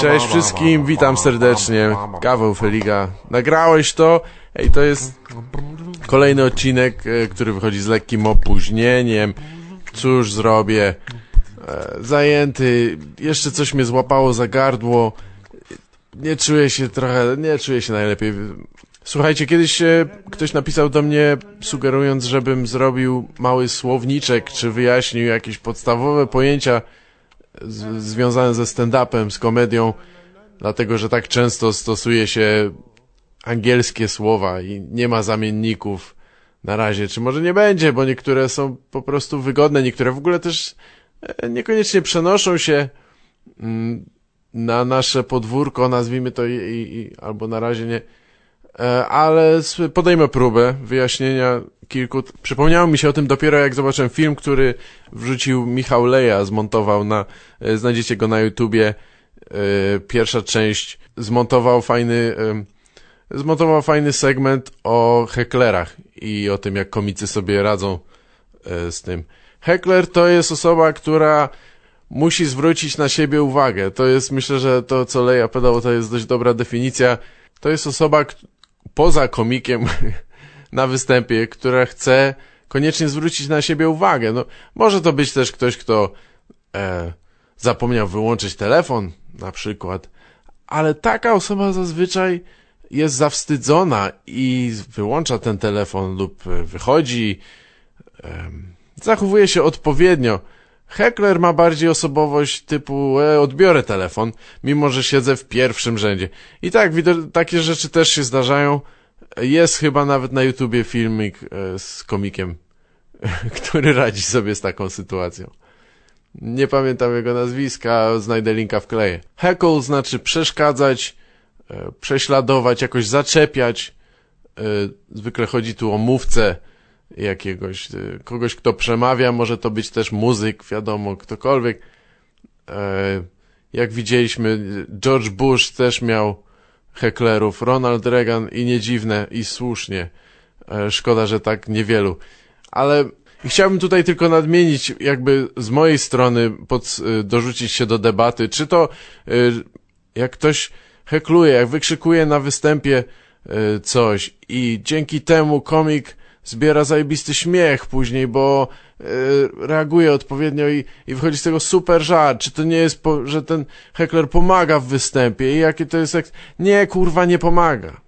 Cześć wszystkim, witam serdecznie. Gaweł Feliga. Nagrałeś to? Ej, to jest kolejny odcinek, e, który wychodzi z lekkim opóźnieniem. Cóż zrobię? E, Zajęty, jeszcze coś mnie złapało za gardło. Nie czuję się trochę, nie czuję się najlepiej. Słuchajcie, kiedyś e, ktoś napisał do mnie, sugerując, żebym zrobił mały słowniczek, czy wyjaśnił jakieś podstawowe pojęcia z, związane ze stand-upem, z komedią, dlatego że tak często stosuje się angielskie słowa i nie ma zamienników na razie, czy może nie będzie, bo niektóre są po prostu wygodne, niektóre w ogóle też e, niekoniecznie przenoszą się mm, na nasze podwórko, nazwijmy to, i, i, albo na razie nie, ale s- podejmę próbę wyjaśnienia kilku. Przypomniało mi się o tym dopiero jak zobaczyłem film, który wrzucił Michał Leja, zmontował na, e, znajdziecie go na YouTubie, e, pierwsza część, zmontował fajny, zmontował fajny segment o heklerach i o tym, jak komicy sobie radzą e, z tym. Hekler to jest osoba, która musi zwrócić na siebie uwagę. To jest, myślę, że to, co Leja podał, to jest dość dobra definicja. To jest osoba, poza komikiem na występie, która chce koniecznie zwrócić na siebie uwagę. No, może to być też ktoś, kto e, zapomniał wyłączyć telefon, na przykład, ale taka osoba zazwyczaj jest zawstydzona i wyłącza ten telefon lub e, wychodzi, em, zachowuje się odpowiednio. Heckler ma bardziej osobowość typu e, odbiorę telefon, mimo że siedzę w pierwszym rzędzie. I tak, takie rzeczy też się zdarzają. Jest chyba nawet na YouTubie filmik e, z komikiem, który radzi sobie z taką sytuacją. Nie pamiętam jego nazwiska, znajdę linka w kleje. Heckle znaczy przeszkadzać, e, prześladować, jakoś zaczepiać. E, Zwykle chodzi tu o mówcę jakiegoś, e, kogoś, kto przemawia, może to być też muzyk, wiadomo, ktokolwiek. E, Jak widzieliśmy, George Bush też miał heklerów, Ronald Reagan i nie dziwne, i słusznie. E, Szkoda, że tak niewielu. Ale chciałbym tutaj tylko nadmienić, jakby z mojej strony pod, y, dorzucić się do debaty, czy to y, jak ktoś hekluje, jak wykrzykuje na występie y, coś i dzięki temu komik zbiera zajebisty śmiech później, bo y, reaguje odpowiednio i, i wychodzi z tego super żart. Czy to nie jest, po, że ten hekler pomaga w występie i jakie to jest... Nie, kurwa, nie pomaga.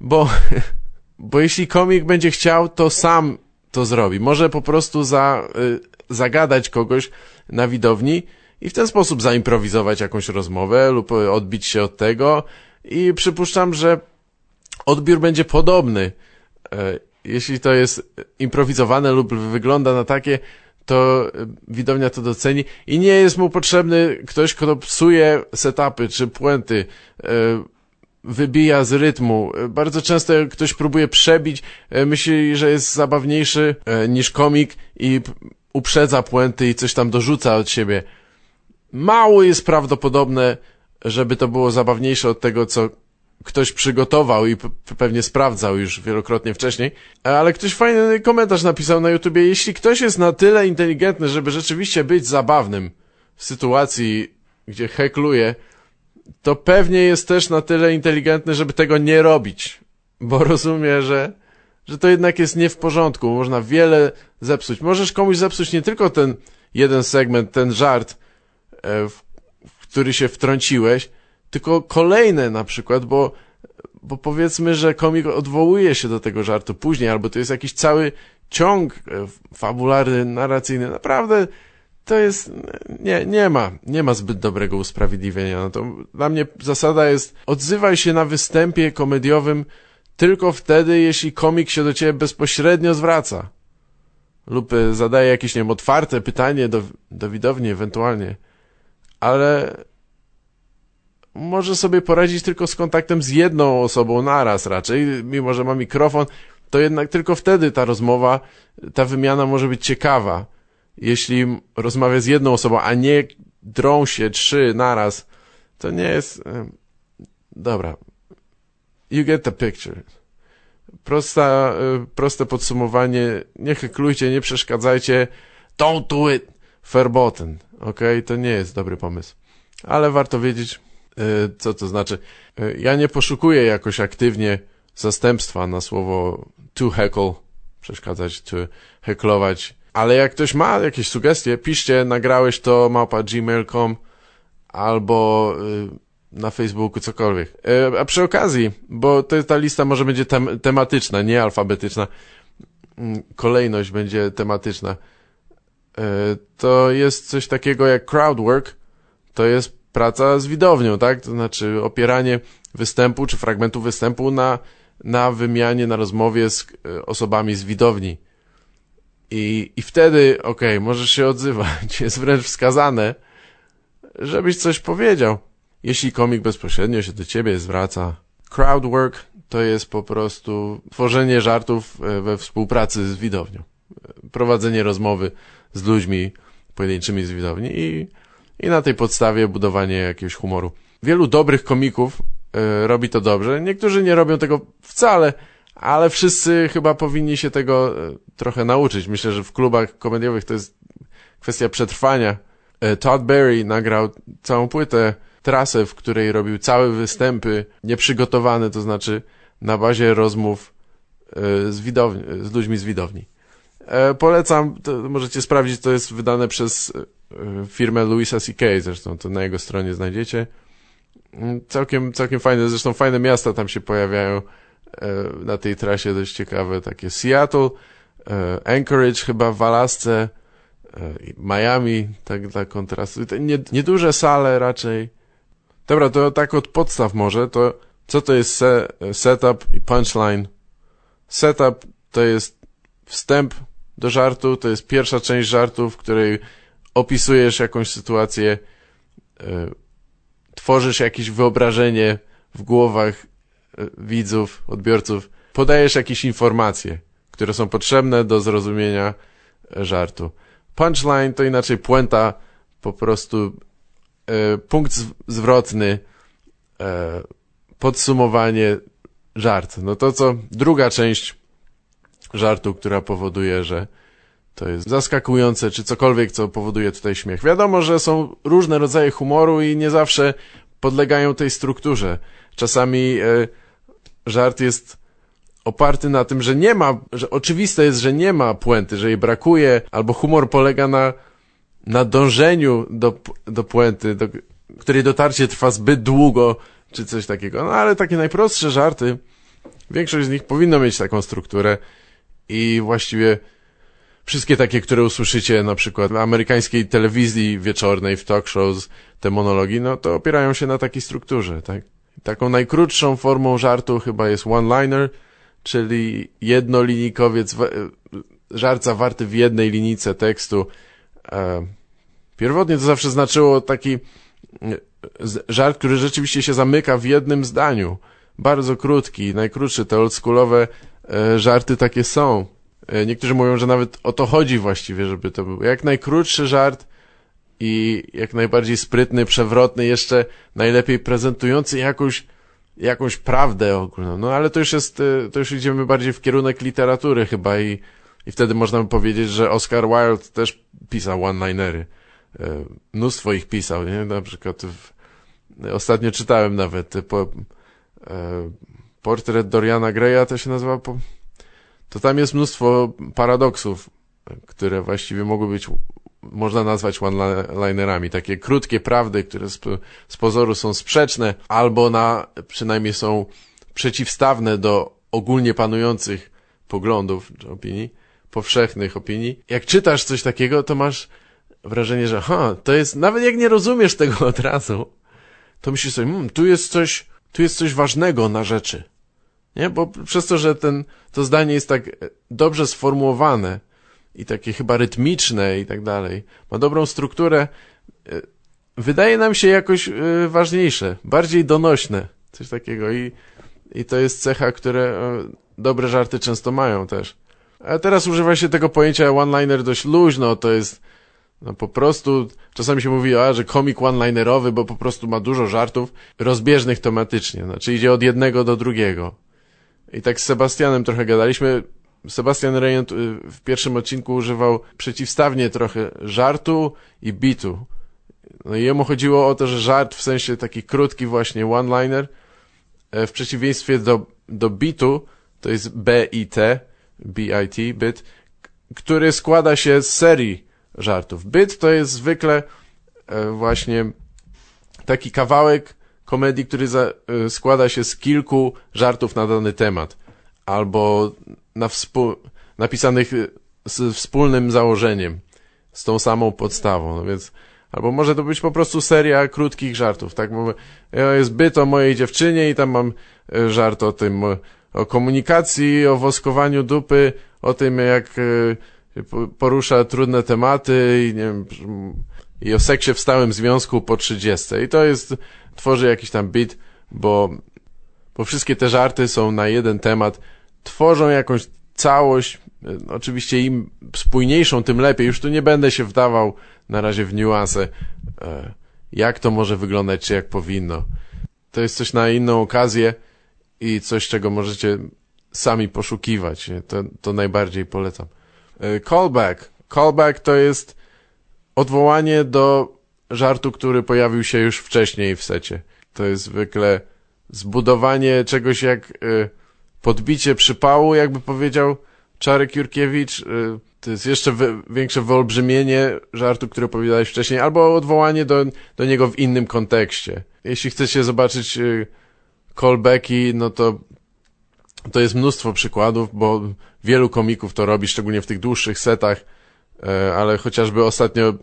Bo, bo jeśli komik będzie chciał, to sam to zrobi. Może po prostu za, y, zagadać kogoś na widowni i w ten sposób zaimprowizować jakąś rozmowę lub y, odbić się od tego i przypuszczam, że odbiór będzie podobny. E, Jeśli to jest improwizowane lub wygląda na takie, to y, widownia to doceni i nie jest mu potrzebny ktoś, kto psuje setupy czy puenty, e, wybija z rytmu. Bardzo często ktoś próbuje przebić, e, myśli, że jest zabawniejszy niż komik i uprzedza puenty i coś tam dorzuca od siebie. Mało jest prawdopodobne, żeby to było zabawniejsze od tego, co ktoś przygotował i pewnie sprawdzał już wielokrotnie wcześniej, ale ktoś fajny komentarz napisał na YouTubie, jeśli ktoś jest na tyle inteligentny, żeby rzeczywiście być zabawnym w sytuacji, gdzie hekluje, to pewnie jest też na tyle inteligentny, żeby tego nie robić, bo rozumie, że, że to jednak jest nie w porządku, można wiele zepsuć. Możesz komuś zepsuć nie tylko ten jeden segment, ten żart, e, w który się wtrąciłeś, tylko kolejne na przykład, bo, bo powiedzmy, że komik odwołuje się do tego żartu później, albo to jest jakiś cały ciąg e, fabularny, narracyjny. Naprawdę to jest, nie, nie ma, nie ma zbyt dobrego usprawiedliwienia. No to dla mnie zasada jest, odzywaj się na występie komediowym tylko wtedy, jeśli komik się do ciebie bezpośrednio zwraca. Lub e, zadaje jakieś, nie wiem, otwarte pytanie do, do widowni ewentualnie. Ale może sobie poradzić tylko z kontaktem z jedną osobą naraz raczej, mimo że ma mikrofon, to jednak tylko wtedy ta rozmowa, ta wymiana może być ciekawa. Jeśli rozmawia z jedną osobą, a nie drą się trzy naraz, to nie jest... em, Dobra. You get the picture. Prosta, y, proste podsumowanie. Nie heklujcie, nie przeszkadzajcie. Don't do it verboten. Ok, to nie jest dobry pomysł. Ale warto wiedzieć, co to znaczy. Y, ja nie poszukuję jakoś aktywnie zastępstwa na słowo to heckle, przeszkadzać, to heklować. Ale jak ktoś ma jakieś sugestie, piszcie, nagrałeś to małpa gmail.com albo y, na Facebooku, cokolwiek. A przy okazji, bo to, ta lista może będzie tem tematyczna, nie alfabetyczna, mm, kolejność będzie tematyczna. To jest coś takiego jak crowdwork, to jest praca z widownią, tak? To znaczy opieranie występu czy fragmentu występu na, na wymianie, na rozmowie z e, osobami z widowni. I, i wtedy, okej, okay, możesz się odzywać. Jest wręcz wskazane, żebyś coś powiedział. Jeśli komik bezpośrednio się do ciebie zwraca. Crowdwork to jest po prostu tworzenie żartów e, we współpracy z widownią. Prowadzenie rozmowy z ludźmi pojedynczymi z widowni i i na tej podstawie budowanie jakiegoś humoru. Wielu dobrych komików y, robi to dobrze. Niektórzy nie robią tego wcale, ale wszyscy chyba powinni się tego y, trochę nauczyć. Myślę, że w klubach komediowych to jest kwestia przetrwania. Y, Todd Berry nagrał całą płytę, trasę, w której robił całe występy nieprzygotowane, to znaczy na bazie rozmów z, widowni, z ludźmi z widowni. Polecam, możecie sprawdzić, to jest wydane przez E, firmę Louisa C.K. zresztą, to na jego stronie znajdziecie. Mm, całkiem, całkiem fajne, zresztą fajne miasta tam się pojawiają e, na tej trasie, dość ciekawe, takie Seattle, e, Anchorage chyba w Alasce, Miami, tak dla kontrastu. Nie, nieduże sale raczej. Dobra, to tak od podstaw może, to co to jest se, setup i punchline? Setup to jest wstęp do żartu, to jest pierwsza część żartu, w której opisujesz jakąś sytuację, y, tworzysz jakieś wyobrażenie w głowach y, widzów, odbiorców, podajesz jakieś informacje, które są potrzebne do zrozumienia e, żartu. Punchline to inaczej puenta, po prostu punkt zwrotny, podsumowanie, żart. No to co druga część żartu, która powoduje, że to jest zaskakujące, czy cokolwiek, co powoduje tutaj śmiech. Wiadomo, że są różne rodzaje humoru i nie zawsze podlegają tej strukturze. Czasami e, żart jest oparty na tym, że nie ma, że oczywiste jest, że nie ma puenty, że jej brakuje, albo humor polega na, na dążeniu do, do puenty, do której dotarcie trwa zbyt długo, czy coś takiego. No ale takie najprostsze żarty, większość z nich powinno mieć taką strukturę i właściwie wszystkie takie, które usłyszycie na przykład w amerykańskiej telewizji wieczornej, w talk shows, te monologi, no to opierają się na takiej strukturze, tak? Taką najkrótszą formą żartu chyba jest one-liner, czyli jednolinikowiec, żart zawarty w jednej linijce tekstu. E, pierwotnie to zawsze znaczyło taki e, żart, który rzeczywiście się zamyka w jednym zdaniu. Bardzo krótki, najkrótszy, te oldschoolowe żarty takie są. E, niektórzy mówią, że nawet o to chodzi właściwie, żeby to był jak najkrótszy żart i jak najbardziej sprytny, przewrotny, jeszcze najlepiej prezentujący jakąś, jakąś prawdę ogólną. No ale to już jest, e, to już idziemy bardziej w kierunek literatury chyba i, i wtedy można by powiedzieć, że Oscar Wilde też pisał one-linery. E, mnóstwo ich pisał, nie? Na przykład w, ostatnio czytałem nawet po, portret Doriana Greya to się nazywa po, to tam jest mnóstwo paradoksów, które właściwie mogły być, można nazwać one-linerami. Takie krótkie prawdy, które z, z pozoru są sprzeczne, albo na, przynajmniej są przeciwstawne do ogólnie panujących poglądów czy opinii, powszechnych opinii. Jak czytasz coś takiego, to masz wrażenie, że ha, to jest, nawet jak nie rozumiesz tego od razu, to myślisz sobie, hmm, tu jest coś, tu jest coś ważnego na rzeczy. Nie? Bo przez to, że ten, to zdanie jest tak dobrze sformułowane i takie chyba rytmiczne i tak dalej, ma dobrą strukturę, e, wydaje nam się jakoś e, ważniejsze, bardziej donośne, coś takiego i, i to jest cecha, które e, dobre żarty często mają też. A teraz używa się tego pojęcia one-liner dość luźno, to jest no po prostu, czasami się mówi, a, że komik one-linerowy, bo po prostu ma dużo żartów rozbieżnych tematycznie, znaczy idzie od jednego do drugiego. I tak z Sebastianem trochę gadaliśmy. Sebastian Rejent y, w pierwszym odcinku używał przeciwstawnie trochę żartu i bitu. No i jemu chodziło o to, że żart w sensie taki krótki właśnie one-liner e, w przeciwieństwie do, do bitu, to jest B-I-T, B-I-T, bit, który składa się z serii żartów. Bit to jest zwykle e, właśnie taki kawałek komedii, który za, e, składa się z kilku żartów na dany temat albo na współ, napisanych y, z wspólnym założeniem, z tą samą podstawą, no więc albo może to być po prostu seria krótkich żartów, tak? Bo jest byt o mojej dziewczynie i tam mam żart o tym, o komunikacji, o woskowaniu dupy, o tym jak porusza trudne tematy i nie wiem, i o seksie w stałym związku po 30. I to jest, tworzy jakiś tam bit, bo, bo wszystkie te żarty są na jeden temat, tworzą jakąś całość, oczywiście im spójniejszą, tym lepiej. Już tu nie będę się wdawał na razie w niuanse, e, jak to może wyglądać, czy jak powinno. To jest coś na inną okazję i coś, czego możecie sami poszukiwać. To, to najbardziej polecam. E, callback. Callback to jest odwołanie do żartu, który pojawił się już wcześniej w secie. To jest zwykle zbudowanie czegoś jak e, podbicie przypału, jakby powiedział Czarek Jurkiewicz. Y, to jest jeszcze większe wyolbrzymienie żartu, który opowiadałeś wcześniej, albo odwołanie do, do niego w innym kontekście. Jeśli chcecie zobaczyć y, callbacki, no to to jest mnóstwo przykładów, bo wielu komików to robi, szczególnie w tych dłuższych setach, e, ale chociażby ostatnio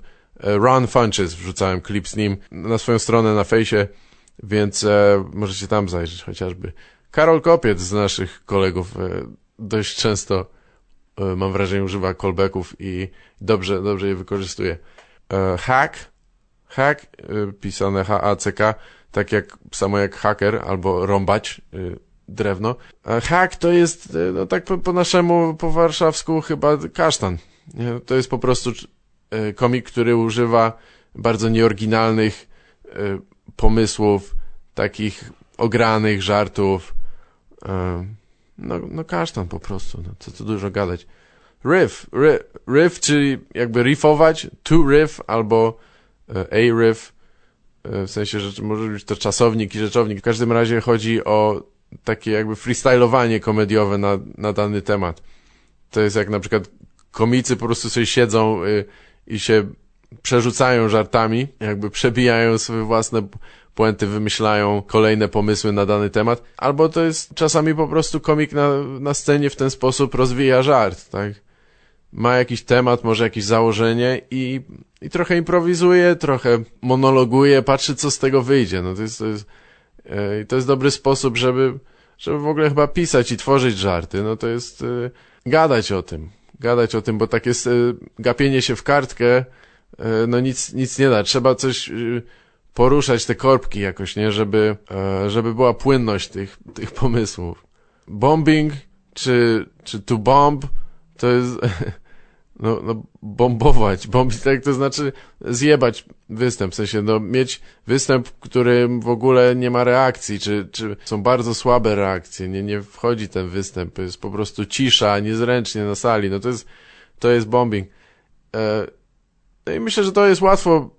Ron Funches wrzucałem klip z nim na swoją stronę na fejsie, więc e, możecie tam zajrzeć chociażby. Karol Kopiec z naszych kolegów e, dość często, e, mam wrażenie, używa callbacków i dobrze, dobrze je wykorzystuje. E, hack, hack, pisane H-A-C-K, tak jak, samo jak hacker albo rąbać, drewno. Hack to jest, no tak po, po naszemu, po warszawsku chyba kasztan. To jest po prostu komik, który używa bardzo nieoryginalnych pomysłów, takich ogranych żartów, no, no kasztan po prostu, no, co tu dużo gadać. Riff, riff, riff, czyli jakby riffować, to riff albo e, a riff, e, w sensie, że może być to czasownik i rzeczownik. W każdym razie chodzi o takie jakby freestylowanie komediowe na, na dany temat. To jest jak na przykład komicy po prostu sobie siedzą y, i się przerzucają żartami, jakby przebijają swoje własne puenty wymyślają kolejne pomysły na dany temat, albo to jest czasami po prostu komik na, na scenie w ten sposób rozwija żart, tak? Ma jakiś temat, może jakieś założenie i, i trochę improwizuje, trochę monologuje, patrzy co z tego wyjdzie. No to jest, to jest, yy, to jest dobry sposób, żeby, żeby w ogóle chyba pisać i tworzyć żarty. No to jest yy, gadać o tym. Gadać o tym, bo takie yy, gapienie się w kartkę, no nic, nic nie da. Trzeba coś poruszać te korbki jakoś, nie? Żeby, e, żeby była płynność tych, tych pomysłów. Bombing czy, czy to bomb to jest no, no bombować. Bombić tak to znaczy zjebać występ, w sensie no, mieć występ, w którym w ogóle nie ma reakcji, czy, czy są bardzo słabe reakcje, nie, nie wchodzi ten występ, jest po prostu cisza, niezręcznie na sali, no to jest, to jest bombing. E, no i myślę, że to jest łatwo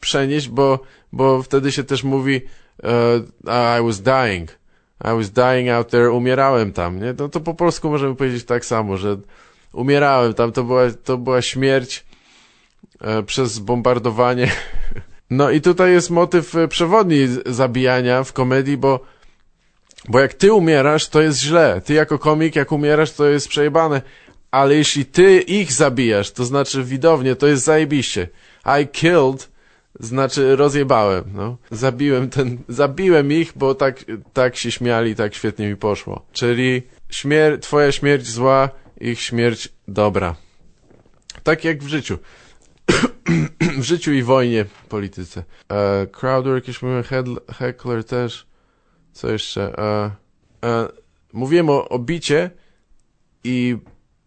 przenieść, bo, bo wtedy się też mówi uh, I was dying. I was dying out there, umierałem tam, nie? No to po polsku możemy powiedzieć tak samo, że umierałem tam, to była, to była śmierć e, przez bombardowanie. No i tutaj jest motyw e, przewodni zabijania w komedii, bo, bo jak ty umierasz, to jest źle. Ty jako komik, jak umierasz, to jest przejebane. Ale jeśli ty ich zabijasz, to znaczy widownie, to jest zajebiście. I killed znaczy rozjebałem, no. Zabiłem ten, zabiłem ich, bo tak, tak się śmiali, tak świetnie mi poszło. Czyli śmier twoja śmierć zła, ich śmierć dobra. Tak jak w życiu. w życiu i wojnie, polityce. E, Crowder, jakiś mówiłem, Heckler też. Co jeszcze? E, e, mówiłem o, o bicie i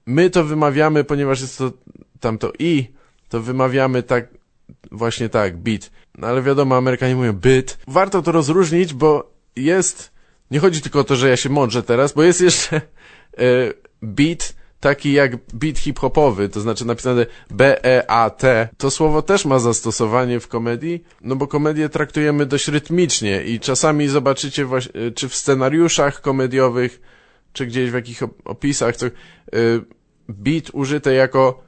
my to wymawiamy, ponieważ jest to tamto i, to wymawiamy tak Właśnie tak, beat. No ale wiadomo, Amerykanie mówią bit. Warto to rozróżnić, bo jest... Nie chodzi tylko o to, że ja się mądrzę teraz, bo jest jeszcze e, beat, taki jak beat hip-hopowy, to znaczy napisane B-E-A-T, to słowo też ma zastosowanie w komedii, no bo komedię traktujemy dość rytmicznie i czasami zobaczycie, właśnie, czy w scenariuszach komediowych, czy gdzieś w jakichś opisach, to, y, beat użyte jako,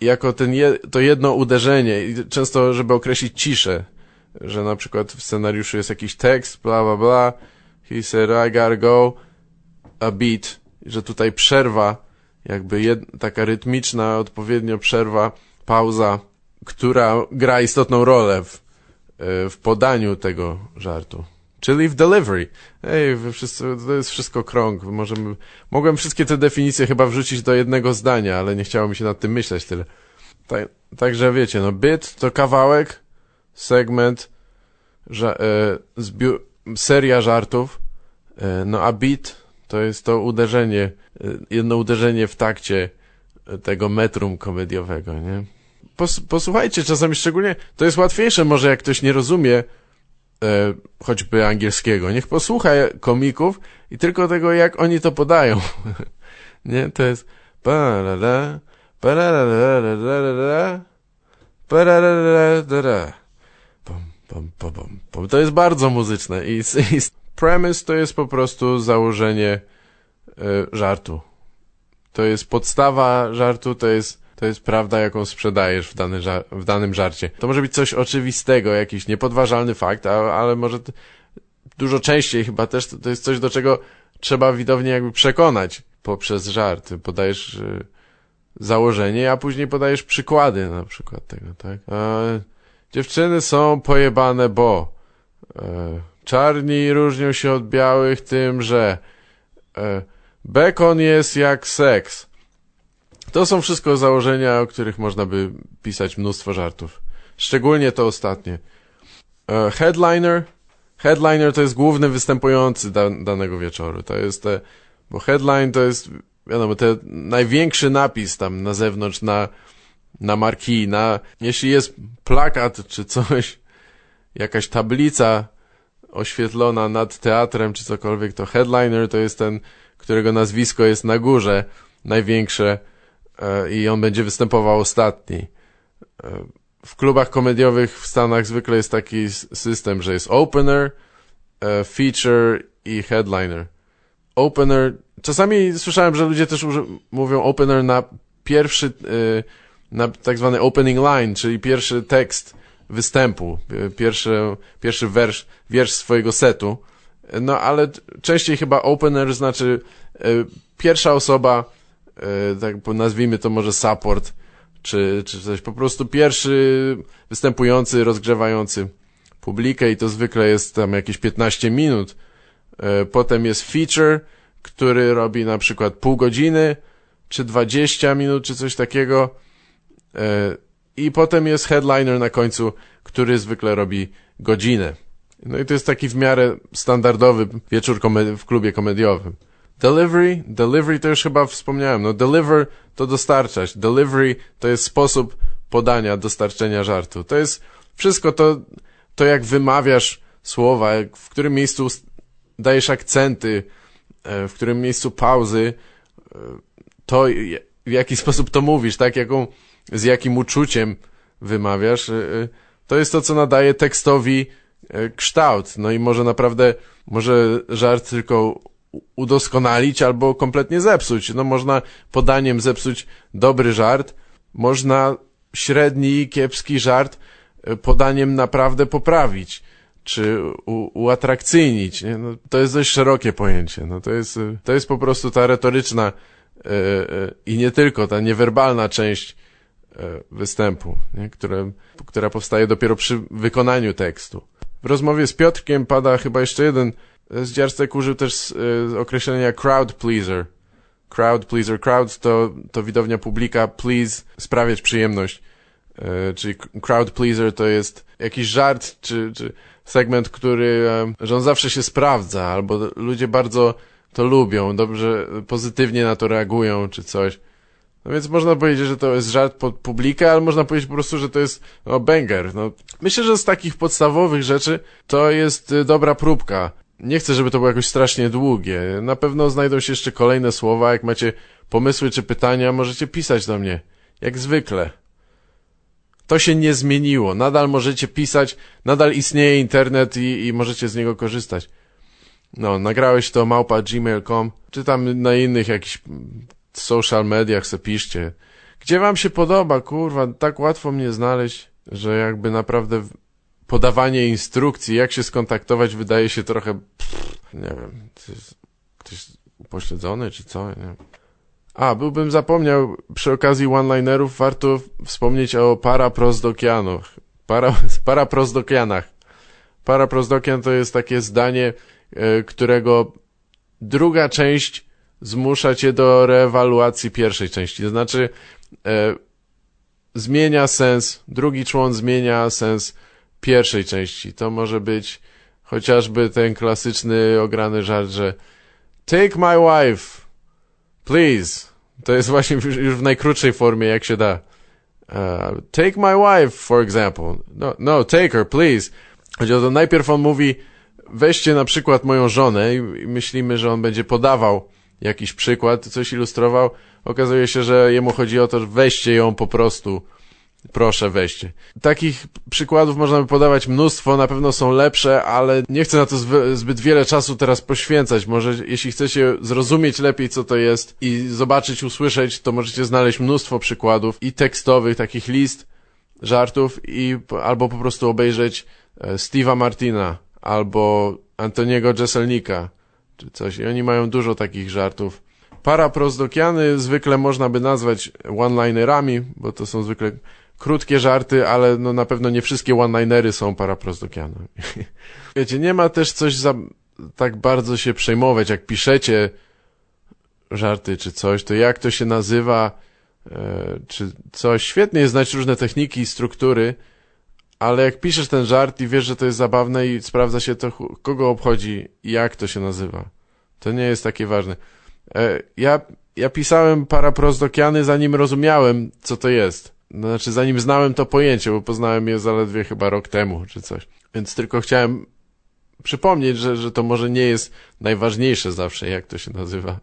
jako ten je, to jedno uderzenie, i często, żeby określić ciszę, że na przykład w scenariuszu jest jakiś tekst, bla, bla, bla, he said, I gotta go, a beat, że tutaj przerwa, jakby jed, taka rytmiczna, odpowiednio przerwa, pauza, która gra istotną rolę w, e, w podaniu tego żartu. Czyli w delivery. Ej, wy wszyscy, to jest wszystko krąg. Możemy, mogłem wszystkie te definicje chyba wrzucić do jednego zdania, ale nie chciało mi się nad tym myśleć tyle. Tak, także wiecie, no bit to kawałek, segment, ża, e, zbiór, seria żartów, e, no a beat to jest to uderzenie, e, jedno uderzenie w takcie e, tego metrum komediowego, nie? Pos, posłuchajcie, czasami szczególnie, to jest łatwiejsze może jak ktoś nie rozumie e, choćby angielskiego. Niech posłucha komików i tylko tego, jak oni to podają. nie? To jest. To jest bardzo muzyczne i, i premise to jest po prostu założenie y, żartu. To jest podstawa żartu, to jest, to jest prawda, jaką sprzedajesz w, dany żar w danym żarcie. To może być coś oczywistego, jakiś niepodważalny fakt, a, ale może dużo częściej chyba też to, to, jest coś, do czego trzeba widownie jakby przekonać poprzez żart. Podajesz y, założenie, a później podajesz przykłady na przykład tego, tak? A, Dziewczyny są pojebane, bo e, czarni różnią się od białych tym, że e, bekon jest jak seks. To są wszystko założenia, o których można by pisać mnóstwo żartów. Szczególnie to ostatnie. E, headliner. Headliner to jest główny występujący da, danego wieczoru. To jest te, bo headline to jest, wiadomo, ten największy napis tam na zewnątrz na na marki, na, jeśli jest plakat czy coś, jakaś tablica oświetlona nad teatrem czy cokolwiek, to headliner to jest ten, którego nazwisko jest na górze, największe e, i on będzie występował ostatni. E, w klubach komediowych w Stanach zwykle jest taki system, że jest opener, e, feature i headliner. Opener, czasami słyszałem, że ludzie też mówią opener na pierwszy na tak zwany opening line, czyli pierwszy tekst występu, pierwszy, pierwszy wiersz, wiersz swojego setu. No ale częściej chyba opener znaczy e, pierwsza osoba, e, tak nazwijmy to może support, czy, czy coś, po prostu pierwszy występujący, rozgrzewający publikę i to zwykle jest tam jakieś 15 minut. E, potem jest feature, który robi na przykład pół godziny, czy 20 minut, czy coś takiego. I potem jest headliner na końcu, który zwykle robi godzinę. No i to jest taki w miarę standardowy wieczór w klubie komediowym. Delivery, delivery to już chyba wspomniałem, no deliver to dostarczać, delivery to jest sposób podania, dostarczenia żartu. To jest wszystko to, to jak wymawiasz słowa, w którym miejscu dajesz akcenty, e, w którym miejscu pauzy, e, to w jaki sposób to mówisz, tak, jaką z jakim uczuciem wymawiasz, y, y, to jest to, co nadaje tekstowi y, kształt. No i może naprawdę, może żart tylko udoskonalić albo kompletnie zepsuć. No można podaniem zepsuć dobry żart, można średni, kiepski żart podaniem naprawdę poprawić czy u, uatrakcyjnić. Nie? No, to jest dość szerokie pojęcie. No, to, jest, to jest po prostu ta retoryczna yy, i nie tylko, ta niewerbalna część E, występu, nie? Które, która powstaje dopiero przy wykonaniu tekstu. W rozmowie z Piotrkiem pada chyba jeszcze jeden Zdziarstek użył też e, określenia crowd pleaser. Crowd pleaser. Crowd to, to widownia publika, please, sprawiać przyjemność. E, czyli crowd pleaser to jest jakiś żart, czy, czy segment, który, że on zawsze się sprawdza, albo ludzie bardzo to lubią, dobrze, pozytywnie na to reagują, czy coś. No więc można powiedzieć, że to jest żart pod publikę, ale można powiedzieć po prostu, że to jest no, banger. No, myślę, że z takich podstawowych rzeczy to jest y, dobra próbka. nie chcę, żeby to było jakoś strasznie długie. Na pewno znajdą się jeszcze kolejne słowa. Jak macie pomysły czy pytania, możecie pisać do mnie. Jak zwykle. To się nie zmieniło. Nadal możecie pisać, nadal istnieje internet i, i możecie z niego korzystać. No, nagrałeś to małpa gmail.com, czy tam na innych jakichś social mediach se piszcie. Gdzie wam się podoba, kurwa, tak łatwo mnie znaleźć, że jakby naprawdę podawanie instrukcji, jak się skontaktować, wydaje się trochę, pff, nie wiem, ktoś upośledzony czy co, nie wiem. A, byłbym zapomniał, przy okazji one-linerów warto wspomnieć o paraprozdokianach. Para, paraprozdokianach. Paraprozdokian to jest takie zdanie, e, którego druga część zmusza cię do reewaluacji pierwszej części. To znaczy, e, zmienia sens, drugi człon zmienia sens pierwszej części. To może być chociażby ten klasyczny ograny żart, że take my wife, please. To jest właśnie już w najkrótszej formie, jak się da. Uh, take my wife, for example. No, no, take her, please. Chodzi o to, najpierw on mówi, weźcie na przykład moją żonę i myślimy, że on będzie podawał jakiś przykład, coś ilustrował. Okazuje się, że jemu chodzi o to, że weźcie ją po prostu Proszę, weźcie. Takich przykładów można by podawać mnóstwo, na pewno są lepsze, ale nie chcę na to zbyt wiele czasu teraz poświęcać. Może jeśli chcecie zrozumieć lepiej, co to jest i zobaczyć, usłyszeć, to możecie znaleźć mnóstwo przykładów i tekstowych, takich list, żartów i albo po prostu obejrzeć e, Steve'a Martina albo Antoniego Jeselnika czy coś. I oni mają dużo takich żartów. Paraprozdokiany zwykle można by nazwać one-linerami, bo to są zwykle krótkie żarty, ale no na pewno nie wszystkie one-linery są paraprozdokianem. Wiecie, nie ma też coś za, tak bardzo się przejmować, jak piszecie żarty czy coś, to jak to się nazywa, e, czy coś. Świetnie znać różne techniki i struktury, ale jak piszesz ten żart i wiesz, że to jest zabawne i sprawdza się to, kogo obchodzi i jak to się nazywa. To nie jest takie ważne. E, ja, ja pisałem paraprozdokiany, zanim rozumiałem, co to jest. Znaczy, zanim znałem to pojęcie, bo poznałem je zaledwie chyba rok temu, czy coś. Więc tylko chciałem przypomnieć, że, że to może nie jest najważniejsze zawsze, jak to się nazywa.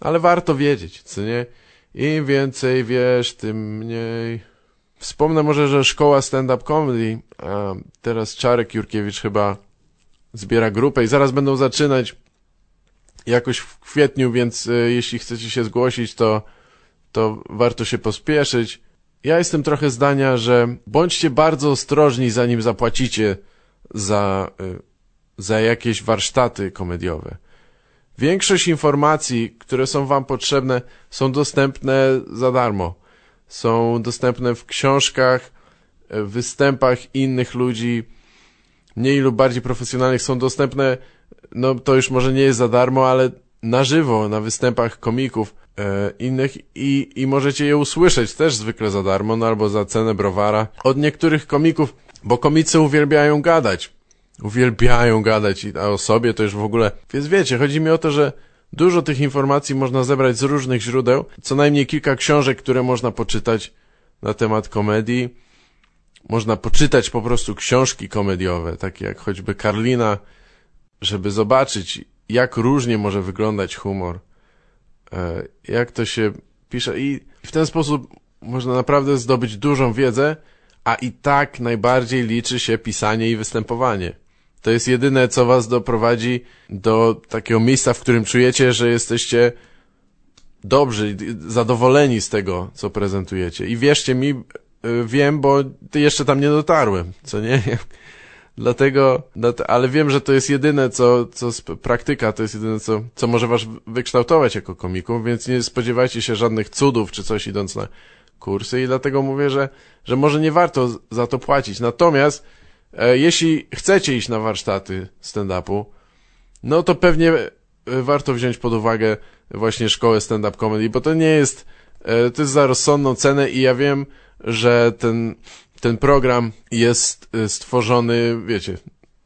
Ale warto wiedzieć, co nie? Im więcej wiesz, tym mniej. Wspomnę może, że szkoła stand-up comedy, a teraz Czarek Jurkiewicz chyba zbiera grupę i zaraz będą zaczynać jakoś w kwietniu, więc y, jeśli chcecie się zgłosić, to to warto się pospieszyć. Ja jestem trochę zdania, że bądźcie bardzo ostrożni, zanim zapłacicie za, y, za jakieś warsztaty komediowe. Większość informacji, które są Wam potrzebne, są dostępne za darmo. Są dostępne w książkach, w występach innych ludzi, mniej lub bardziej profesjonalnych. Są dostępne, no to już może nie jest za darmo, ale na żywo, na występach komików e, innych i, i możecie je usłyszeć też zwykle za darmo, no albo za cenę browara od niektórych komików, bo komicy uwielbiają gadać. Uwielbiają gadać, a o sobie to już w ogóle. Więc wiecie, chodzi mi o to, że dużo tych informacji można zebrać z różnych źródeł, co najmniej kilka książek, które można poczytać na temat komedii. Można poczytać po prostu książki komediowe, takie jak choćby Karlina, żeby zobaczyć, jak różnie może wyglądać humor, e, jak to się pisze i w ten sposób można naprawdę zdobyć dużą wiedzę, a i tak najbardziej liczy się pisanie i występowanie. To jest jedyne, co was doprowadzi do takiego miejsca, w którym czujecie, że jesteście dobrzy, zadowoleni z tego, co prezentujecie. I wierzcie mi, e, wiem, bo jeszcze tam nie dotarłem, co nie? Dlatego, ale wiem, że to jest jedyne, co, co praktyka, to jest jedyne, co, co może was wykształtować jako komików, więc nie spodziewajcie się żadnych cudów czy coś idąc na kursy i dlatego mówię, że, że może nie warto za to płacić. Natomiast jeśli chcecie iść na warsztaty stand-upu, no to pewnie e, warto wziąć pod uwagę właśnie szkołę stand-up comedy, bo to nie jest, e, to jest za rozsądną cenę i ja wiem, że ten ten program jest stworzony, wiecie,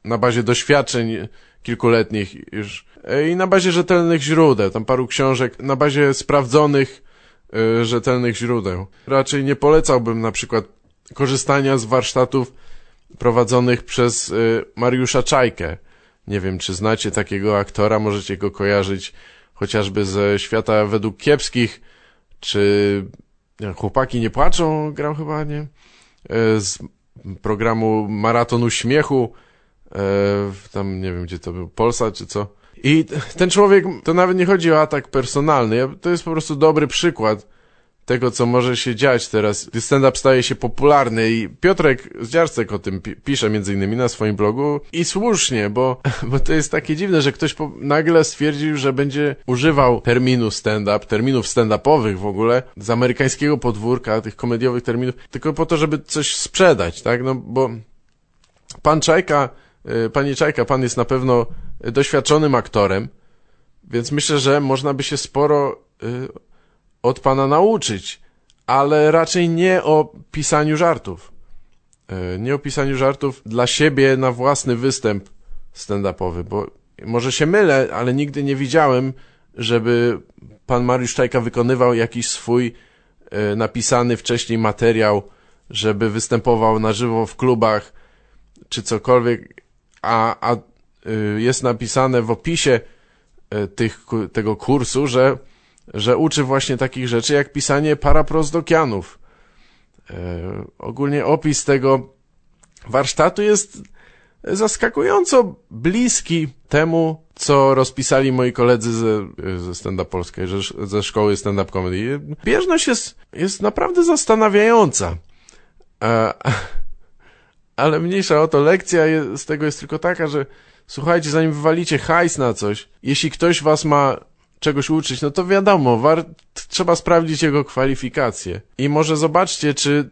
na bazie doświadczeń kilkuletnich już i na bazie rzetelnych źródeł, tam paru książek, na bazie sprawdzonych, rzetelnych źródeł. Raczej nie polecałbym na przykład korzystania z warsztatów prowadzonych przez y, Mariusza Czajkę. Nie wiem, czy znacie takiego aktora, możecie go kojarzyć chociażby ze świata według kiepskich, czy Chłopaki nie płaczą, grał chyba, nie? E, z programu Maratonu Śmiechu, e, tam nie wiem gdzie to był, Polsa czy co. I ten człowiek, to nawet nie chodzi o atak personalny, to jest po prostu dobry przykład tego, co może się dziać teraz, gdy stand-up staje się popularny i Piotrek Zdziarstek o tym pisze między innymi na swoim blogu. I słusznie, bo, bo to jest takie dziwne, że ktoś nagle stwierdził, że będzie używał terminu stand-up, terminów stand-upowych w ogóle, z amerykańskiego podwórka, tych komediowych terminów, tylko po to, żeby coś sprzedać, tak, no bo pan Czajka, y, panie Czajka, pan jest na pewno doświadczonym aktorem, więc myślę, że można by się sporo y, od pana nauczyć, ale raczej nie o pisaniu żartów. E, nie o pisaniu żartów dla siebie na własny występ stand-upowy, bo może się mylę, ale nigdy nie widziałem, żeby pan Mariusz Czajka wykonywał jakiś swój e, napisany wcześniej materiał, żeby występował na żywo w klubach czy cokolwiek, a, a e, jest napisane w opisie tych, tego kursu, że że uczy właśnie takich rzeczy jak pisanie paraprozdokianów. E, ogólnie opis tego warsztatu jest zaskakująco bliski temu, co rozpisali moi koledzy ze, ze stand-up polskiej, ze szkoły stand-up comedy. Bieżność jest, jest naprawdę zastanawiająca. E, ale mniejsza o to, lekcja z tego jest tylko taka, że słuchajcie, zanim wywalicie hajs na coś, jeśli ktoś was ma czegoś uczyć, no to wiadomo, war... trzeba sprawdzić jego kwalifikacje. I może zobaczcie, czy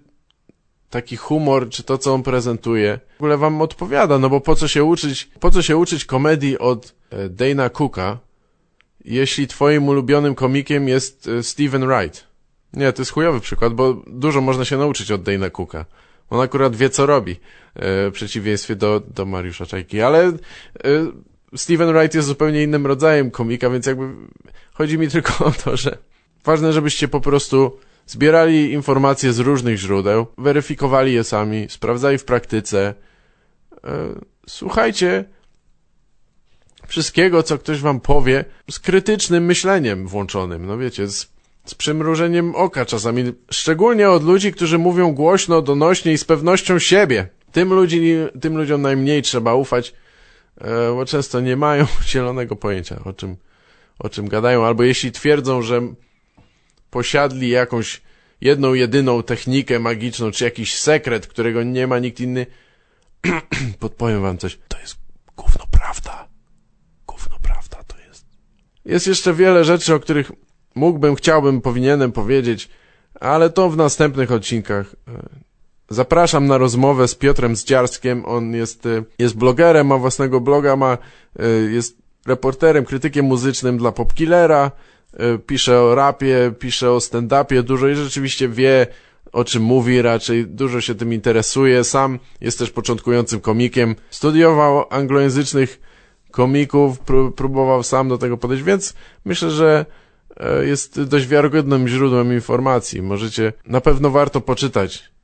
taki humor, czy to, co on prezentuje, w ogóle wam odpowiada, no bo po co się uczyć, po co się uczyć komedii od e, Dana Cooka, jeśli twoim ulubionym komikiem jest e, Steven Wright? Nie, to jest chujowy przykład, bo dużo można się nauczyć od Dana Cooka. On akurat wie, co robi, e, w przeciwieństwie do, do Mariusza Czajki, ale Steven Wright jest zupełnie innym rodzajem komika, więc jakby chodzi mi tylko o to, że ważne, żebyście po prostu zbierali informacje z różnych źródeł, weryfikowali je sami, sprawdzali w praktyce. E, słuchajcie wszystkiego, co ktoś wam powie, z krytycznym myśleniem włączonym, no wiecie, z, z przymrużeniem oka czasami, szczególnie od ludzi, którzy mówią głośno, donośnie i z pewnością siebie. Tym, ludzi, tym ludziom najmniej trzeba ufać, bo często nie mają zielonego pojęcia o czym, o czym gadają, albo jeśli twierdzą, że posiadli jakąś jedną, jedyną technikę magiczną, czy jakiś sekret, którego nie ma nikt inny, podpowiem wam coś, to jest gówno prawda. Gówno prawda to jest. Jest jeszcze wiele rzeczy, o których mógłbym, chciałbym, powinienem powiedzieć, ale to w następnych odcinkach. Zapraszam na rozmowę z Piotrem Zdziarskiem. On jest, y, jest blogerem, ma własnego bloga, ma, y, jest reporterem, krytykiem muzycznym dla Popkillera, y, pisze o rapie, pisze o stand-upie dużo i rzeczywiście wie, o czym mówi, raczej dużo się tym interesuje. Sam jest też początkującym komikiem. Studiował anglojęzycznych komików, próbował sam do tego podejść, więc myślę, że jest dość wiarygodnym źródłem informacji. Możecie, na pewno warto poczytać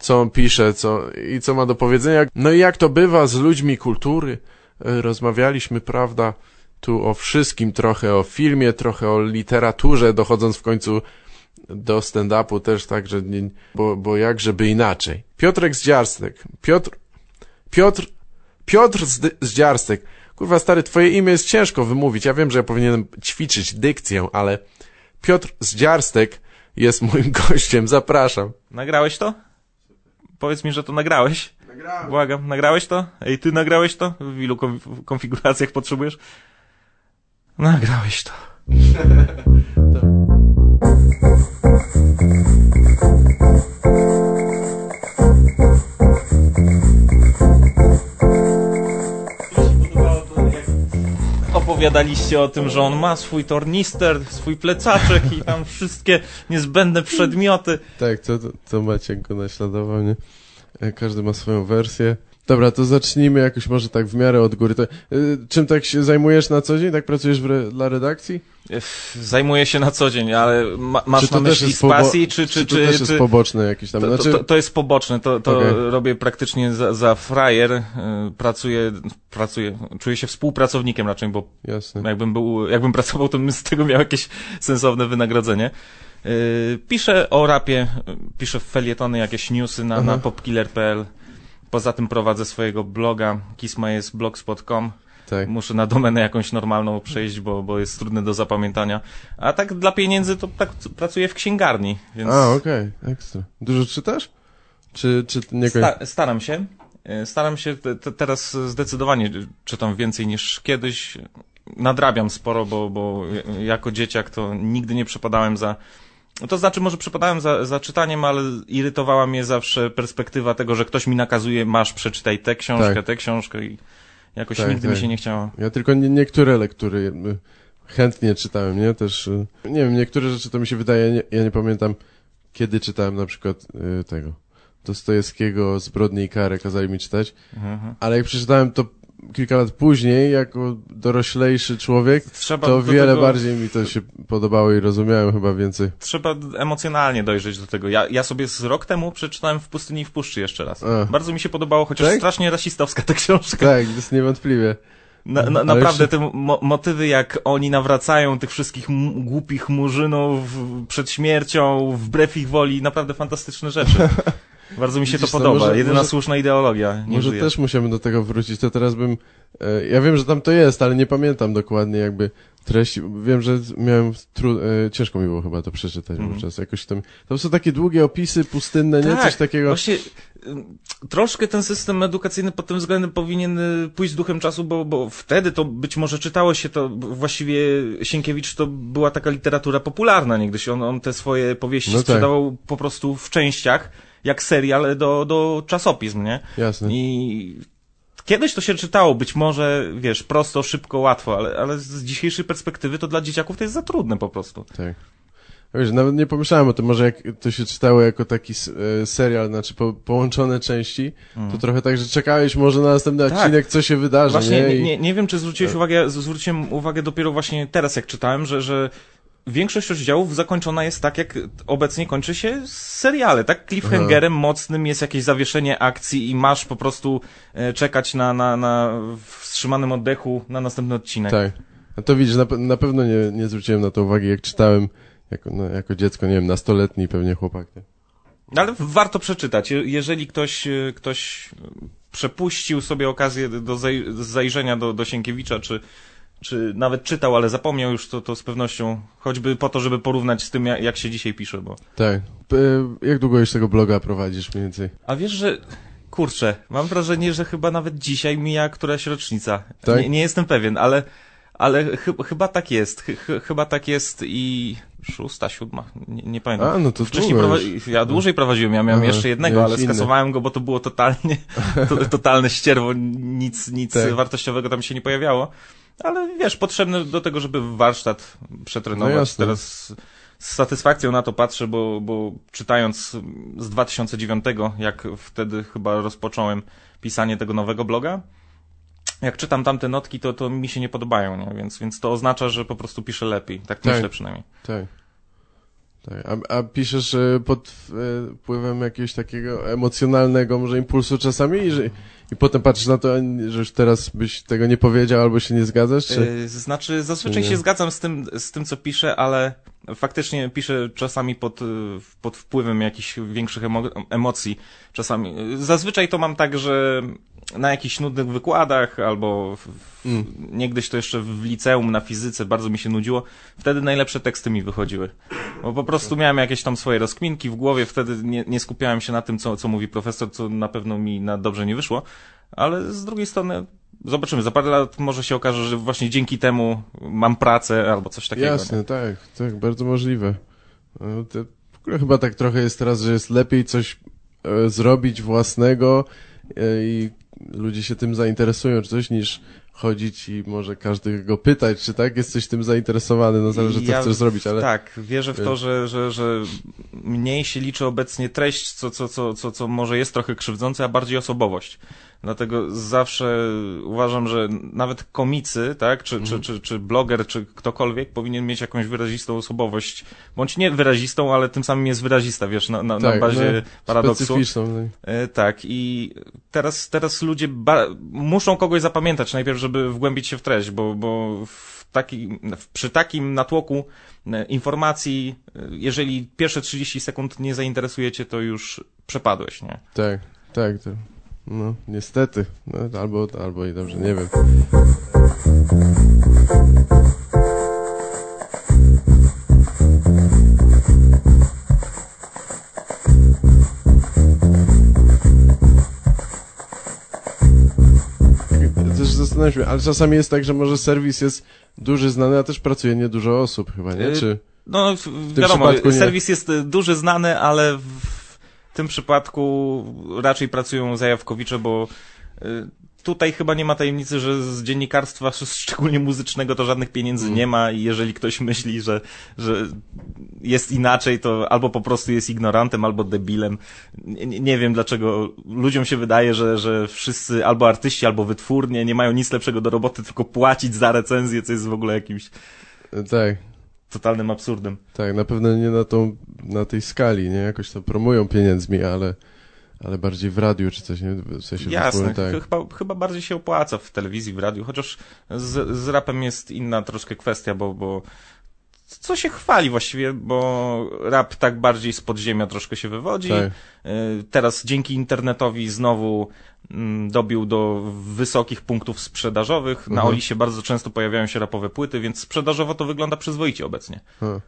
co on pisze co, i co ma do powiedzenia. No i jak to bywa z ludźmi kultury, e, rozmawialiśmy, prawda, tu o wszystkim, trochę o filmie, trochę o literaturze, dochodząc w końcu do stand-upu też tak, że nie, bo, bo jak żeby inaczej. Piotrek Zdziarstek. Piotr, Piotr, Piotr Zdziarstek. Kurwa stary, twoje imię jest ciężko wymówić. Ja wiem, że ja powinienem ćwiczyć dykcję, ale Piotr Zdziarstek jest moim gościem. Zapraszam. Nagrałeś to? Powiedz mi, że to nagrałeś. Nagrałem. Błagam, nagrałeś to? Ej, ty nagrałeś to? W ilu konfiguracjach potrzebujesz? Nagrałeś to. opowiadaliście o tym, że on ma swój tornister, swój plecaczek i tam wszystkie niezbędne przedmioty. Tak, to, to, Maciek go naśladował, nie? E, każdy ma swoją wersję. Dobra, to zacznijmy jakoś może tak w miarę od góry. To, y, czym tak się zajmujesz na co dzień? Tak pracujesz re, dla redakcji? Zajmuję się na co dzień, ale ma, masz na myśli z pasji, czy, czy, czy, to też jest poboczne jakieś tam? To, znaczy... to, to jest poboczne, to, to okay. robię praktycznie za, za frajer, y, pracuję, pracuję, czuję się współpracownikiem raczej, bo Jasne. jakbym był, jakbym pracował, to bym z tego miał jakieś sensowne wynagrodzenie. Y, piszę o rapie, piszę felietony, jakieś newsy na, na popkiller.pl. Poza tym prowadzę swojego bloga, kisma jest blogspot.com. Tak. Muszę na domenę jakąś normalną przejść, bo, bo jest trudne do zapamiętania. A tak dla pieniędzy to tak pracuję w księgarni, więc... A, okej, okay. ekstra. Dużo czytasz? Czy, czy nie Sta Staram się. E, staram się, te, teraz zdecydowanie czytam więcej niż kiedyś. Nadrabiam sporo, bo, bo jako dzieciak to nigdy nie przepadałem za to znaczy, może przepadałem za, za czytaniem, ale irytowała mnie zawsze perspektywa tego, że ktoś mi nakazuje, masz, przeczytaj tę książkę, tak. tę książkę i jakoś tak, nigdy tak. mi się nie chciało. Ja tylko nie, niektóre lektury chętnie czytałem, nie? Też, y, nie wiem, niektóre rzeczy to mi się wydaje, nie, ja nie pamiętam, kiedy czytałem na przykład y, tego Dostojewskiego Zbrodni i Kary, kazali mi czytać, mhm. ale jak przeczytałem to kilka lat później, jako doroślejszy człowiek, Trzeba to wiele tego... bardziej mi to się podobało i rozumiałem chyba więcej. Trzeba emocjonalnie dojrzeć do tego. Ja, ja sobie z rok temu przeczytałem w Pustyni i w Puszczy jeszcze raz. A. Bardzo mi się podobało, chociaż tak? strasznie rasistowska ta książka. Tak, to jest niewątpliwie. Na, na, naprawdę te mo motywy, jak oni nawracają tych wszystkich głupich murzynów przed śmiercią, wbrew ich woli, naprawdę fantastyczne rzeczy. Bardzo mi się Widzisz, to podoba. Może, Jedyna może, słuszna ideologia. Nie może żyje. też musimy do tego wrócić. To teraz bym... E, ja wiem, że tam to jest, ale nie pamiętam dokładnie jakby treści. Wiem, że miałem tru... E, ciężko mi było chyba to przeczytać mm. wówczas. Jakoś tam... To są takie długie opisy pustynne, tak, nie? Coś takiego... właśnie troszkę ten system edukacyjny pod tym względem powinien y, pójść z duchem czasu, bo, bo wtedy to być może czytało się to, właściwie Sienkiewicz to była taka literatura popularna niegdyś. On, on te swoje powieści no tak. sprzedawał po prostu w częściach jak serial do, do czasopism, nie? Jasne. I kiedyś to się czytało, być może, wiesz, prosto, szybko, łatwo, ale, ale z dzisiejszej perspektywy to dla dzieciaków to jest za trudne po prostu. Tak. Wiesz, nawet nie pomyślałem o tym, może jak to się czytało jako taki e, serial, znaczy po, połączone części, mm. to trochę tak, że czekałeś może na następny tak. odcinek, co się wydarzy, właśnie, nie? I... Nie, nie wiem, czy zwróciłeś tak. uwagę, zwróciłem uwagę dopiero właśnie teraz, jak czytałem, że, że większość rozdziałów zakończona jest tak, jak obecnie kończy się seriale, tak? Cliffhangerem Aha. mocnym jest jakieś zawieszenie akcji i masz po prostu e, czekać na, na, na wstrzymanym oddechu na następny odcinek. Tak. A to widzisz, na, na pewno nie, nie zwróciłem na to uwagi, jak czytałem jako, no, jako dziecko, nie wiem, nastoletni pewnie chłopak. Nie? Ale warto przeczytać. Jeżeli ktoś, e, ktoś przepuścił sobie okazję do zajrzenia do, do Sienkiewicza, czy czy nawet czytał, ale zapomniał już to, to z pewnością, choćby po to, żeby porównać z tym, jak, jak się dzisiaj pisze, bo... Tak. Jak długo już tego bloga prowadzisz mniej więcej? A wiesz, że... Kurczę, mam wrażenie, że chyba nawet dzisiaj mija któraś rocznica. Tak? Nie, nie jestem pewien, ale, ale chy, chyba tak jest. Chy, chyba tak jest i szósta, siódma, nie, nie pamiętam. A, no to Wcześniej prowadzi... Ja dłużej prowadziłem, ja miałem Aha, jeszcze jednego, ale skasowałem inny. go, bo to było totalnie, to, totalne ścierwo, nic, nic tak. wartościowego tam się nie pojawiało. Ale wiesz, potrzebne do tego, żeby warsztat przetrenować. No Teraz z satysfakcją na to patrzę, bo, bo czytając z 2009, jak wtedy chyba rozpocząłem pisanie tego nowego bloga, jak czytam tamte notki, to, to mi się nie podobają, nie? Więc, więc to oznacza, że po prostu piszę lepiej. Tak, tak myślę przynajmniej. Tak. Tak, a, a piszesz e, pod e, wpływem jakiegoś takiego emocjonalnego może impulsu czasami że, i potem patrzysz na to, że już teraz byś tego nie powiedział albo się nie zgadzasz? Czy... Yy, znaczy, zazwyczaj się zgadzam z tym, z tym, co piszę, ale faktycznie piszę czasami pod, pod wpływem jakichś większych emo emocji. Czasami. Zazwyczaj to mam tak, że na jakichś nudnych wykładach, albo w, mm. niegdyś to jeszcze w liceum na fizyce bardzo mi się nudziło, wtedy najlepsze teksty mi wychodziły. Bo po prostu miałem jakieś tam swoje rozkminki w głowie, wtedy nie, nie skupiałem się na tym, co, co mówi profesor, co na pewno mi na dobrze nie wyszło, ale z drugiej strony zobaczymy, za parę lat może się okaże, że właśnie dzięki temu mam pracę albo coś takiego. Jasne, nie? tak, tak, bardzo możliwe. No, to w ogóle chyba tak trochę jest teraz, że jest lepiej coś e, zrobić własnego e, i ludzie się tym zainteresują, czy coś, niż chodzić i może każdego pytać, czy tak, jesteś tym zainteresowany, no zależy co ja, chcesz zrobić, ale... Tak, wierzę w to, że, że, że mniej się liczy obecnie treść, co, co, co, co, co może jest trochę krzywdzące, a bardziej osobowość. Dlatego zawsze uważam, że nawet komicy, tak, czy, czy, czy, czy bloger, czy ktokolwiek powinien mieć jakąś wyrazistą osobowość, bądź nie wyrazistą, ale tym samym jest wyrazista, wiesz, na, na, Tak, na bazie no, paradoksu. Specyficzną. no. E, Tak, i teraz, teraz ludzie muszą kogoś zapamiętać najpierw, żeby wgłębić się w treść, bo, bo w taki, przy takim natłoku e, informacji, e, jeżeli pierwsze 30 sekund nie zainteresujecie, to już przepadłeś, nie? Tak, tak. To, no, niestety. No, albo, albo i dobrze, nie wiem. Zastanawiam się, ale czasami jest tak, że może serwis jest duży, znany, a też pracuje niedużo osób chyba, nie? Y, Czy... No, w- tym wiadomo, przypadku nie. serwis jest e, duży, znany, ale w tym przypadku raczej pracują zajawkowicze, bo e, tutaj chyba nie ma tajemnicy, że z dziennikarstwa, szczególnie muzycznego, to żadnych pieniędzy Mm. nie ma i jeżeli ktoś myśli, że, że jest inaczej, to albo po prostu jest ignorantem, albo debilem. Nie, nie- nie wiem dlaczego ludziom się wydaje, że, że wszyscy albo artyści, albo wytwórnie nie mają nic lepszego do roboty, tylko płacić za recenzję, co jest w ogóle jakimś Tak, totalnym absurdem. tak, na pewno nie na tą, na tej skali, nie? Jakoś to promują pieniędzmi, ale, ale bardziej w radiu czy coś, nie? W sensie Jasne, tak. chyba, chyba bardziej się opłaca w telewizji, w radiu, chociaż z, z rapem jest inna troszkę kwestia, bo, bo co się chwali właściwie, bo rap tak bardziej z podziemia troszkę się wywodzi. Tak. Y, Teraz dzięki internetowi znowu mm, dobił do wysokich punktów sprzedażowych. Na Mhm. Olisie bardzo często pojawiają się rapowe płyty, więc sprzedażowo to wygląda przyzwoicie obecnie. A.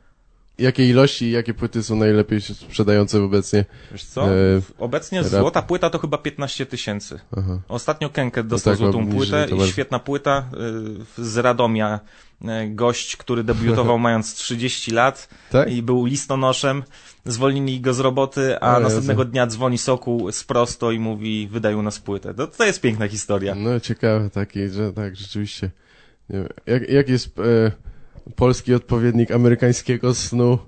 Jakie ilości i jakie płyty są najlepiej się sprzedające obecnie? Wiesz co? E, Obecnie rap- złota płyta to chyba 15 tysięcy. Ostatnio Kenket dostał tak, złotą płytę i świetna płyta y, z Radomia. y, Gość, który debiutował mając 30 lat Tak? i był listonoszem. Zwolnili go z roboty, a Jezu. następnego dnia dzwoni Sokół z prosto i mówi, wydają u nas płytę. To, to jest piękna historia. No ciekawe taki, że tak, rzeczywiście. Nie wiem. Jak, jak jest e, polski odpowiednik amerykańskiego snu?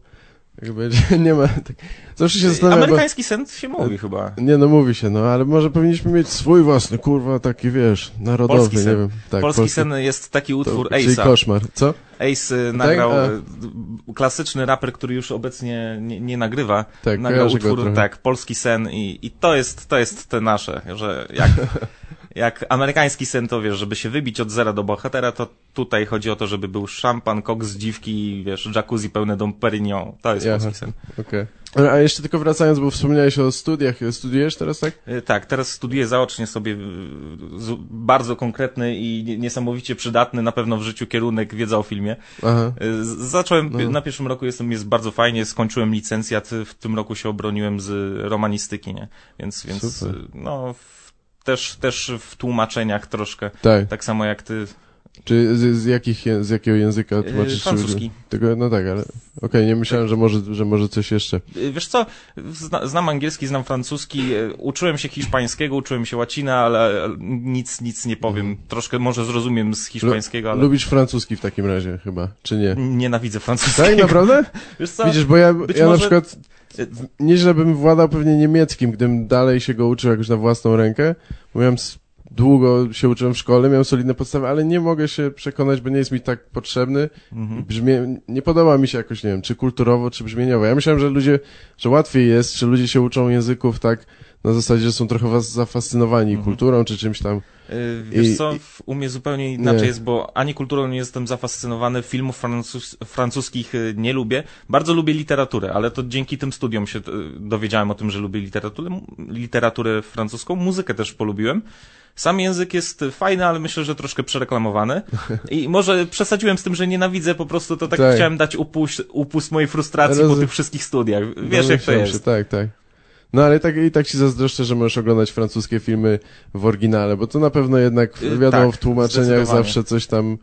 Jak będzie, nie ma, tak. Zawsze się zastanawiam, bo, Amerykański sen się mówi chyba. nie no mówi się, no, ale może powinniśmy mieć swój własny, kurwa, taki wiesz, narodowy, Polski nie sen. wiem. Tak, Polski sen jest taki to- utwór Czyli Ace'a. koszmar, co? Ace y, nagrał, a- y, klasyczny raper, który już obecnie nie, nie nagrywa, Tak, nagrał utwór, tak, Polski sen i, i to jest, to jest te nasze, że jak, jak amerykański sen to wiesz, żeby się wybić od zera do bohatera, to tutaj chodzi o to, żeby był szampan, koks dziwki, wiesz, jacuzzi pełne Dom Perignon. To jest Jaha. polski sen. Okej. A a jeszcze tylko wracając, bo wspomniałeś o studiach, studiujesz teraz, tak? Y, Tak, teraz studiuję zaocznie sobie z- bardzo konkretny i nie- niesamowicie przydatny na pewno w życiu kierunek wiedza o filmie. Aha. Z- Zacząłem, No. na pierwszym roku jestem, jest bardzo fajnie, skończyłem licencjat, w tym roku się obroniłem z romanistyki, nie? Więc, więc Super. no, też, też w tłumaczeniach troszkę, Tak. tak samo jak ty, Czy z, z, jakich, z jakiego języka y, tłumaczysz? francuski. Tego, no tak, ale okej, nie myślałem, że może, że może coś jeszcze. Y, Wiesz co, zna, znam angielski, znam francuski, y, uczyłem się hiszpańskiego, uczyłem się łacina, ale ale nic, nic nie powiem. Troszkę może zrozumiem z hiszpańskiego, ale Lubisz francuski w takim razie chyba, czy nie? nienawidzę francuskiego. Tak, naprawdę? Wiesz co, Widzisz, bo ja, być ja na może- przykład y, nieźle bym władał pewnie niemieckim, gdybym dalej się go uczył jakoś na własną rękę, bo miałem długo się uczyłem w szkole, miałem solidne podstawy, ale nie mogę się przekonać, bo nie jest mi tak potrzebny. Mhm. Brzmie, nie podoba mi się jakoś, nie wiem, czy kulturowo, czy brzmieniowo. Ja myślałem, że ludzie, że łatwiej jest, że ludzie się uczą języków tak na zasadzie, że są trochę was zafascynowani Mhm. kulturą, czy czymś tam. Y, Wiesz I- co, w- u mnie zupełnie inaczej Nie. jest, bo ani kulturą nie jestem zafascynowany, filmów francus francuskich y, nie lubię. Bardzo lubię literaturę, ale to dzięki tym studiom się y, dowiedziałem o tym, że lubię literaturę, literaturę francuską. Muzykę też polubiłem. Sam język jest fajny, ale myślę, że troszkę przereklamowany. I może przesadziłem z tym, że nienawidzę, po prostu to tak, Tak. chciałem dać upust, upust mojej frustracji po tych wszystkich studiach. Wiesz, jak to jest. Się, tak, tak. No ale tak, i tak ci zazdroszczę, że możesz oglądać francuskie filmy w oryginale, bo to na pewno jednak, Y, wiadomo, tak, w tłumaczeniach zawsze coś tam,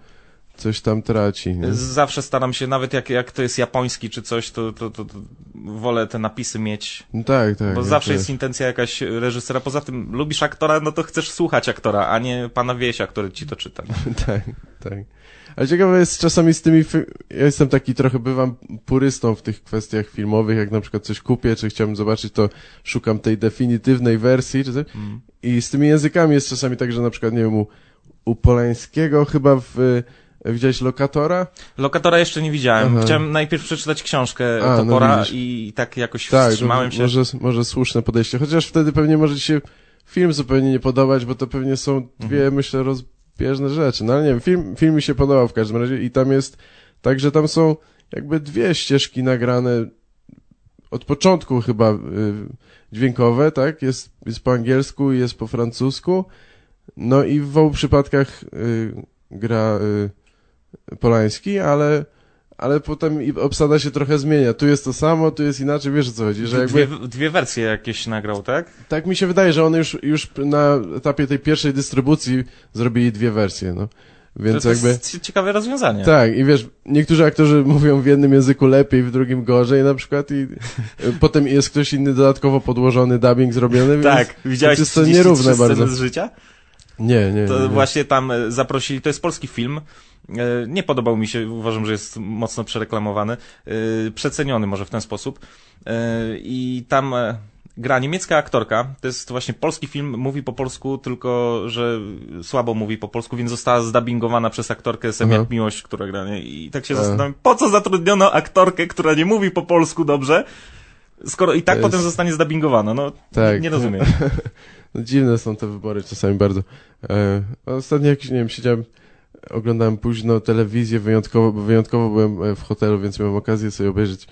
coś tam traci. Nie? Zawsze staram się, nawet jak, jak to jest japoński czy coś, to, to, to, to wolę te napisy mieć. No tak, tak. Bo zawsze jest intencja jakaś reżysera. Poza tym, lubisz aktora, no to chcesz słuchać aktora, a nie pana Wiesia, który ci to czyta. tak, tak. Ale ciekawe jest czasami z tymi, ja jestem taki trochę, bywam purystą w tych kwestiach filmowych, jak na przykład coś kupię, czy chciałbym zobaczyć, to szukam tej definitywnej wersji, czy. Mm. I z tymi językami jest czasami tak, że na przykład, nie wiem, u, u Polańskiego chyba w, Widziałeś Lokatora? Lokatora jeszcze nie widziałem. Aha. Chciałem najpierw przeczytać książkę A, no Topora no i tak jakoś tak, wstrzymałem się. Może, może słuszne podejście. Chociaż wtedy pewnie może ci się film zupełnie nie podobać, bo to pewnie są dwie, mhm. myślę, rozbieżne rzeczy. No ale nie wiem, film, film mi się podobał w każdym razie i tam jest tak, że tam są jakby dwie ścieżki nagrane od początku chyba y, dźwiękowe, tak? Jest, jest po angielsku i jest po francusku. No i w obu przypadkach y, gra y, Polański, ale, ale potem obsada się trochę zmienia. Tu jest to samo, tu jest inaczej, wiesz o co chodzi. Że jakby... dwie, dwie wersje jakieś nagrał, tak? Tak mi się wydaje, że one już, już na etapie tej pierwszej dystrybucji zrobili dwie wersje, no. Więc to jakby... jest ciekawe rozwiązanie. Tak, i wiesz, niektórzy aktorzy mówią w jednym języku lepiej, w drugim gorzej na przykład i potem jest ktoś inny dodatkowo podłożony dubbing zrobiony, więc tak, widziałeś jest to nierówne bardzo. z życia? Nie, nie. To nie. właśnie tam e, zaprosili, to jest polski film. E, nie podobał mi się, uważam, że jest mocno przereklamowany, e, przeceniony może w ten sposób. I tam gra niemiecka aktorka, to jest właśnie polski film, mówi po polsku, tylko że słabo mówi po polsku, więc została zdabingowana przez aktorkę Semiak Miłość, która gra, nie? I tak się zastanawiam, po co zatrudniono aktorkę, która nie mówi po polsku dobrze, skoro i tak jest... potem zostanie zdabingowana, no tak. nie, nie rozumiem. No, dziwne są te wybory czasami bardzo. E, ostatnio jakiś, nie wiem, siedziałem, oglądałem późno telewizję wyjątkowo, bo wyjątkowo byłem e, w hotelu, więc miałem okazję sobie obejrzeć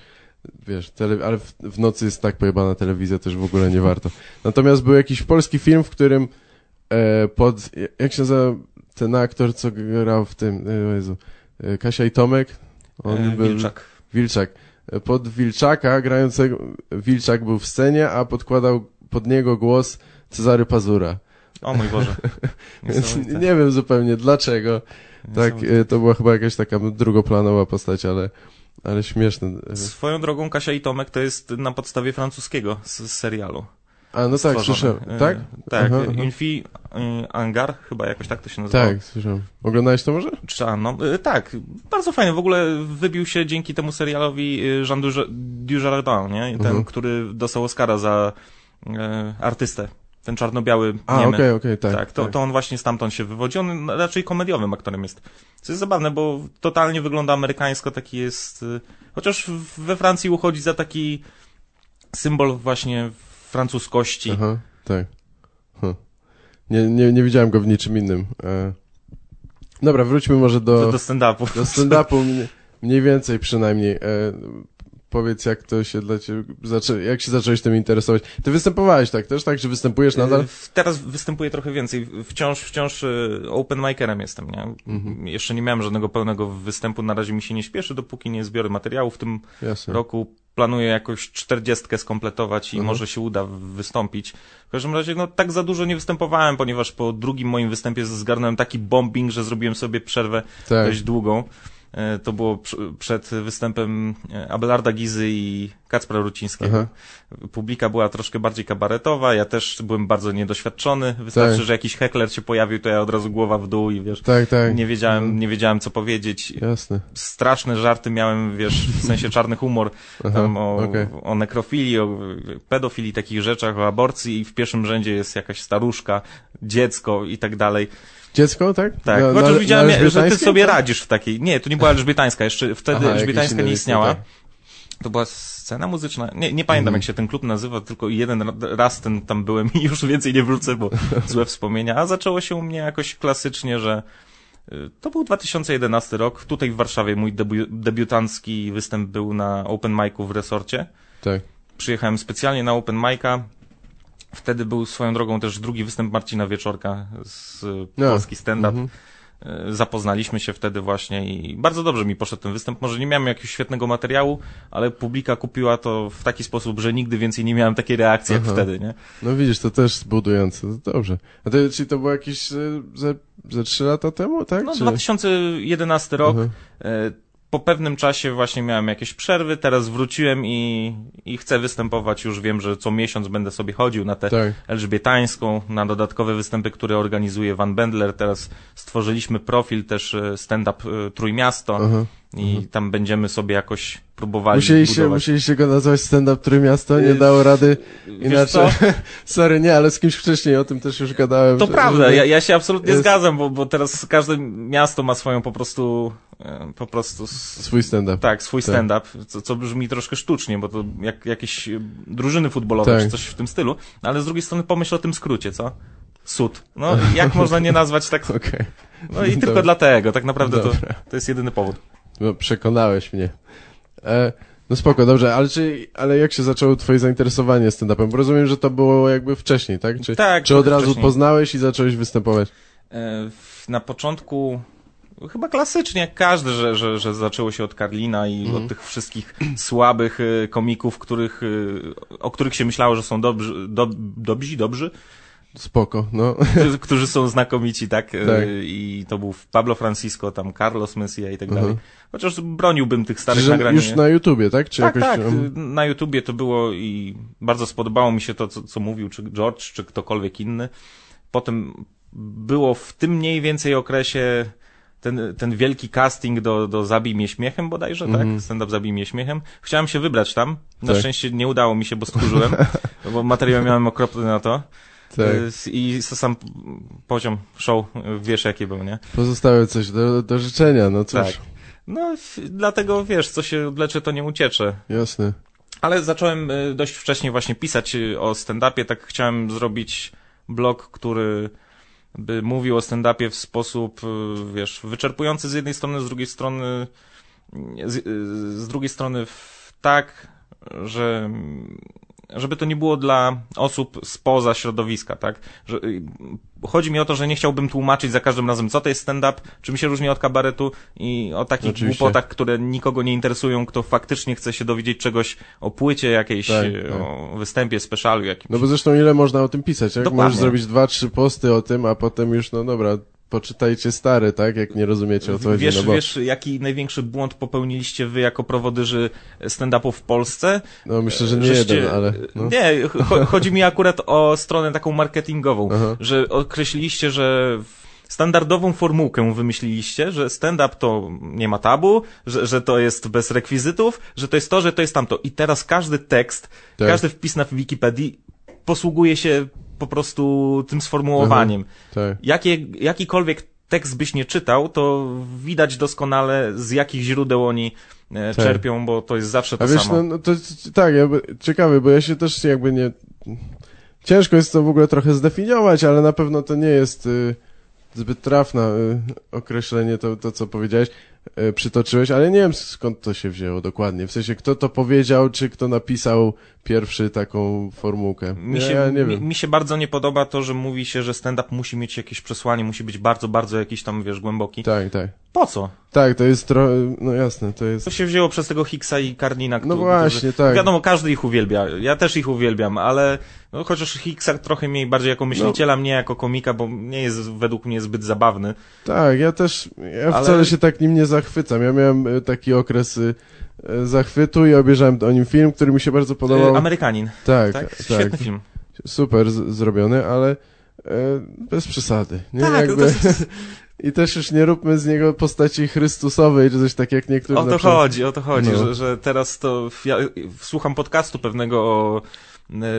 wiesz, tele, ale w, w, nocy jest tak pojebana telewizja, też w ogóle nie warto. Natomiast był jakiś polski film, w którym e, pod, jak się nazywa ten aktor, co grał w tym, e, Jezu, e, Kasia i Tomek? On e, był, Wilczak. Wilczak. E, pod Wilczaka grającego, Wilczak był w scenie, a podkładał pod niego głos Cezary Pazura. O mój Boże. Więc nie wiem zupełnie dlaczego. Tak, e, to była chyba jakaś taka drugoplanowa postać, ale, ale śmieszne. Swoją drogą Kasia i Tomek to jest na podstawie francuskiego z, serialu. A, no tak, słyszałem. E, tak? Tak, aha, aha. Infi Angar, chyba jakoś tak to się nazywa. Tak, słyszałem. Oglądałeś to może? Czy no, tak, bardzo fajnie. W ogóle wybił się dzięki temu serialowi Jean Dujardin, nie? Ten, uh mhm. -huh. który dostał Oscara za e, artystę. Ten czarno-biały A, okej, okej, okay, okay, tak. to, tak. to on właśnie stamtąd się wywodzi. On raczej komediowym aktorem jest. Co jest zabawne, bo totalnie wygląda amerykańsko, taki jest... Y, chociaż we Francji uchodzi za taki symbol właśnie francuskości. Aha, tak. Huh. Nie, nie, nie widziałem go w niczym innym. E... Dobra, wróćmy może do... Do, stand-upu. Do stand-upu, mniej więcej przynajmniej. E powiedz, jak to się dla ciebie, jak się zacząłeś tym interesować. Ty występowałeś tak też, tak? Czy występujesz nadal? Teraz występuję trochę więcej. Wciąż, wciąż y, open micerem jestem, nie? Mhm. Jeszcze nie miałem żadnego pełnego występu, na razie mi się nie śpieszy, dopóki nie zbiorę materiału. W tym Jasne. roku planuję jakoś czterdziestkę skompletować i mhm. może się uda wystąpić. W każdym razie, no tak za dużo nie występowałem, ponieważ po drugim moim występie zgarnąłem taki bombing, że zrobiłem sobie przerwę tak. dość długą. E, to było przed występem e, Abelarda Gizy i Kacpra Rucińskiego. Aha. Publika była troszkę bardziej kabaretowa, ja też byłem bardzo niedoświadczony. Wystarczy, tak. że jakiś heckler się pojawił, to ja od razu głowa w dół i wiesz, tak, tak. nie wiedziałem, mhm. nie wiedziałem co powiedzieć. Jasne. Straszne żarty miałem, wiesz, w sensie czarny humor Aha, o, okay. o nekrofilii, o pedofilii, takich rzeczach, o aborcji i w pierwszym rzędzie jest jakaś staruszka, dziecko i tak dalej. Dziecko, tak? Tak, no, chociaż widziałem, że ty sobie radzisz w takiej... Nie, to nie była Elżbietańska, jeszcze wtedy Aha, Elżbietańska nie istniała. Tak. To była scena muzyczna. Nie, nie pamiętam, mm. jak się ten klub nazywa, tylko jeden raz ten tam byłem i już więcej nie wrócę, bo złe wspomnienia. A zaczęło się u mnie jakoś klasycznie, że y, to był 2011 rok. Tutaj w Warszawie mój debiu debiutancki występ był na open micu w resorcie. Tak. Przyjechałem specjalnie na open mica. Wtedy był swoją drogą też drugi występ Marcina Wieczorka z no. Polski Stand Up. Mm -hmm. e, zapoznaliśmy się wtedy właśnie i bardzo dobrze mi poszedł ten występ. Może nie miałem jakiegoś świetnego materiału, ale publika kupiła to w taki sposób, że nigdy więcej nie miałem takiej reakcji jak Aha. wtedy, nie? No widzisz, to też budujące, to dobrze. A to, czyli to było jakieś e, ze, ze trzy lata temu, tak? No Czy... 2011 rok. Mhm. Po pewnym czasie właśnie miałem jakieś przerwy, teraz wróciłem i, i chcę występować. Już wiem, że co miesiąc będę sobie chodził na tę Tak. Elżbietańską, na dodatkowe występy, które organizuje Van Bendler. Teraz stworzyliśmy profil też e, stand-up e, Trójmiasto. I tam będziemy sobie jakoś próbowali Musieliście, budować. musieliście go nazwać stand-up Trójmiasto, nie dało rady inaczej. Sorry, nie, ale z kimś wcześniej o tym też już gadałem. To że- prawda, że- ja, ja się absolutnie jest- zgadzam, bo, bo teraz każde miasto ma swoją po prostu, e, po prostu Swój stand-up. Tak, swój Tak. stand-up, co, co brzmi troszkę sztucznie, bo to jak jakieś e, drużyny futbolowe Tak. czy coś w tym stylu, ale z drugiej strony pomyśl o tym skrócie, co? Sud. No, jak można nie nazwać tak? Okej. No i tylko Dobra. dlatego, tak naprawdę to, to jest jedyny powód. No, przekonałeś mnie. E, no spoko, dobrze, ale czy, ale jak się zaczęło twoje zainteresowanie stand-upem? Rozumiem, że to było jakby wcześniej, tak? Czy, Tak, czy od razu wcześniej. poznałeś i zacząłeś występować? E, w- Na początku chyba klasycznie jak każdy, że, że, że zaczęło się od Karlina i Mhm. od tych wszystkich słabych e, komików, których, e, o których się myślało, że są dobrzy, dob, dobrzy, dobrzy, Spoko, no. którzy- którzy są znakomici, tak? E, Tak. I to był Pablo Francisco, tam Carlos Mencia i tak Mhm. dalej. Chociaż broniłbym tych starych Że nagrań. już na YouTubie, tak? Czy tak, jakoś... tak. um, Na YouTubie to było i bardzo spodobało mi się to, co, co mówił czy George, czy ktokolwiek inny. Potem było w tym mniej więcej okresie ten, ten wielki casting do, do Zabij mnie śmiechem bodajże, Mhm. tak? Stand-up Zabij mnie śmiechem. Chciałem się wybrać tam. Na Tak. szczęście nie udało mi się, bo stchórzyłem, bo materiał miałem okropny na to. Tak. Y, I sam poziom show y, wiesz jaki był, nie? Pozostało coś do, do życzenia, no cóż. Tak. No, dlatego wiesz, co się odlecze, to nie uciecze. Jasne. Ale zacząłem y, dość wcześnie właśnie pisać o stand-upie, tak chciałem zrobić blog, który by mówił o stand-upie w sposób, wiesz, wyczerpujący z jednej strony, z drugiej strony, z, z drugiej strony w- tak, że żeby to nie było dla osób spoza środowiska, tak? Że, y, chodzi mi o to, że nie chciałbym tłumaczyć za każdym razem, co to jest stand-up, czym się różni od kabaretu i o takich Oczywiście. głupotach, które nikogo nie interesują, kto faktycznie chce się dowiedzieć czegoś o płycie jakiejś, Tak, y, tak. o występie, specialu jakimś. No bo zresztą ile można o tym pisać, jak Dokładnie. możesz zrobić dwa, trzy posty o tym, a potem już, no dobra, poczytajcie stary, tak? Jak nie rozumiecie o co chodzi, Wiesz, no bo... wiesz, jaki największy błąd popełniliście wy jako prowodyrzy stand-upu w Polsce? No myślę, że nie Żeście- jeden, ale... No. Nie, cho- chodzi mi akurat o stronę taką marketingową, Aha. że określiliście, że standardową formułkę wymyśliliście, że stand-up to nie ma tabu, że, że to jest bez rekwizytów, że to jest to, że to jest tamto. I teraz każdy tekst, Tak. każdy wpis na Wikipedii posługuje się po prostu tym sformułowaniem. Tak. Jakie, jakikolwiek tekst byś nie czytał, to widać doskonale z jakich źródeł oni e, Tak. czerpią, bo to jest zawsze to A wiesz, samo. no, no to tak, ciekawy, bo ja się też jakby nie... Ciężko jest to w ogóle trochę zdefiniować, ale na pewno to nie jest y, zbyt trafne y, określenie, to, to co powiedziałeś, przytoczyłeś, ale nie wiem skąd to się wzięło dokładnie. W sensie, kto to powiedział, czy kto napisał pierwszy taką formułkę. Mi się, ja nie wiem. mi się bardzo nie podoba to, że mówi się, że stand-up musi mieć jakieś przesłanie, musi być bardzo, bardzo jakiś tam, wiesz, głęboki. Tak, tak. Po co? Tak, to jest trochę, no jasne, to jest... To się wzięło przez tego Hicksa i Karnina. No którzy- właśnie, tak. Wiadomo, każdy ich uwielbia. Ja też ich uwielbiam, ale no, chociaż Hicksa trochę mniej bardziej jako myśliciela, mnie jako komika, bo nie jest według mnie zbyt zabawny. Tak, ja też, ja Ale- wcale się tak nim nie zachwycam. Ja miałem y, taki okres y, zachwytu i obejrzałem o nim film, który mi się bardzo podobał. E, Amerykanin, tak, tak? tak, Świetny film. super zrobiony, ale e, bez przesady. Nie? Tak, Jakby... to jest- I też już nie róbmy z niego postaci Chrystusowej, czy coś tak jak niektórzy O to przykład- chodzi, o to chodzi, No. że, że teraz to ja słucham podcastu pewnego o e,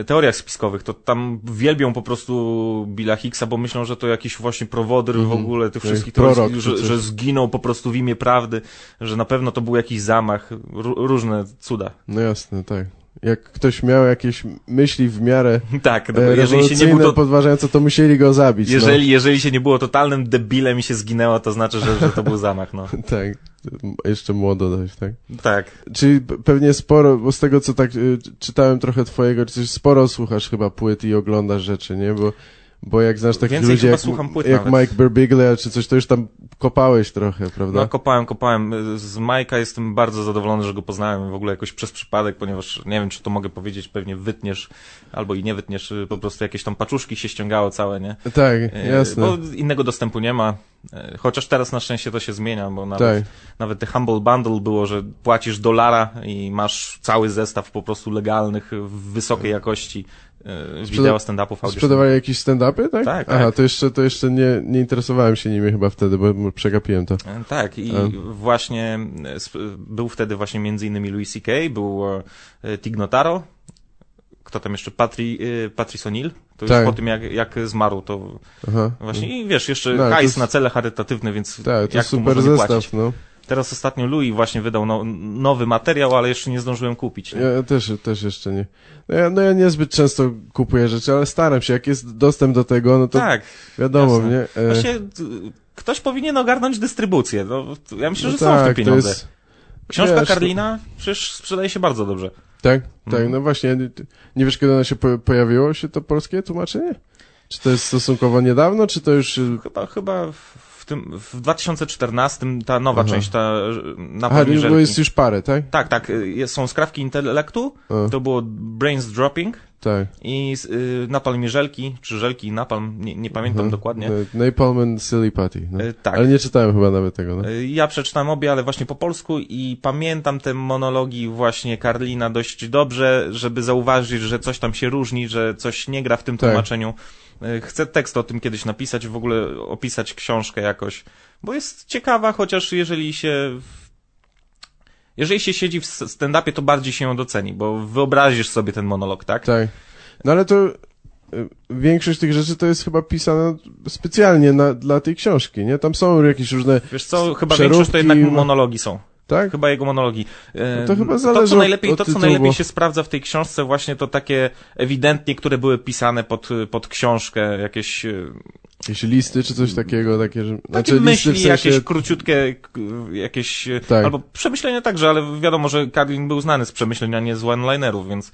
teoriach spiskowych, to tam wielbią po prostu Billa Hicksa, bo myślą, że to jakiś właśnie prowodyr w Mhm. ogóle tych wszystkich teorii, że, że zginął po prostu w imię prawdy, że na pewno to był jakiś zamach, Ró- różne cuda. No jasne, tak. Jak ktoś miał jakieś myśli w miarę Tak, no, e, jeżeli się nie rewolucyjne, był to, podważające, to musieli go zabić. jeżeli, jeżeli się nie było totalnym debilem i się zginęło, to znaczy, że, że to był zamach, no. No. Tak, jeszcze młodo dość, tak. Tak. Czyli pewnie sporo, bo z tego co tak y, czytałem trochę twojego, czy sporo słuchasz chyba płyt i oglądasz rzeczy, nie? Bo, bo jak znasz takich Więcej ludzi jak, jak. Mike Birbiglia czy coś, to już tam kopałeś trochę, prawda? No kopałem, kopałem. Z Majka jestem bardzo zadowolony, że go poznałem w ogóle jakoś przez przypadek, ponieważ nie wiem, czy to mogę powiedzieć, pewnie wytniesz albo i nie wytniesz, po prostu jakieś tam paczuszki się ściągało całe, nie? tak, E, jasne. Bo innego dostępu nie ma. E, Chociaż teraz na szczęście to się zmienia, bo nawet, Tak. nawet te Humble Bundle było, że płacisz dolara i masz cały zestaw po prostu legalnych, w wysokiej jakości e, wideo stand-upów, audio Sprzedawali jakieś stand-upy, tak? Tak, Aha, tak. to jeszcze, to jeszcze nie, nie interesowałem się nimi chyba wtedy, bo przegapiłem to. E, Tak, i E. właśnie e, był wtedy właśnie między innymi Louis C.K., był e, Tig Notaro, kto tam jeszcze, Patri, e, Patrice O'Neill, to już Tak. po tym jak, jak zmarł, to Aha. właśnie, i wiesz, jeszcze No, to hajs jest- na cele charytatywne, więc Tak, to jak super nie zestaw, płacić? no. Teraz ostatnio Louis właśnie wydał no, nowy materiał, ale jeszcze nie zdążyłem kupić. Nie? Ja też, też jeszcze nie. No ja, no ja niezbyt często kupuję rzeczy, ale staram się, jak jest dostęp do tego, no to tak, wiadomo, jasne. nie? E, właśnie t- ktoś powinien ogarnąć dystrybucję. No, ja myślę, no że są w tym tak, to pieniądze. jest... Książka wiesz, to- Karlina przecież sprzedaje się bardzo dobrze. Tak, tak, Mhm. no właśnie. Nie, nie wiesz, kiedy ono się po, pojawiło, się to polskie tłumaczenie? Czy to jest stosunkowo niedawno, czy to już... Chyba, chyba w tym, w 2014 ta nowa Aha. część, ta e, na Aha, jest już parę, tak? Tak, tak, y, jest- są skrawki intelektu, O, to było Brains Dropping tak. i y, Napalm i żelki, czy żelki i napalm, nie, nie pamiętam dokładnie. No, Napalm and Silly Patty. No. Y, tak. Ale nie czytałem chyba nawet tego, no. Y, Ja przeczytałem obie, ale właśnie po polsku i pamiętam te monologi właśnie Karlina dość dobrze, żeby zauważyć, że coś tam się różni, że coś nie gra w tym Tak. tłumaczeniu. Y, Chcę tekst o tym kiedyś napisać, w ogóle opisać książkę jakoś, bo jest ciekawa, chociaż jeżeli się... Jeżeli się siedzi w stand-upie, to bardziej się ją doceni, bo wyobrazisz sobie ten monolog, tak? Tak. No ale to y, większość tych rzeczy to jest chyba pisane specjalnie na, dla tej książki, nie? Tam są jakieś różne, Wiesz co, chyba większość to jednak monologi są. Tak? Chyba jego monologi. E, No to chyba to, zależy co od- najlepiej, od to, co najlepiej się sprawdza w tej książce, właśnie to takie ewidentnie, które były pisane pod, pod książkę, jakieś e, Jakieś listy czy coś takiego, takie, że... takie znaczy myśli, w sensie... jakieś króciutkie, jakieś, e, Tak. albo przemyślenia także, ale wiadomo, że Karlin był znany z przemyśleń, a nie z one-linerów, więc,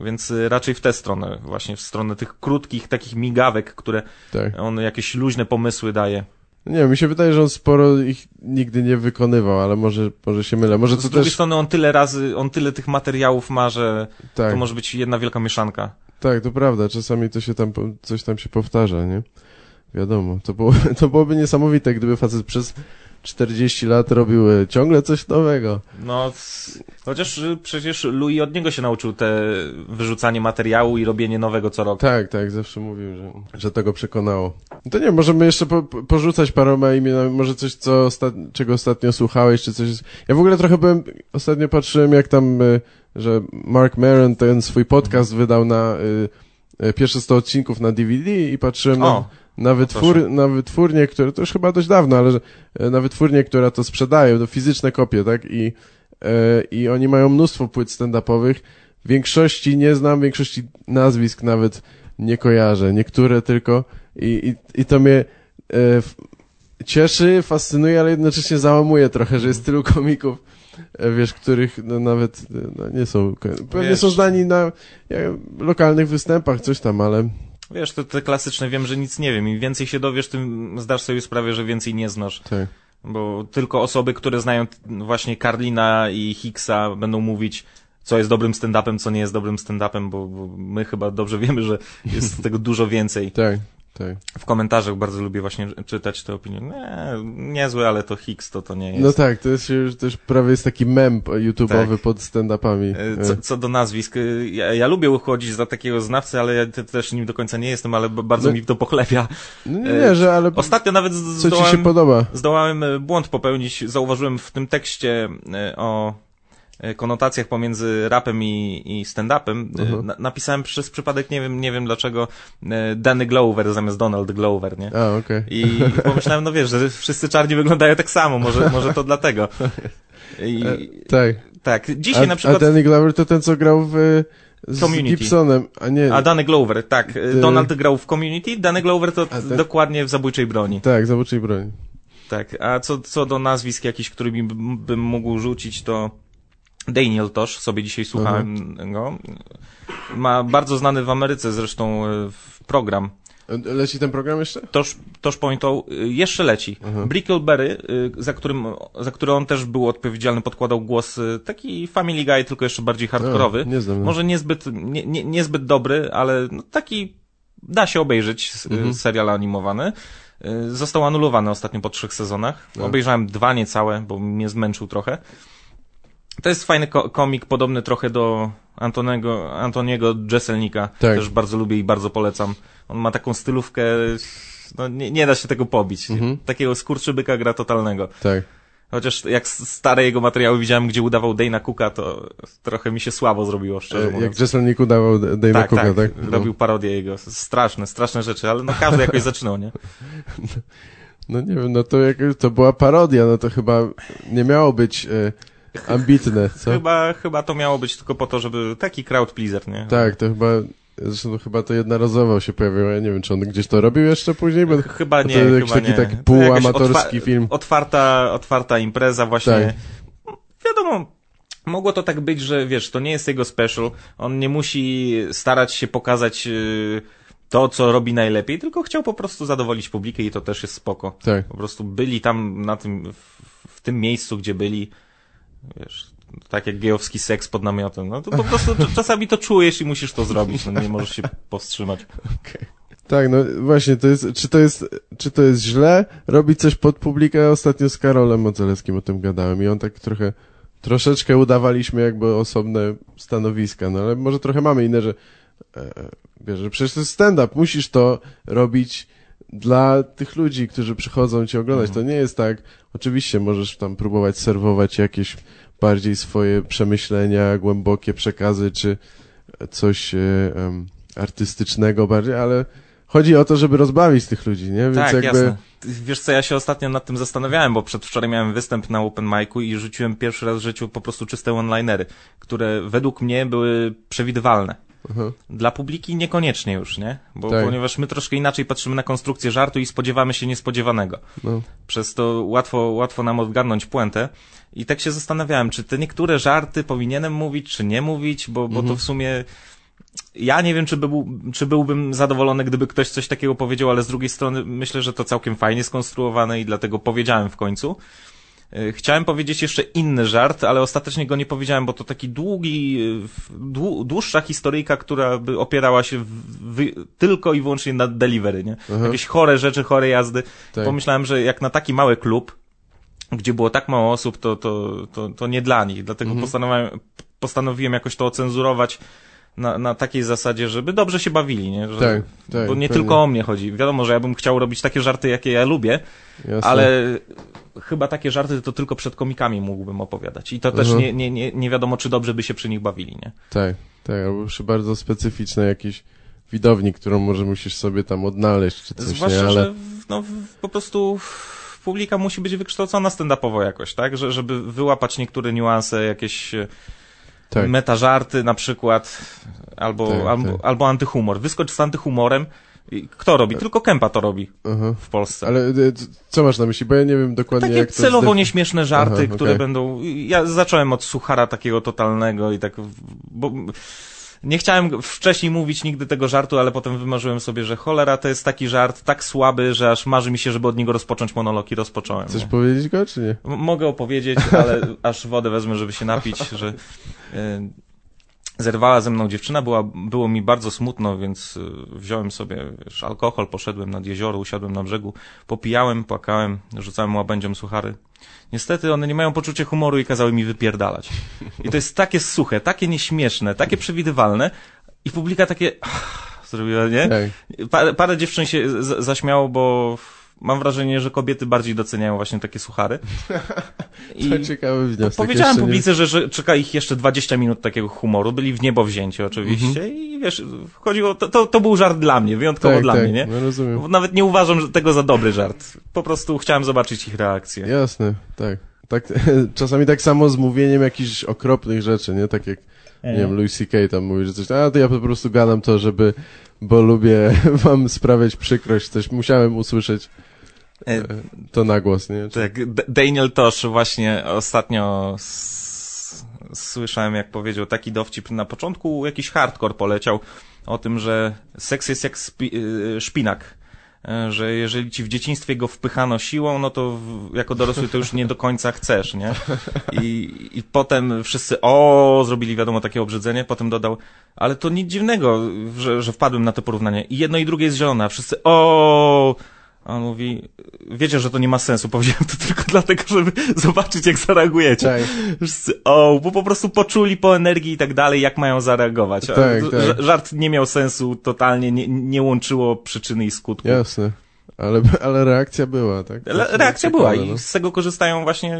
więc e, raczej w tę stronę, właśnie w stronę tych krótkich, takich migawek, które Tak. on jakieś luźne pomysły daje. Nie wiem, mi się wydaje, że on sporo ich nigdy nie wykonywał, ale może, może się mylę. Może Z to drugiej też... strony on tyle razy, on tyle tych materiałów ma, że Tak, to może być jedna wielka mieszanka. tak, to prawda. Czasami to się tam, coś tam się powtarza, nie? Wiadomo. To, było, to byłoby niesamowite, gdyby facet przez 40 lat robił ciągle coś nowego. No, chociaż y, przecież Louis od niego się nauczył te wyrzucanie materiału i robienie nowego co rok. Tak, tak, zawsze mówił, że, że to go przekonało. No to nie, możemy jeszcze po, po- porzucać paroma imionami, może coś, co osta czego ostatnio słuchałeś, czy coś. Ja w ogóle trochę byłem, ostatnio patrzyłem, jak tam, y, że Mark Maron ten swój podcast wydał na y, y, pierwsze 100 odcinków na DVD i patrzyłem O, na, wytwór, na wytwórnię, które, to już chyba dość dawno, ale e, na wytwórnię, która to sprzedaje, to fizyczne kopie, tak? I, e, I oni mają mnóstwo płyt stand-upowych. Większości nie znam, większości nazwisk nawet nie kojarzę. Niektóre tylko. I, i, i to mnie e, cieszy, fascynuje, ale jednocześnie załamuje trochę, że jest tylu komików, e, wiesz, których no, nawet e, no, nie są, pewnie Wiesz- są znani na ja, lokalnych występach, coś tam, ale wiesz, to te klasyczne wiem, że nic nie wiem. Im więcej się dowiesz, tym zdasz sobie sprawę, że więcej nie znasz. tak. Bo tylko osoby, które znają właśnie Karlina i Hicksa będą mówić, co jest dobrym stand-upem, co nie jest dobrym stand-upem, bo, bo my chyba dobrze wiemy, że jest tego dużo więcej. Tak, tak. W komentarzach bardzo lubię właśnie czytać te opinie. Nie, niezłe, ale to Hicks to to nie jest. No tak, to jest już też prawie jest taki mem YouTube'owy Tak. pod stand-upami. E, Co, co do nazwisk, e, ja, ja lubię uchodzić za takiego znawcę, ale ja te- też nim do końca nie jestem, ale bardzo No. mi to pochlebia. No nie, że ale Ostatnio nawet z- co ci się zdołałem, podoba? zdołałem e, błąd popełnić. Zauważyłem w tym tekście o konotacjach pomiędzy rapem i, i stand-upem. E, Mhm. Na, napisałem przez przypadek, nie wiem, nie wiem dlaczego, e, Danny Glover zamiast Donald Glover, nie? A, okej. I pomyślałem, no wiesz, że wszyscy czarni wyglądają tak samo, może, może to dlatego. I, Tak. tak, dzisiaj A, na przykład... a Danny Glover to ten, co grał w, e, z Community. Gibsonem, a nie, A Danny Glover, tak. Ty- Donald grał w Community, Danny Glover to A, tak? dokładnie w Zabójczej Broni. tak, zabójczej broni. Tak, a co, co do nazwisk jakichś, którymi bym mógł rzucić, to Daniel Tosh, sobie dzisiaj słuchałem go. Ma bardzo znany w Ameryce zresztą e, program Leci ten program jeszcze? Toż, toż Pointą y, jeszcze leci. Aha. Brickleberry, za, którym, za który on też był odpowiedzialny, podkładał głos, taki Family Guy, tylko jeszcze bardziej hardkorowy. A, nie znam, no. Może niezbyt, nie, nie, niezbyt dobry, ale no, taki da się obejrzeć Mhm. serial animowany. Został anulowany ostatnio po trzech sezonach. Obejrzałem dwa niecałe, bo mnie zmęczył trochę. To jest fajny ko- komik, podobny trochę do Antonego, Antoniego Jeselnika. Tak. Też bardzo lubię i bardzo polecam. On ma taką stylówkę, no nie, nie da się tego pobić. Mhm. Takiego skurczybyka gra totalnego. Tak. Chociaż jak stare jego materiały widziałem, gdzie udawał Dana Cooka, to trochę mi się słabo zrobiło, szczerze E, mówiąc. Jak Jesselnik udawał Dave'a tak, Cooka, tak, tak? No. robił parodię jego. Straszne, straszne rzeczy, ale no każdy jakoś zaczynał, nie? No nie wiem, no to jak to była parodia, no to chyba nie miało być e, ambitne, co? Chyba, chyba to miało być tylko po to, żeby taki crowd pleaser, nie? Tak, to chyba, zresztą to chyba to jednorazowo się pojawiło, ja nie wiem, czy on gdzieś to robił jeszcze później, bo Chyba to nie, jest chyba taki, nie. taki To półamatorski film. Otwarta, otwarta impreza właśnie. Tak. Wiadomo, mogło to tak być, że wiesz, to nie jest jego special, on nie musi starać się pokazać yy, to, co robi najlepiej, tylko chciał po prostu zadowolić publikę i to też jest spoko. Tak. Po prostu byli tam na tym, w tym miejscu, gdzie byli, wiesz, tak jak gejowski seks pod namiotem, no to po prostu cz- czasami to czujesz i musisz to zrobić, no nie możesz się powstrzymać. Tak, no właśnie, to jest, czy to jest, czy to jest źle robić coś pod publikę? Ostatnio z Karolem Mocelewskim o tym gadałem i on tak trochę, troszeczkę udawaliśmy jakby osobne stanowiska, no ale może trochę mamy inne, że e, wiesz, że przecież to jest stand-up, musisz to robić dla tych ludzi, którzy przychodzą cię oglądać. To nie jest tak, oczywiście możesz tam próbować serwować jakieś bardziej swoje przemyślenia, głębokie przekazy, czy coś em, artystycznego bardziej, ale chodzi o to, żeby rozbawić tych ludzi, nie? Więc tak, jakby... jasne. Wiesz co, ja się ostatnio nad tym zastanawiałem, bo przedwczoraj miałem występ na open micu i rzuciłem pierwszy raz w życiu po prostu czyste one-linery, które według mnie były przewidywalne. Aha. Dla publiki niekoniecznie już, nie? Bo, Tak. Ponieważ my troszkę inaczej patrzymy na konstrukcję żartu i spodziewamy się niespodziewanego. No. Przez to łatwo, łatwo nam odgadnąć puentę. I tak się zastanawiałem, czy te niektóre żarty powinienem mówić, czy nie mówić, bo, bo to w sumie ja nie wiem, czy, był, czy byłbym zadowolony, gdyby ktoś coś takiego powiedział, ale z drugiej strony myślę, że to całkiem fajnie skonstruowane i dlatego powiedziałem w końcu. E, Chciałem powiedzieć jeszcze inny żart, ale ostatecznie go nie powiedziałem, bo to taki długi, dłu, dłuższa historyjka, która by opierała się wy, tylko i wyłącznie na delivery, nie? Aha. Jakieś chore rzeczy, chore jazdy. Tak. Pomyślałem, że jak na taki mały klub, gdzie było tak mało osób, to, to, to, to nie dla nich. Dlatego Mhm. postanowiłem, postanowiłem jakoś to ocenzurować na, na takiej zasadzie, żeby dobrze się bawili, nie? Że, Tak, tak, Bo nie pewnie. tylko o mnie chodzi. Wiadomo, że ja bym chciał robić takie żarty, jakie ja lubię, Jasne. ale chyba takie żarty to tylko przed komikami mógłbym opowiadać. I to też Mhm. nie, nie, nie, nie wiadomo, czy dobrze by się przy nich bawili, nie? Tak, tak, albo przy bardzo specyficznej jakiejś widowni, którą może musisz sobie tam odnaleźć, czy coś, Zwłaszcza, nie? Ale... że no, po prostu publika musi być wykształcona stand-upowo jakoś, tak? Że, żeby wyłapać niektóre niuanse, jakieś e, Tak. metażarty na przykład, albo, Tak, albo, tak. albo antyhumor. Wyskocz z antyhumorem. I Kto robi? Tylko Kępa to robi Aha. w Polsce. Ale e, co masz na myśli? Bo ja nie wiem dokładnie Takie jak to... celowo zdef- nieśmieszne żarty, Aha, które okej. będą... Ja zacząłem od suchara takiego totalnego i tak... Bo nie chciałem wcześniej mówić nigdy tego żartu, ale potem wymarzyłem sobie, że cholera to jest taki żart tak słaby, że aż marzy mi się, żeby od niego rozpocząć monolog i rozpocząłem. Chcesz nie? powiedzieć go, czy nie? M- Mogę opowiedzieć, ale aż wodę wezmę, żeby się napić, że y, zerwała ze mną dziewczyna, była, było mi bardzo smutno, więc y, wziąłem sobie wiesz, alkohol, poszedłem nad jezioro, usiadłem na brzegu, popijałem, płakałem, rzucałem łabędziom suchary. Niestety one nie mają poczucia humoru i kazały mi wypierdalać. I to jest takie suche, takie nieśmieszne, takie przewidywalne i publika takie zrobiła, nie? Parę, parę dziewczyn się zaśmiało, bo mam wrażenie, że kobiety bardziej doceniają właśnie takie suchary. I To ciekawy wniosek. powiedziałem Jeszcze nie- że, że czeka ich jeszcze 20 minut takiego humoru. Byli w niebo wzięci oczywiście i wiesz, chodziło, to, to, to był żart dla mnie, wyjątkowo Tak, dla tak, mnie, nie? no rozumiem. Nawet nie uważam tego za dobry żart. Po prostu chciałem zobaczyć ich reakcję. Jasne, tak. tak. Czasami tak samo z mówieniem jakichś okropnych rzeczy, nie? Tak jak, nie wiem, Louis C.K. tam mówi, że coś, a to ja po prostu gadam to, żeby, bo lubię wam sprawiać przykrość, coś musiałem usłyszeć E, e, to na głos, nie? Czy- Tak, Daniel Tosh właśnie ostatnio słyszałem, jak powiedział taki dowcip na początku, jakiś hardcore poleciał, o tym, że seks jest jak y, szpinak E, że jeżeli ci w dzieciństwie go wpychano siłą, no to w, jako dorosły to już nie do końca chcesz, nie? I, I potem wszyscy, o, zrobili wiadomo takie obrzydzenie, potem dodał, ale to nic dziwnego, że, że wpadłem na to porównanie. I jedno i drugie jest zielone, a wszyscy, o, a on mówi, wiecie, że to nie ma sensu, powiedziałem to tylko dlatego, żeby zobaczyć, jak zareagujecie. Tak. Wszyscy, o, bo po prostu poczuli po energii i tak dalej, jak mają zareagować. Tak, tak. Żart nie miał sensu totalnie, nie, nie łączyło przyczyny i skutku. Jasne. Ale, ale reakcja była, tak? Reakcja była i no. z tego korzystają właśnie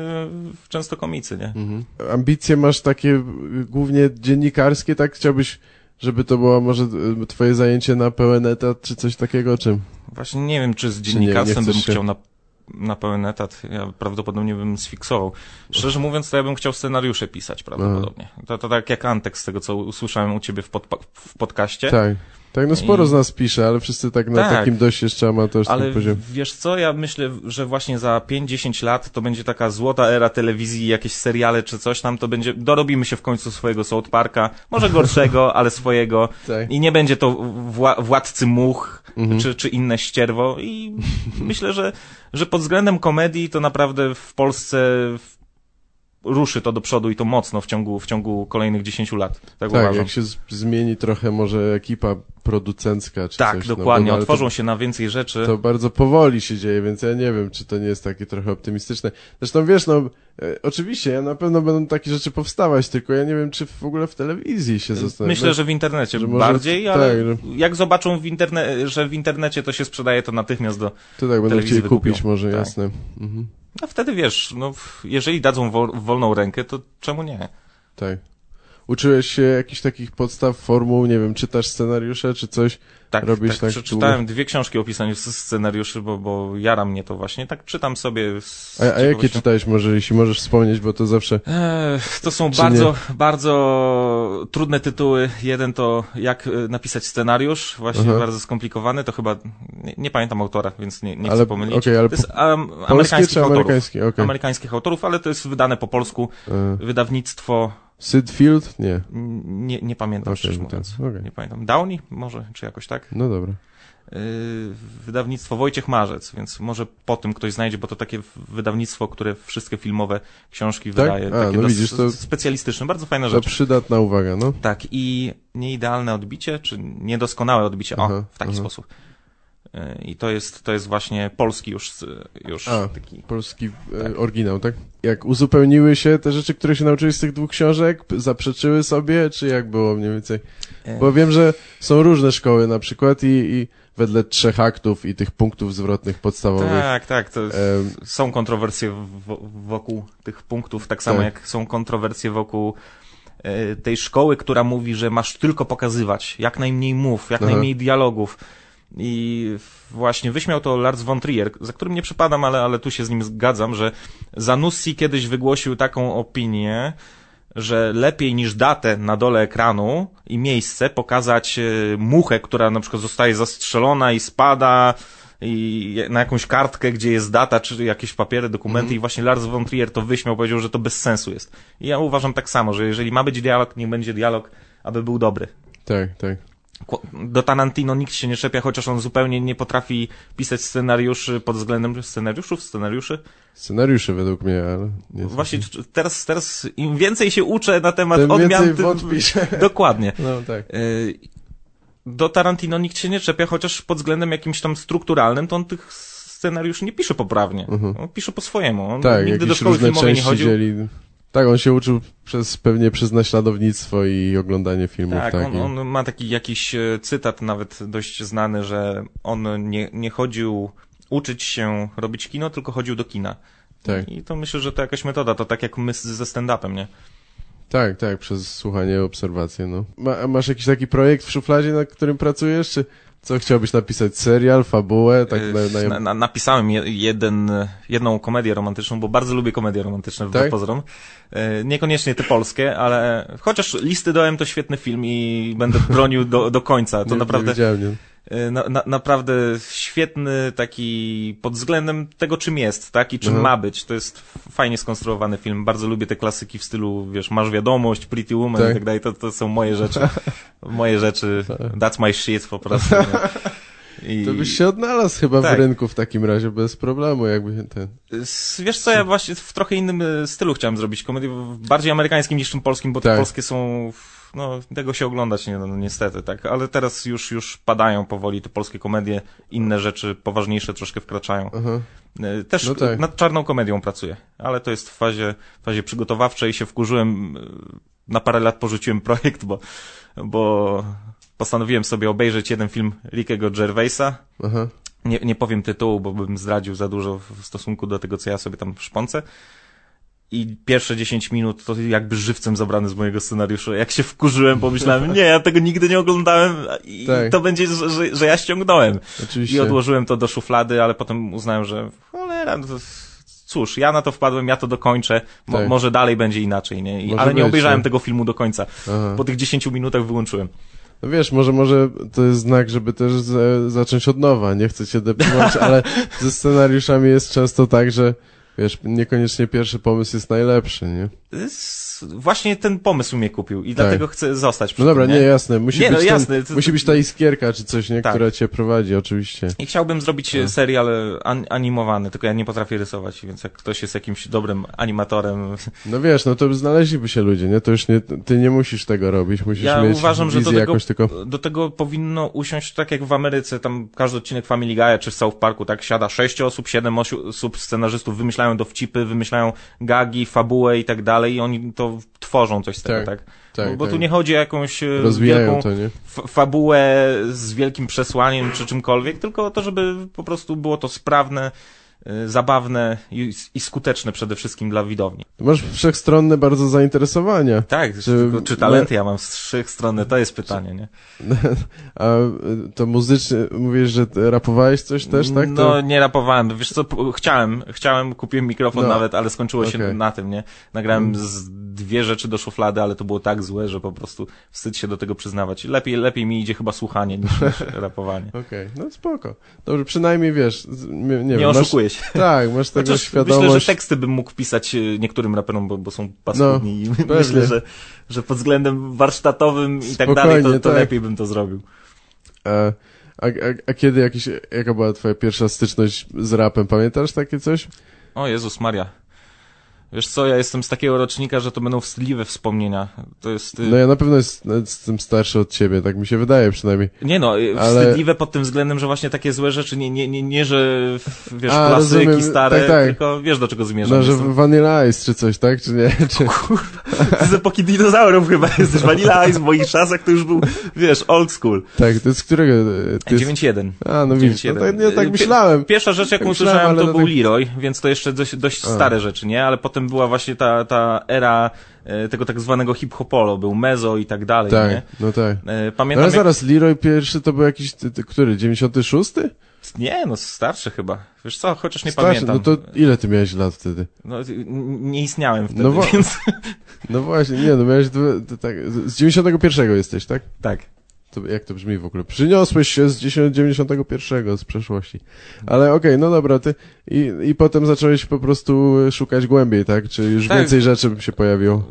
często komicy, nie? Mhm. Ambicje masz takie głównie dziennikarskie, tak? Chciałbyś żeby to było może e, twoje zajęcie na pełen etat, czy coś takiego, czym? Właśnie nie wiem, czy z dziennikarstwem bym się... chciał na, na pełen etat. Ja prawdopodobnie bym sfiksował. Szczerze mówiąc, to ja bym chciał scenariusze pisać prawdopodobnie. To, to tak jak Antek z tego, co usłyszałem u ciebie w, pod, w podcaście. Tak. Tak, no sporo I... z nas pisze, ale wszyscy tak na tak, takim dość jeszcze amatorskim ale poziomie. wiesz co, ja myślę, że właśnie za 5-10 lat to będzie taka złota era telewizji, jakieś seriale czy coś tam, to będzie, dorobimy się w końcu swojego South Parka, może gorszego, ale swojego tak. i nie będzie to wła Władcy Much mhm. czy, czy inne ścierwo i myślę, że, że pod względem komedii to naprawdę w Polsce ruszy to do przodu i to mocno w ciągu, w ciągu kolejnych 10 lat. Tak, tak uważam. jak się zmieni trochę może ekipa producencka czy Tak, coś, no, dokładnie, no, otworzą to, się na więcej rzeczy. To bardzo powoli się dzieje, więc ja nie wiem, czy to nie jest takie trochę optymistyczne. Zresztą wiesz, no e, oczywiście, ja na pewno będą takie rzeczy powstawać, tylko ja nie wiem, czy w ogóle w telewizji się zostaną. Myślę, że w internecie że bardziej, może, ale tak, że... jak zobaczą, w interne że w internecie to się sprzedaje, to natychmiast do To tak, będą chcieli wykupią. kupić może, tak. jasne. Mhm. A wtedy wiesz, no jeżeli dadzą wolną rękę, to czemu nie? Tak. Uczyłeś się jakichś takich podstaw, formuł, nie wiem, czytasz scenariusze, czy coś? Tak, robisz tak, tak przeczytałem dwie książki o pisaniu scenariuszy, bo, bo jara mnie to właśnie. Tak czytam sobie. A, a jakie czytałeś może, jeśli możesz wspomnieć, bo to zawsze... Eee, to są bardzo, nie? bardzo trudne tytuły. Jeden to jak e, napisać scenariusz, właśnie Aha. bardzo skomplikowany, to chyba, nie, nie pamiętam autora, więc nie, nie ale, chcę pomylić. Okay, ale to jest um, amerykańskich autorów. Amerykański? Okay. Amerykańskich autorów, ale to jest wydane po polsku. E. Wydawnictwo Sid Field? Nie. Nie, nie pamiętam, okay, szczerze mówiąc. Okay. Nie pamiętam. Downey może, czy jakoś tak? No dobra. Yy, wydawnictwo Wojciech Marzec, więc może po tym ktoś znajdzie, bo to takie wydawnictwo, które wszystkie filmowe książki tak? wydaje. A, takie no widzisz, to specjalistyczne, bardzo fajna rzecz. To przydatna uwaga, no. Tak, i nieidealne odbicie, czy niedoskonałe odbicie, aha, o, w taki aha. sposób. I to jest, to jest właśnie polski już, już A, taki. Polski e, tak. oryginał, tak? Jak uzupełniły się te rzeczy, które się nauczyłeś z tych dwóch książek? Zaprzeczyły sobie, czy jak było mniej więcej? E. Bo wiem, że są różne szkoły na przykład i, i wedle trzech aktów i tych punktów zwrotnych podstawowych. Tak, tak, to są kontrowersje wokół tych punktów, tak samo tak. jak są kontrowersje wokół e, tej szkoły, która mówi, że masz tylko pokazywać, jak najmniej mów, jak Aha. najmniej dialogów i właśnie wyśmiał to Lars von Trier, za którym nie przypadam, ale, ale tu się z nim zgadzam, że Zanussi kiedyś wygłosił taką opinię, że lepiej niż datę na dole ekranu i miejsce pokazać e, muchę, która na przykład zostaje zastrzelona i spada i na jakąś kartkę, gdzie jest data, czy jakieś papiery, dokumenty mm. i właśnie Lars von Trier to wyśmiał, powiedział, że to bez sensu jest. I ja uważam tak samo, że jeżeli ma być dialog, niech będzie dialog, aby był dobry. Tak, tak do Tarantino nikt się nie czepia, chociaż on zupełnie nie potrafi pisać scenariuszy pod względem scenariuszów, scenariuszy. Scenariuszy według mnie, ale nie Właśnie teraz, teraz im więcej się uczę na temat tym odmian, tym... Dokładnie. No, tak. Y, do Tarantino nikt się nie czepia, chociaż pod względem jakimś tam strukturalnym to on tych scenariuszy nie pisze poprawnie. -huh. On pisze po swojemu. On tak, nigdy do szkoły filmowej nie chodził. Dzieli... Tak, on się uczył przez, pewnie przez naśladownictwo i oglądanie filmów. Tak, tak on, on, ma taki jakiś e, cytat nawet dość znany, że on nie, nie chodził uczyć się robić kino, tylko chodził do kina. Tak. I to myślę, że to jakaś metoda, to tak jak my ze stand-upem, nie? Tak, tak, przez słuchanie, obserwację, no. Ma, masz jakiś taki projekt w szufladzie, nad którym pracujesz, czy co chciałbyś napisać? Serial, fabułę? Tak na, na... Na, napisałem jeden, jedną komedię romantyczną, bo bardzo lubię komedie romantyczne, tak? pozorom. E, niekoniecznie te polskie, ale chociaż Listy dołem to świetny film i będę bronił do, do końca. To nie, naprawdę... Nie na, na, naprawdę świetny taki pod względem tego, czym jest, tak? I czym Mhm. ma być. To jest fajnie skonstruowany film. Bardzo lubię te klasyki w stylu, wiesz, Masz wiadomość, Pretty Woman Tak. i tak dalej. To, to są moje rzeczy. moje rzeczy. That's my shit po prostu. Nie? I... To byś się odnalazł chyba Tak. w rynku w takim razie bez problemu, jakby ten. Wiesz co, ja właśnie w trochę innym e, stylu chciałem zrobić komedię, bardziej amerykańskim niż tym polskim, bo te Tak. polskie są, no, tego się oglądać nie, no, niestety, tak, ale teraz już, już padają powoli te polskie komedie, inne rzeczy poważniejsze troszkę wkraczają. Aha. E, Też No tak. nad czarną komedią pracuję, ale to jest w fazie, fazie przygotowawczej, się wkurzyłem, e, na parę lat porzuciłem projekt, bo, bo postanowiłem sobie obejrzeć jeden film Rickiego Gervaisa, Aha. nie, nie powiem tytułu, bo bym zdradził za dużo w stosunku do tego, co ja sobie tam szpącę. I pierwsze 10 minut to jakby żywcem zabrane z mojego scenariusza. Jak się wkurzyłem, pomyślałem, nie, ja tego nigdy nie oglądałem i Tak. to będzie, że, że, ja ściągnąłem. Oczywiście. I odłożyłem to do szuflady, ale potem uznałem, że cholera, no to, cóż, ja na to wpadłem, ja to dokończę, Mo, Tak. może dalej będzie inaczej, nie? I, ale nie obejrzałem tego filmu do końca. Aha. Po tych 10 minutach wyłączyłem. No wiesz, może, może to jest znak, żeby też za, zacząć od nowa. Nie chcę cię depnąć, ale ze scenariuszami jest często tak, że wiesz, niekoniecznie pierwszy pomysł jest najlepszy, nie? Właśnie ten pomysł mnie kupił i dlatego chcę zostać przy Tak. No dobra, tym, nie, jasne. Musi Nie, być no ten, jasne, to- musi być ta iskierka czy coś, nie? Tak. Która cię prowadzi, oczywiście. I chciałbym zrobić Tak. e, serial an animowany, tylko ja nie potrafię rysować, więc jak ktoś jest jakimś dobrym animatorem... No wiesz, no to znaleźliby się ludzie, nie? To już nie, ty nie musisz tego robić, musisz Ja mieć uważam, że do wizję tego, jakąś tylko... do tego powinno usiąść tak jak w Ameryce, tam każdy odcinek Family Guy'a czy w South Parku, tak, siada sześć osób, siedem osób scenarzystów, wymyślają dowcipy, wymyślają gagi, fabułę i tak dalej i oni to tworzą coś z tego, Tak, tak? tak, bo bo tak. tu nie chodzi o jakąś e, Rozwijają wielką to, nie? fabułę z wielkim przesłaniem czy czymkolwiek, tylko o to, żeby po prostu było to sprawne, zabawne i, i skuteczne przede wszystkim dla widowni. Masz wszechstronne bardzo zainteresowania. Tak, Czy- czy, talenty ja mam stron, to jest pytanie, nie? A y, to muzycznie, mówisz, że rapowałeś coś też, tak? No, To... nie rapowałem, wiesz co, chciałem, chciałem, kupiłem mikrofon No. nawet, ale skończyło się Okej. Mm. na tym, nie? Nagrałem z dwie rzeczy do szuflady, ale to było tak złe, że po prostu wstyd się do tego przyznawać. Lepiej, lepiej mi idzie chyba słuchanie niż, niż rapowanie. Okej, no spoko. Dobrze, przynajmniej wiesz, nie, nie, Nie wiem, masz, Tak, masz tego Chociaż świadomość. myślę, że teksty bym mógł pisać e, niektórym raperom, bo, bo są paskudni i myślę, że, że pod względem warsztatowym i tak dalej, to, to tak. lepiej bym to zrobił. A, a, a, a kiedy jakiś, jaka była twoja pierwsza styczność z rapem? Pamiętasz takie coś? O Jezus Maria. Wiesz co, ja jestem z takiego rocznika, że to będą wstydliwe wspomnienia. To jest... y, No ja na pewno jest, jestem starszy od ciebie, tak mi się wydaje przynajmniej. Nie no, y, Ale- wstydliwe pod tym względem, że właśnie takie złe rzeczy, nie, nie, nie, nie że wiesz, A, klasyki rozumiem. stare, Tak, tak. tylko wiesz do czego zmierzam. No, że Jestem- Vanilla Ice czy coś, tak? Czy nie? Czy... Z epoki dinozaurów chyba jesteś. Vanilla Ice w moich czasach to już był, wiesz, old school. Tak, to jest z którego? To jest... 9-1. A, no widzisz, no, 9-1. tak, nie, tak myślałem. Pierwsza rzecz, jaką Tak usłyszałem, to był tak- Leroy, więc to jeszcze dość, dość stare rzeczy, nie? Ale potem była właśnie ta, ta era e, tego tak zwanego hip-hopolo, był mezo i tak dalej, Tak, nie? no tak. E, Pamiętam, ale jak... zaraz, Leroy pierwszy to był jakiś, ty, ty, który, 96? Nie, no starszy chyba. Wiesz co, chociaż nie Starszy, pamiętam. no to ile ty miałeś lat wtedy? No, nie istniałem wtedy, No więc No właśnie, nie, no miałeś dwie, tak, z 91 jesteś, tak? tak. To, jak to brzmi w ogóle? Przyniosłeś się z 10 91 z przeszłości. Ale okej, no dobra, ty i, i potem zacząłeś po prostu szukać głębiej, tak? Czy już Tak. więcej rzeczy się pojawiło?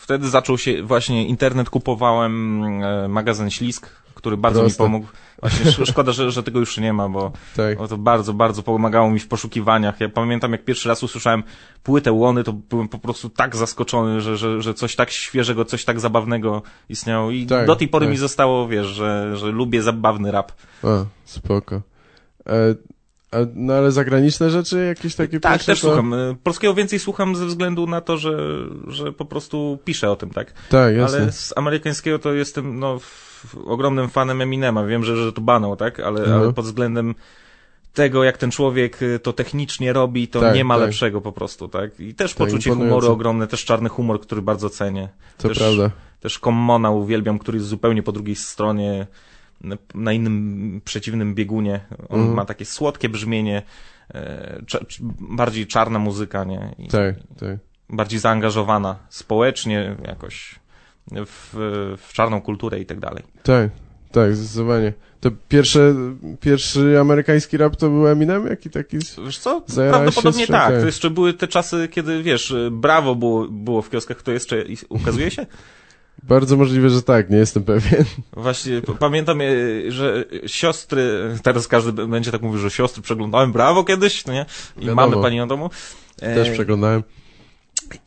Wtedy zaczął się właśnie internet, kupowałem e, magazyn Ślisk, który bardzo Proste. mi pomógł. Właśnie sz- szkoda, że, że tego już nie ma, bo, Tak. bo to bardzo, bardzo pomagało mi w poszukiwaniach. Ja pamiętam, jak pierwszy raz usłyszałem płytę Łony, to byłem po prostu tak zaskoczony, że, że, że coś tak świeżego, coś tak zabawnego istniało i Tak, do tej pory tak. mi zostało, wiesz, że, że lubię zabawny rap. A, spoko. E, no ale zagraniczne rzeczy jakieś takie Tak, też to- słucham. E, Polskiego więcej słucham ze względu na to, że, że po prostu piszę o tym, tak? Tak, jasne. Ale z amerykańskiego to jestem no, f- ogromnym fanem Eminema. Wiem, że, że to banał, tak? Ale, Mhm. ale pod względem tego, jak ten człowiek y, to technicznie robi, to Tak, nie ma tak. lepszego po prostu, tak? I też Tak, poczucie imponujące. humoru ogromne, też czarny humor, który bardzo cenię. To też, prawda. Też Commona uwielbiam, który jest zupełnie po drugiej stronie, na- innym, przeciwnym biegunie. On Mhm. ma takie słodkie brzmienie, e, bardziej czarna muzyka, nie? I Tak, tak. bardziej zaangażowana społecznie jakoś w, w czarną kulturę i tak dalej. Tak, Tak, zdecydowanie. To pierwsze, pierwszy amerykański rap to był Eminem? Jaki taki... Wiesz co? Prawdopodobnie tak. czymś, To jeszcze były te czasy, kiedy, wiesz, Brawo było, było w kioskach, to jeszcze ukazuje się? Bardzo możliwe, że tak, nie jestem pewien. Właśnie pamiętam, e, że siostry, teraz każdy będzie tak mówił, że siostry przeglądałem Brawo kiedyś, no nie? I Wiadomo. mamy pani na domu. E, Też przeglądałem.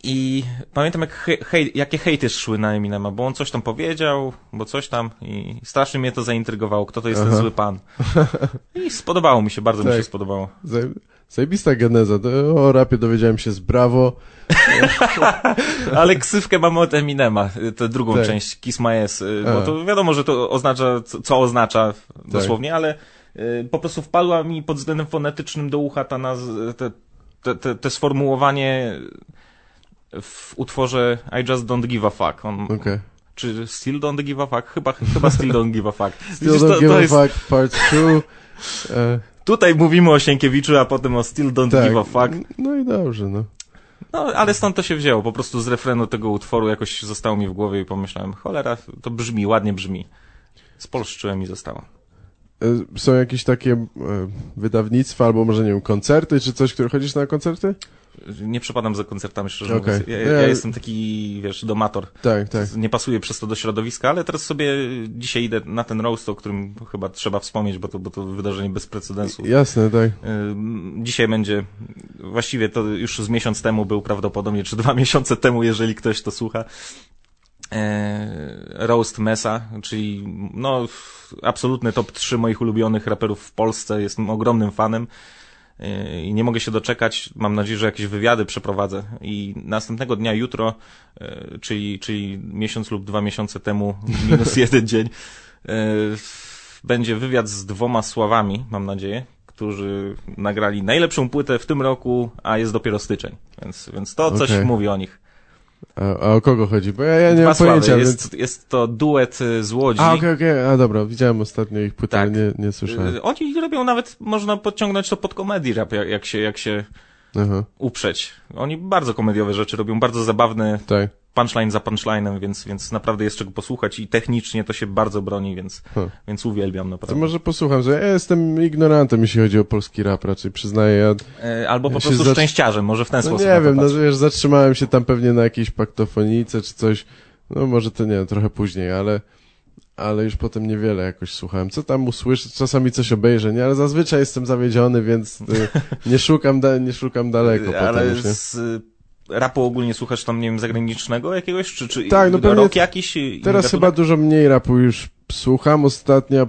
I pamiętam, jak hej, hej, jakie hejty szły na Eminema, bo on coś tam powiedział, bo coś tam i strasznie mnie to zaintrygowało, kto to jest ten Aha. zły pan. I spodobało mi się, bardzo mi Tak. się spodobało. Zaj- Zajebista geneza. To- O rapie dowiedziałem się z Brawo. Ale ksywkę mamy od Eminema, tę drugą Tak. część, Kiss My Ass, y, bo to wiadomo, że to oznacza, co, oznacza Tak. dosłownie, ale y, po prostu wpadła mi pod względem fonetycznym do ucha ta naz- te, te, te, te sformułowanie w utworze I Just Don't Give a Fuck. On, Okej. Czy Still Don't Give a Fuck? Chyba, chyba Still Don't Give a Fuck. Still Widzisz, don't to, give to a jest, fuck, part two. E, tutaj mówimy o Sienkiewiczu, a potem o Still Don't tak. Give a Fuck. No i dobrze, no. No, ale stąd to się wzięło. Po prostu z refrenu tego utworu jakoś zostało mi w głowie i pomyślałem, cholera, to brzmi, ładnie brzmi. Spolszczyłem i zostało. E, Są jakieś takie e, wydawnictwa, albo może nie wiem, koncerty, czy coś, które chodzisz na koncerty? Nie przepadam za koncertami, szczerze Okej. mówiąc. Ja, Ja- ja jestem taki, wiesz, domator. Tak, tak. Nie pasuję przez to do środowiska, ale teraz sobie dzisiaj idę na ten roast, o którym chyba trzeba wspomnieć, bo to, bo to wydarzenie bez precedensu. Jasne, tak. Ym, Dzisiaj będzie, właściwie to już z miesiąc temu był prawdopodobnie, czy dwa miesiące temu, jeżeli ktoś to słucha. E, Roast Mesa, czyli no absolutny top 3 moich ulubionych raperów w Polsce. Jestem ogromnym fanem i nie mogę się doczekać. Mam nadzieję, że jakieś wywiady przeprowadzę. I następnego dnia, jutro, e, czyli, czyli miesiąc lub dwa miesiące temu, minus jeden dzień, e, będzie wywiad z dwoma sławami, mam nadzieję, którzy nagrali najlepszą płytę w tym roku, a jest dopiero styczeń. Więc, więc to coś Okej. mówi o nich. A, a o kogo chodzi? Bo ja, ja nie Dwa mam sławy. pojęcia, Jest, więc... jest to duet y, z Łodzi. A, okej, okej, a dobra, widziałem ostatnio ich płytę, Tak. nie, nie słyszałem. Y, Oni robią nawet, można podciągnąć to pod komedii rap, jak, jak się, jak się Aha, uprzeć. Oni bardzo komediowe rzeczy robią, bardzo zabawne, tak. Punchline za punchlinem, więc, więc naprawdę jest czego posłuchać i technicznie to się bardzo broni, więc, Huh. więc uwielbiam To naprawdę. może posłucham, że ja jestem ignorantem, jeśli chodzi o polski rap, raczej przyznaję. Ja, E, Albo po Ja się prostu zac- szczęściarzem, może w ten no sposób. nie to wiem, no wiesz, zatrzymałem się tam pewnie na jakiejś paktofonice czy coś. No może to nie wiem, trochę później, ale, ale już potem niewiele jakoś słuchałem. Co tam usłyszę, czasami coś obejrzę, nie? Ale zazwyczaj jestem zawiedziony, więc y, nie szukam, da, nie szukam daleko potem Ale już, nie? z rapu ogólnie słuchasz tam, nie wiem, zagranicznego jakiegoś, czy, czy Tak, no rok jakiś? Teraz chyba dużo mniej rapu już słucham. Ostatnia,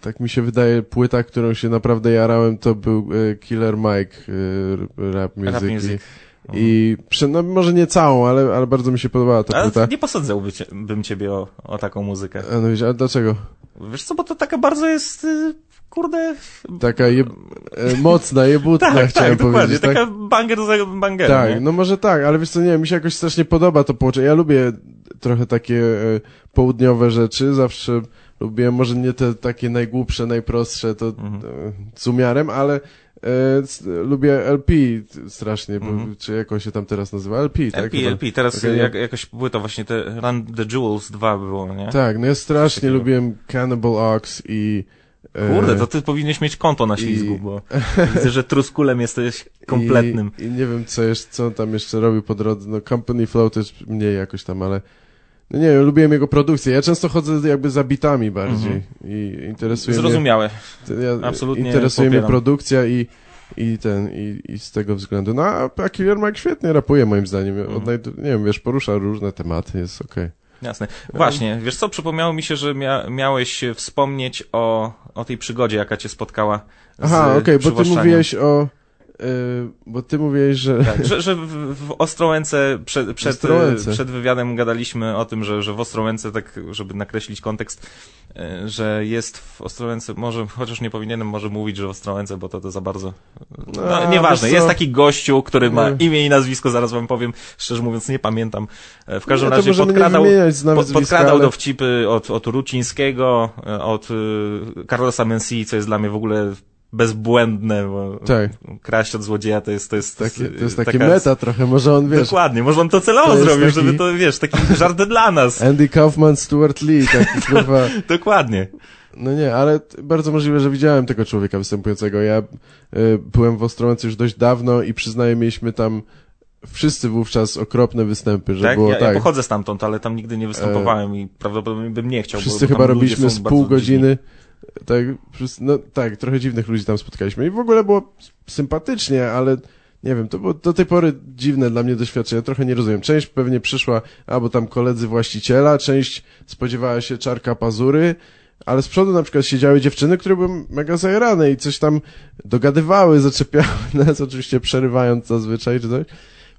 tak mi się wydaje, płyta, którą się naprawdę jarałem, to był e, Killer Mike e, Rap Music. Rap Music. I, no może nie całą, ale, ale bardzo mi się podobała ta Ale płyta. nie posadzałbym cię, bym ciebie o, o taką muzykę. A no wiesz, a dlaczego? Wiesz co, bo to taka bardzo jest, y, kurde... Taka je, e, mocna, jebutna Tak, chciałem tak, dokładnie, powiedzieć, tak? taka banger za bangerem, Tak, nie? no może tak, ale wiesz co, nie, mi się jakoś strasznie podoba to połączenie. Ja lubię trochę takie e, południowe rzeczy, zawsze lubiłem, może nie te takie najgłupsze, najprostsze, to Mhm. z umiarem, ale e, lubię LP strasznie, bo, Mhm. czy jak on się tam teraz nazywa? LP, tak? LP. LP, teraz Okej, jak, jakoś płyta właśnie te Run the Jewels 2 było, nie? Tak, no ja strasznie lubiłem Cannibal Ox i... e, Kurde, to ty powinieneś mieć konto na i- ślizgu, bo widzę, że truskulem jesteś kompletnym. I, I nie wiem, co, jeszcze, co on tam jeszcze robił po drodze. No, Company Flow też mniej jakoś tam, ale no nie wiem, lubiłem jego produkcję. Ja często chodzę jakby za bitami bardziej Mhm. i interesuje Zrozumiałe. mnie... Ja, Absolutnie Interesuje mnie popieram. produkcja i, i ten, i, i z tego względu. No, a, Killer Mike świetnie rapuje moim zdaniem. Mhm. Odnajd- nie wiem, wiesz, porusza różne tematy, jest okej. Jasne. Właśnie, wiesz co, przypomniało mi się, że mia miałeś wspomnieć o, o tej przygodzie, jaka cię spotkała z Aha, okej, bo ty mówiłeś o... y, bo ty mówiłeś, że... Tak, że, że w, Ostrołęce przed, przed, Ostrołęce. przed wywiadem gadaliśmy o tym, że, że w Ostrołęce, tak żeby nakreślić kontekst, e, że jest w Ostrołęce, może, chociaż nie powinienem może mówić, że w Ostrołęce, bo to, to za bardzo, no, A, nieważne, wiesz co? jest taki gościu, który ma Nie. imię i nazwisko, zaraz wam powiem, szczerze mówiąc nie pamiętam. E, W każdym No, to razie nie podkradał, pod, podkradał ale- dowcipy od, od Rucińskiego, e, od y, Carlosa Mensi, co jest dla mnie w ogóle bezbłędne, bo Tak. kraść od złodzieja to jest, to jest, Takie, to jest takie taka- meta trochę, może on, wiesz, Dokładnie, może on to celowo To zrobił, taki- żeby to, wiesz, taki żart dla nas. Andy Kaufman, Stuart Lee, taki kurwa... Dokładnie. No nie, ale bardzo możliwe, że widziałem tego człowieka występującego. Ja y, byłem w Ostrołęce już dość dawno i przyznaję, mieliśmy tam wszyscy wówczas okropne występy, że Tak? było Ja, tak. ja pochodzę stamtąd, ale tam nigdy nie występowałem i prawdopodobnie bym nie chciał. bo- Wszyscy bo tam chyba robiliśmy z pół dziwni. Tak, no tak, trochę dziwnych ludzi tam spotkaliśmy i w ogóle było sympatycznie, ale nie wiem, to było do tej pory dziwne dla mnie doświadczenie, trochę nie rozumiem. Część pewnie przyszła, albo tam koledzy właściciela, część spodziewała się czarka pazury, ale z przodu na przykład siedziały dziewczyny, które były mega zajarane i coś tam dogadywały, zaczepiały nas, oczywiście przerywając zazwyczaj czy coś.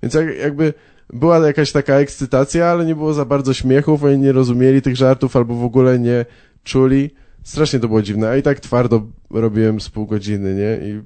Więc jak, jakby była jakaś taka ekscytacja, ale nie było za bardzo śmiechów, oni nie rozumieli tych żartów albo w ogóle nie czuli. Strasznie to było dziwne, a i tak twardo robiłem z pół godziny, nie? I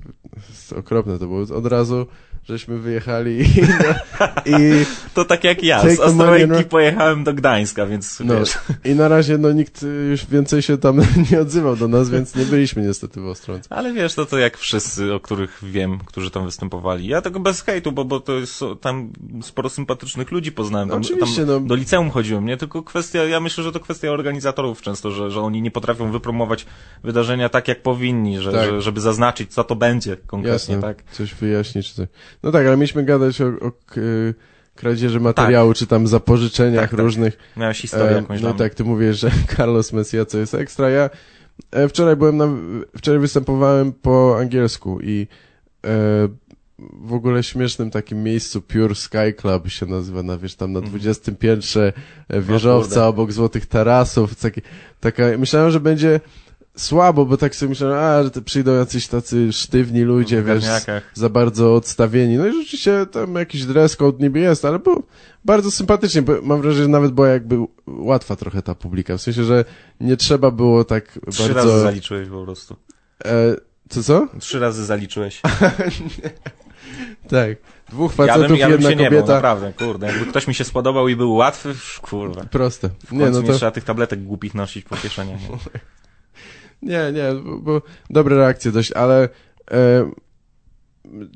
okropne to było. Od razu żeśmy wyjechali i, i, To tak jak ja, z Ostrołęki and- pojechałem do Gdańska, więc no, wiesz, i na razie no nikt już więcej się tam nie odzywał do nas, więc nie byliśmy niestety w Ostrące. ale wiesz, to to jak wszyscy, o których wiem, którzy tam występowali. Ja tego bez hejtu, bo, bo to jest tam sporo sympatycznych ludzi poznałem. Tam, Oczywiście, tam no. Do liceum chodziłem, nie? Tylko kwestia, ja myślę, że to kwestia organizatorów często, że, że oni nie potrafią wypromować wydarzenia tak, jak powinni, że, Tak. że, żeby zaznaczyć, co to będzie konkretnie, Jasne, tak? coś wyjaśnić czy coś. No tak, ale mieliśmy gadać o, o y, kradzieży materiału, czy tam zapożyczeniach Tak, tak. różnych. Miałeś historię E, jakąś no tam. tak, ty mówisz, że Carlos Messia co jest ekstra. Ja e, wczoraj byłem na, wczoraj występowałem po angielsku i e, w ogóle śmiesznym takim miejscu Pure Sky Club się nazywa, na, wiesz, tam na 20 piętrze e, wieżowca kurde. obok złotych tarasów. Taki, taka, myślałem, że będzie słabo, bo tak sobie myślałem, a, że przyjdą jacyś tacy sztywni ludzie, wiesz, za bardzo odstawieni. No i rzeczywiście tam jakiś dress code niby jest, ale było bardzo sympatycznie. Bo mam wrażenie, że nawet była jakby łatwa trochę ta publika. W sensie, że nie trzeba było tak Trzy bardzo... razy zaliczyłeś po prostu. E, co, co? Trzy razy zaliczyłeś. Tak. Dwóch Ja facetów, bym, ja bym jedna się nie bał, kobieta. naprawdę, kurde. Jakby ktoś mi się spodobał i był łatwy, kurwa. Proste. W Nie, końcu no nie to... trzeba tych tabletek głupich nosić po kieszeniach. nie? Nie, bo, bo dobre reakcje dość, ale e,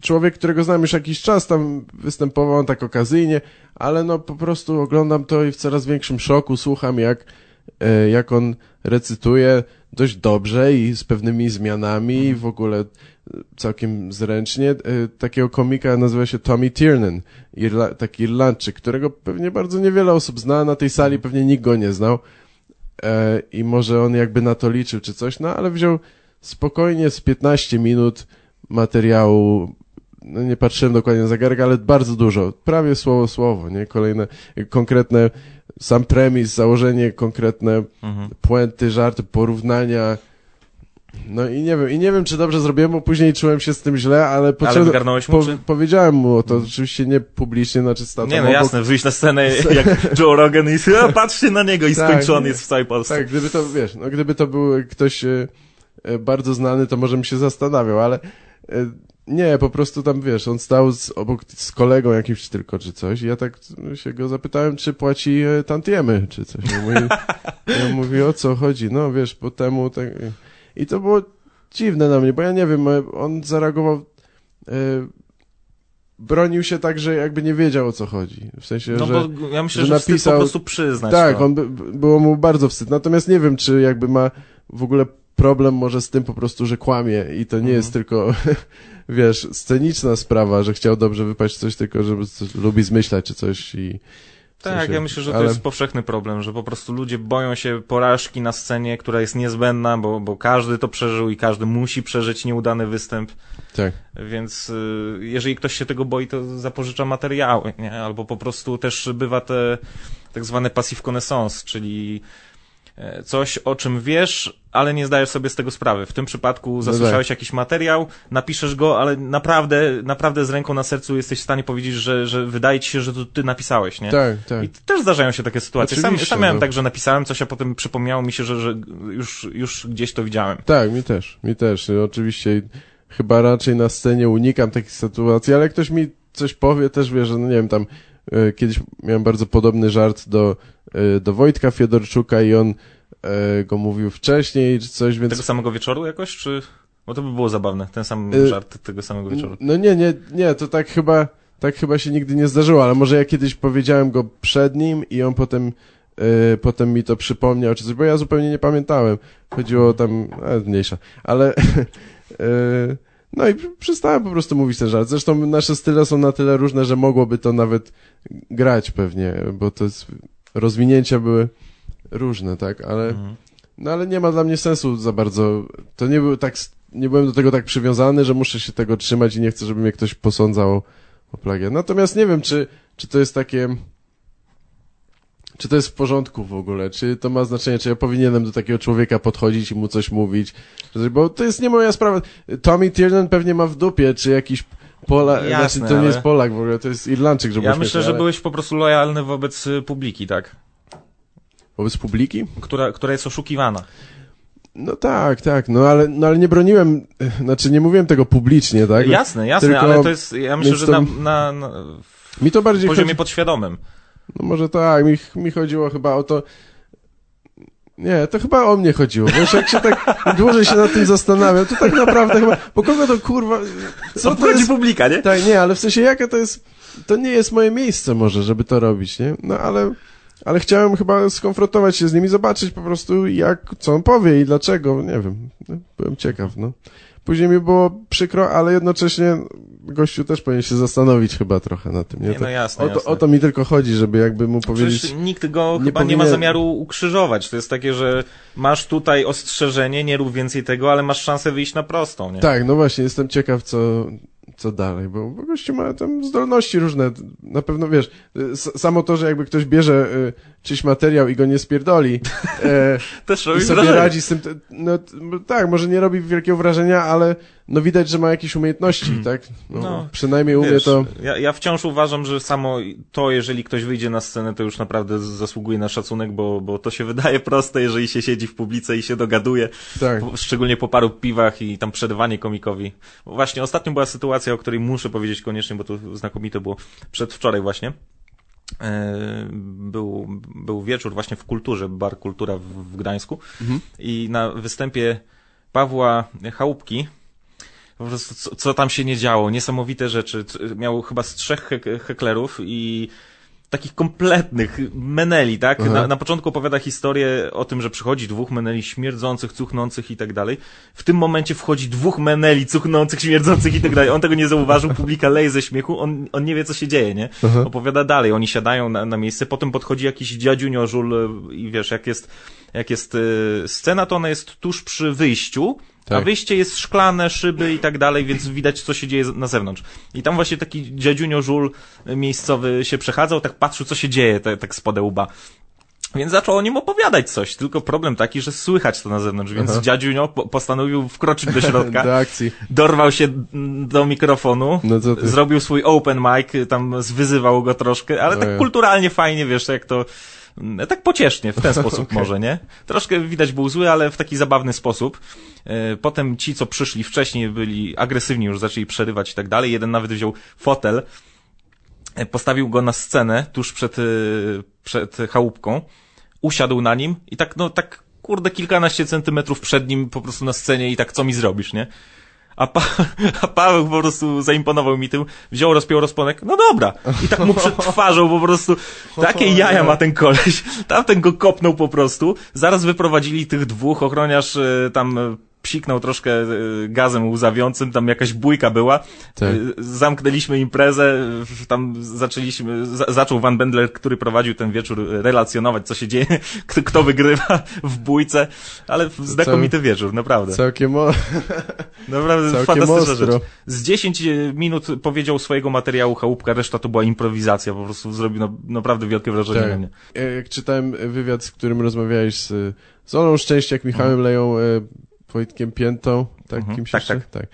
człowiek, którego znam już jakiś czas, tam występował on tak okazyjnie, ale no po prostu oglądam to i w coraz większym szoku słucham, jak, e, jak on recytuje dość dobrze i z pewnymi zmianami i w ogóle całkiem zręcznie. E, takiego komika nazywa się Tommy Tiernan, Irla, taki Irlandczyk, którego pewnie bardzo niewiele osób zna, na tej sali pewnie nikt go nie znał e, i może on jakby na to liczył czy coś, no ale wziął spokojnie z 15 minut materiału, no nie patrzyłem dokładnie na zegarek, ale bardzo dużo, prawie słowo słowo, nie? Kolejne konkretne, sam premis, założenie, konkretne Mhm. puenty, żarty, porównania. No i nie wiem, i nie wiem, czy dobrze zrobiłem, bo później czułem się z tym źle, ale Ale wygarnąłeś mu, po, czy... powiedziałem mu o to, oczywiście nie publicznie, znaczy statą Nie no obok. jasne, wyjść na scenę jak Joe Rogan i a, patrzcie na niego i Tak, skończony nie. jest w całej Polsce. Tak, gdyby to, wiesz, no gdyby to był ktoś e, e, bardzo znany, to może bym się zastanawiał, ale e, nie, po prostu tam, wiesz, on stał z, obok z kolegą jakimś tylko, czy coś i ja tak się go zapytałem, czy płaci e, tantiemy, czy coś. On mówi, on mówi, o co chodzi? No, wiesz, po temu, tak... I to było dziwne na mnie, bo ja nie wiem, e, on zareagował... E, bronił się tak, że jakby nie wiedział o co chodzi. W sensie, No że... bo ja myślę, że że, napisał- po prostu przyznać Tak, to. on by, było mu bardzo wstyd. Natomiast nie wiem, czy jakby ma w ogóle problem może z tym po prostu, że kłamie i to nie Mhm. jest tylko, wiesz, sceniczna sprawa, że chciał dobrze wypaść coś, tylko żeby coś, lubi zmyślać czy coś i... Tak, ja myślę, że to ale- jest powszechny problem, że po prostu ludzie boją się porażki na scenie, która jest niezbędna, bo, bo każdy to przeżył i każdy musi przeżyć nieudany występ, Tak, więc y, jeżeli ktoś się tego boi, to zapożycza materiały, nie? Albo po prostu też bywa te tak zwane passive connaissance, czyli coś, o czym wiesz, ale nie zdajesz sobie z tego sprawy. W tym przypadku zasłyszałeś jakiś materiał, napiszesz go, ale naprawdę, naprawdę z ręką na sercu jesteś w stanie powiedzieć, że, że wydaje ci się, że to ty napisałeś, nie? tak, tak. I też zdarzają się takie sytuacje. Sam, Oczywiście, sam miałem no. tak, że napisałem coś, a potem przypomniało mi się, że, że już, już gdzieś to widziałem. Tak, mi też, mi też. Oczywiście chyba raczej na scenie unikam takich sytuacji, ale jak ktoś mi coś powie, też wie, że no nie wiem, tam e, kiedyś miałem bardzo podobny żart do, e, do Wojtka Fiedorczuka i on e, go mówił wcześniej czy coś, więc Tego samego wieczoru jakoś, czy... Bo to by było zabawne, ten sam żart tego samego wieczoru. No nie, nie, nie, to tak chyba, tak chyba się nigdy nie zdarzyło, ale może ja kiedyś powiedziałem go przed nim i on potem, y potem mi to przypomniał czy coś, bo ja zupełnie nie pamiętałem. Chodziło tam, e, mniejsza, ale... y no i przestałem po prostu mówić ten żart. Zresztą nasze style są na tyle różne, że mogłoby to nawet grać pewnie, bo to jest, rozwinięcia były różne, tak, ale, mhm. no ale nie ma dla mnie sensu za bardzo. To nie był tak, nie byłem do tego tak przywiązany, że muszę się tego trzymać i nie chcę, żeby mnie ktoś posądzał o plagiat. Natomiast nie wiem, czy, czy to jest takie, czy to jest w porządku w ogóle, czy to ma znaczenie, czy ja powinienem do takiego człowieka podchodzić i mu coś mówić, bo to jest nie moja sprawa. Tommy Tiernan pewnie ma w dupie, czy jakiś Polak, Jasne, znaczy to nie jest Polak w ogóle, to jest Irlandczyk, żeby Ja myślę, że ale... byłeś po prostu lojalny wobec y, publiki, tak? Wobec publiki? Która, która jest oszukiwana. No tak, tak, no ale, no ale nie broniłem, znaczy nie mówiłem tego publicznie, tak? Jasne, jasne, Tylko, ale to jest, ja myślę, że na, na, na mi to bardziej poziomie chodzi... podświadomym. No może tak, mi, mi chodziło chyba o to, nie, to chyba o mnie chodziło. Wiesz, jak się tak dłużej się nad tym zastanawiam, to tak naprawdę chyba, po kogo to kurwa, co to jest? publika, nie? Tak, nie, ale w sensie jaka to jest, to nie jest moje miejsce może, żeby to robić, nie? No ale, ale chciałem chyba skonfrontować się z nimi, zobaczyć po prostu jak, co on powie i dlaczego, nie wiem, no, byłem ciekaw, no. Później mi było przykro, ale jednocześnie gościu też powinien się zastanowić chyba trochę na tym. Nie, nie no jasne, o, to, o to mi tylko chodzi, żeby jakby mu powiedzieć... Przecież nikt go nie chyba powinien... nie ma zamiaru ukrzyżować. To jest takie, że masz tutaj ostrzeżenie, nie rób więcej tego, ale masz szansę wyjść na prostą, nie? Tak, no właśnie, jestem ciekaw, co, co dalej, bo, bo gościu ma tam zdolności różne. Na pewno, wiesz, samo to, że jakby ktoś bierze y, czyś materiał i go nie spierdoli e, Też robi i sobie wrażenie. radzi z tym, no tak, może nie robi wielkiego wrażenia, ale no widać, że ma jakieś umiejętności, tak? No, no przynajmniej umie wiesz, to... Ja, ja wciąż uważam, że samo to, jeżeli ktoś wyjdzie na scenę, to już naprawdę zasługuje na szacunek, bo, bo to się wydaje proste, jeżeli się siedzi w publice i się dogaduje, tak. szczególnie po paru piwach i tam przerywanie komikowi. Właśnie ostatnio była sytuacja, o której muszę powiedzieć koniecznie, bo to znakomite było przedwczoraj właśnie. E, był, był wieczór właśnie w kulturze, bar Kultura w, w Gdańsku mhm. i na występie Pawła Chałupki po prostu co, co, tam się nie działo, niesamowite rzeczy. Miał chyba z trzech heklerów i takich kompletnych meneli, tak? Na, na, początku opowiada historię o tym, że przychodzi dwóch meneli śmierdzących, cuchnących i tak dalej. W tym momencie wchodzi dwóch meneli cuchnących, śmierdzących i tak dalej. On tego nie zauważył, publika leje ze śmiechu, on, on nie wie, co się dzieje, nie? Aha. Opowiada dalej, oni siadają na, na miejsce, potem podchodzi jakiś dziadziuniożul i wiesz, jak jest, jak jest y, scena, to ona jest tuż przy wyjściu, tak. A wyjście jest szklane, szyby i tak dalej, więc widać, co się dzieje na zewnątrz. I tam właśnie taki dziadziunio żul miejscowy się przechadzał, tak patrzył, co się dzieje, tak, tak z łba. Więc zaczął o nim opowiadać coś, tylko problem taki, że słychać to na zewnątrz, więc Aha. dziadziunio postanowił wkroczyć do środka. do akcji. Dorwał się do mikrofonu, no zrobił swój open mic, tam zwyzywał go troszkę, ale tak kulturalnie fajnie, wiesz, jak to tak pociesznie, w ten sposób okay. może, nie? Troszkę widać był zły, ale w taki zabawny sposób. E, potem ci, co przyszli wcześniej, byli agresywni, już zaczęli przerywać i tak dalej. Jeden nawet wziął fotel, e, postawił go na scenę tuż przed, przed chałupką, usiadł na nim i tak, no tak, kurde, kilkanaście centymetrów przed nim po prostu na scenie i tak, co mi zrobisz, nie? A, pa a Paweł po prostu zaimponował mi tym, wziął, rozpiął rozponek, no dobra. I tak mu przed twarzą po prostu, takie jaja ma ten koleś. Tamten go kopnął po prostu. Zaraz wyprowadzili tych dwóch, ochroniarz e, tam psiknął troszkę e, gazem łzawiącym, tam jakaś bójka była. Tak. E, zamknęliśmy imprezę, tam zaczęliśmy, zaczął Van Bendler, który prowadził ten wieczór, relacjonować, co się dzieje, kto, kto wygrywa w bójce, ale znakomity Cał... wieczór, naprawdę. Całkiem o... Naprawdę Całkiem fantastyczna ostro. rzecz. Z 10 minut powiedział swojego materiału chałupka, reszta to była improwizacja, po prostu zrobił na, naprawdę wielkie wrażenie tak. na mnie. Jak czytałem wywiad, z którym rozmawiałeś z, z Olą Szczęściak, Michałem mhm. Leją, e, Wojtkiem Piętą, tak, mhm. kimś tak, tak, tak.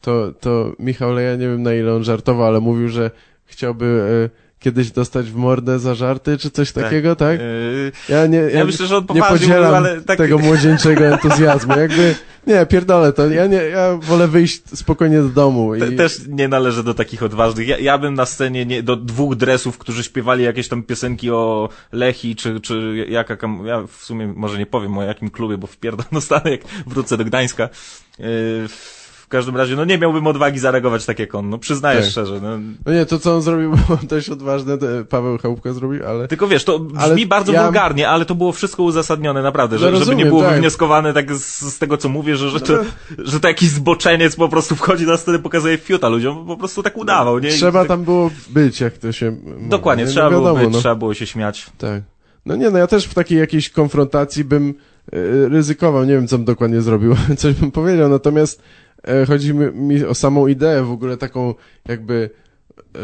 To, to Michał Leja, nie wiem na ile on żartował, ale mówił, że chciałby e, kiedyś dostać w mordę za żarty, czy coś Tak. takiego, tak? Yy, Ja nie, ja, Ja myślę, że on nie podzielam ale tak- tego młodzieńczego entuzjazmu. Jakby, nie, pierdolę to. Ja nie, ja wolę wyjść spokojnie do domu i... Te, też nie należę do takich odważnych. Ja, ja bym na scenie nie, do dwóch dresów, którzy śpiewali jakieś tam piosenki o Lechi, czy, czy jaka, ja w sumie może nie powiem o jakim klubie, bo wpierdam dostanę jak wrócę do Gdańska. Yy, w każdym razie, no nie miałbym odwagi zareagować tak jak on, no przyznaję Tak. szczerze. No. No nie, to co on zrobił było dość odważne, Paweł Chałupka zrobił, ale... Tylko wiesz, to brzmi Ale bardzo ja- wulgarnie, ale to było wszystko uzasadnione, naprawdę, że, No żeby nie rozumiem, było tak. wywnioskowane tak z, z tego, co mówię, że, że, to, że to jakiś zboczeniec po prostu wchodzi na scenę, pokazuje fiuta ludziom, po prostu tak udawał, nie? Trzeba tak- tam było być, jak to się... Dokładnie, nie? No trzeba było wiadomo, być, no. trzeba było się śmiać. Tak. No nie, no ja też w takiej jakiejś konfrontacji bym e, ryzykował, nie wiem co bym dokładnie zrobił, coś bym powiedział, natomiast chodzi mi, o samą ideę w ogóle taką jakby,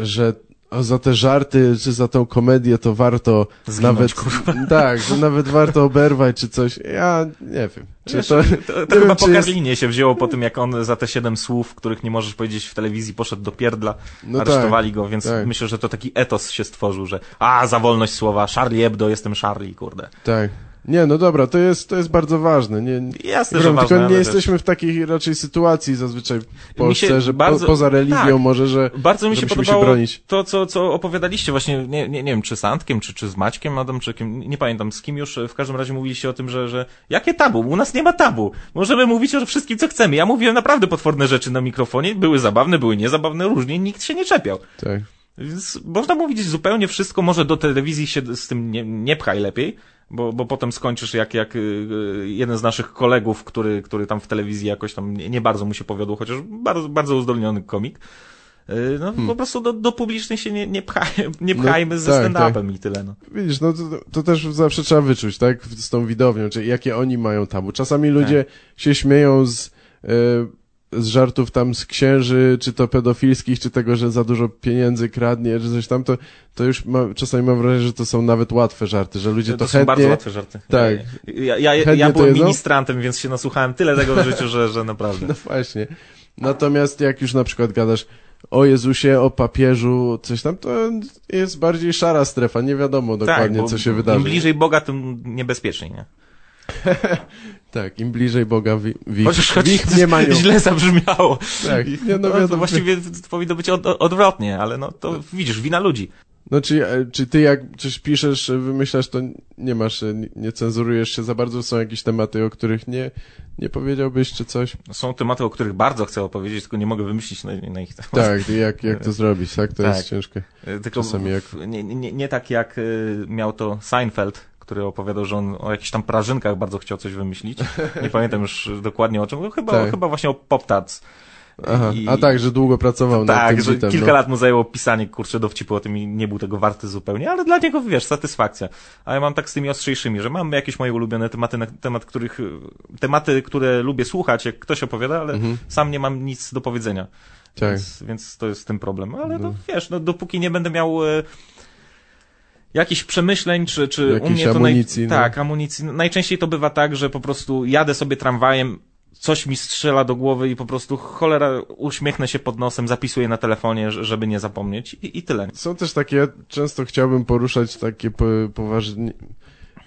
że za te żarty, czy za tą komedię to warto Zginąć, nawet, kurwa. tak, że nawet warto oberwać czy coś, ja nie wiem, czy Wiesz, to, to, to chyba po czy jest- Karlinie się wzięło po tym, jak on za te siedem słów, których nie możesz powiedzieć w telewizji, poszedł do pierdla, No aresztowali go, więc tak. myślę, że to taki etos się stworzył, że a, za wolność słowa, Charlie Hebdo, jestem Charlie, kurde. tak. Nie, no dobra, to jest, to jest bardzo ważne. Nie, Jasne, że ważne, tylko nie jesteśmy w takiej raczej sytuacji zazwyczaj w Polsce, się że bardzo- po, poza religią tak. może, że Bardzo mi się podobało bronić. to, co, co opowiadaliście właśnie, nie, nie, nie wiem, czy z Antkiem, czy, czy z Maćkiem Adamczykiem, nie pamiętam z kim już, w każdym razie mówiliście o tym, że, że jakie tabu? U nas nie ma tabu. Możemy mówić o wszystkim, co chcemy. Ja mówiłem naprawdę potworne rzeczy na mikrofonie, były zabawne, były niezabawne, różnie, nikt się nie czepiał. Tak. Więc można mówić zupełnie wszystko, może do telewizji się z tym nie, nie pchaj lepiej, bo, bo potem skończysz jak, jak y, y, jeden z naszych kolegów, który, który tam w telewizji jakoś tam nie, nie bardzo mu się powiodło, chociaż bardzo, bardzo uzdolniony komik. Y, No po prostu do, do publicznej się nie, nie, pchaj, nie No, pchajmy ze tak, stand-upem i tyle, no. Widzisz, no to, to też zawsze trzeba wyczuć, tak? Z tą widownią, czy jakie oni mają tabu. Czasami ludzie się śmieją z, z żartów tam z księży, czy to pedofilskich, czy tego, że za dużo pieniędzy kradnie, czy coś tam, to, to już ma, czasami mam wrażenie, że to są nawet łatwe żarty, że ludzie to, To, są chętnie... bardzo łatwe żarty. Tak. Ja, ja, ja, ja byłem ministrantem, więc się nasłuchałem tyle tego w życiu, że, że naprawdę. No właśnie. Natomiast jak już na przykład gadasz o Jezusie, o papieżu, coś tam, to jest bardziej szara strefa, nie wiadomo dokładnie, tak, co się wydarzy. Im bliżej Boga, tym niebezpieczniej, nie? Tak, im bliżej Boga w, w, Chociaż, w chociaż źle zabrzmiało. Tak, nie, no No, to właściwie powinno być od, odwrotnie, ale no to widzisz, wina ludzi. No czy, e, czy ty jak coś piszesz, e, wymyślasz, to nie masz, e, nie- cenzurujesz się za bardzo, są jakieś tematy, o których nie, nie powiedziałbyś, czy coś? Są tematy, o których bardzo chcę opowiedzieć, tylko nie mogę wymyślić na, na ich temat. Tak, jak, jak to zrobić, tak? To Tak. jest ciężkie. Tylko Czasami jak- nie, nie, nie tak jak miał to Seinfeld, który opowiadał, że on o jakichś tam prażynkach bardzo chciał coś wymyślić. Nie pamiętam już dokładnie o czym. Chyba, Tak. chyba właśnie o Pop-Tarts. Aha, I- a tak, że długo pracował nad Tak, tym że bitem, kilka no. lat mu zajęło pisanie, kurczę, dowcipu o tym i nie był tego warty zupełnie, ale dla niego, wiesz, satysfakcja. A ja mam tak z tymi ostrzejszymi, że mam jakieś moje ulubione tematy, na temat których, tematy, które lubię słuchać, jak ktoś opowiada, ale sam nie mam nic do powiedzenia. Mhm. Tak. Więc, więc to jest ten problem. Ale no, wiesz, no, dopóki nie będę miał e, jakichś przemyśleń, czy, czy u mnie to... amunicji, no. Tak, amunicji. Najczęściej to bywa tak, że po prostu jadę sobie tramwajem, coś mi strzela do głowy i po prostu cholera, uśmiechnę się pod nosem, zapisuję na telefonie, żeby nie zapomnieć i, i tyle. Są też takie, często chciałbym poruszać takie po, poważnie,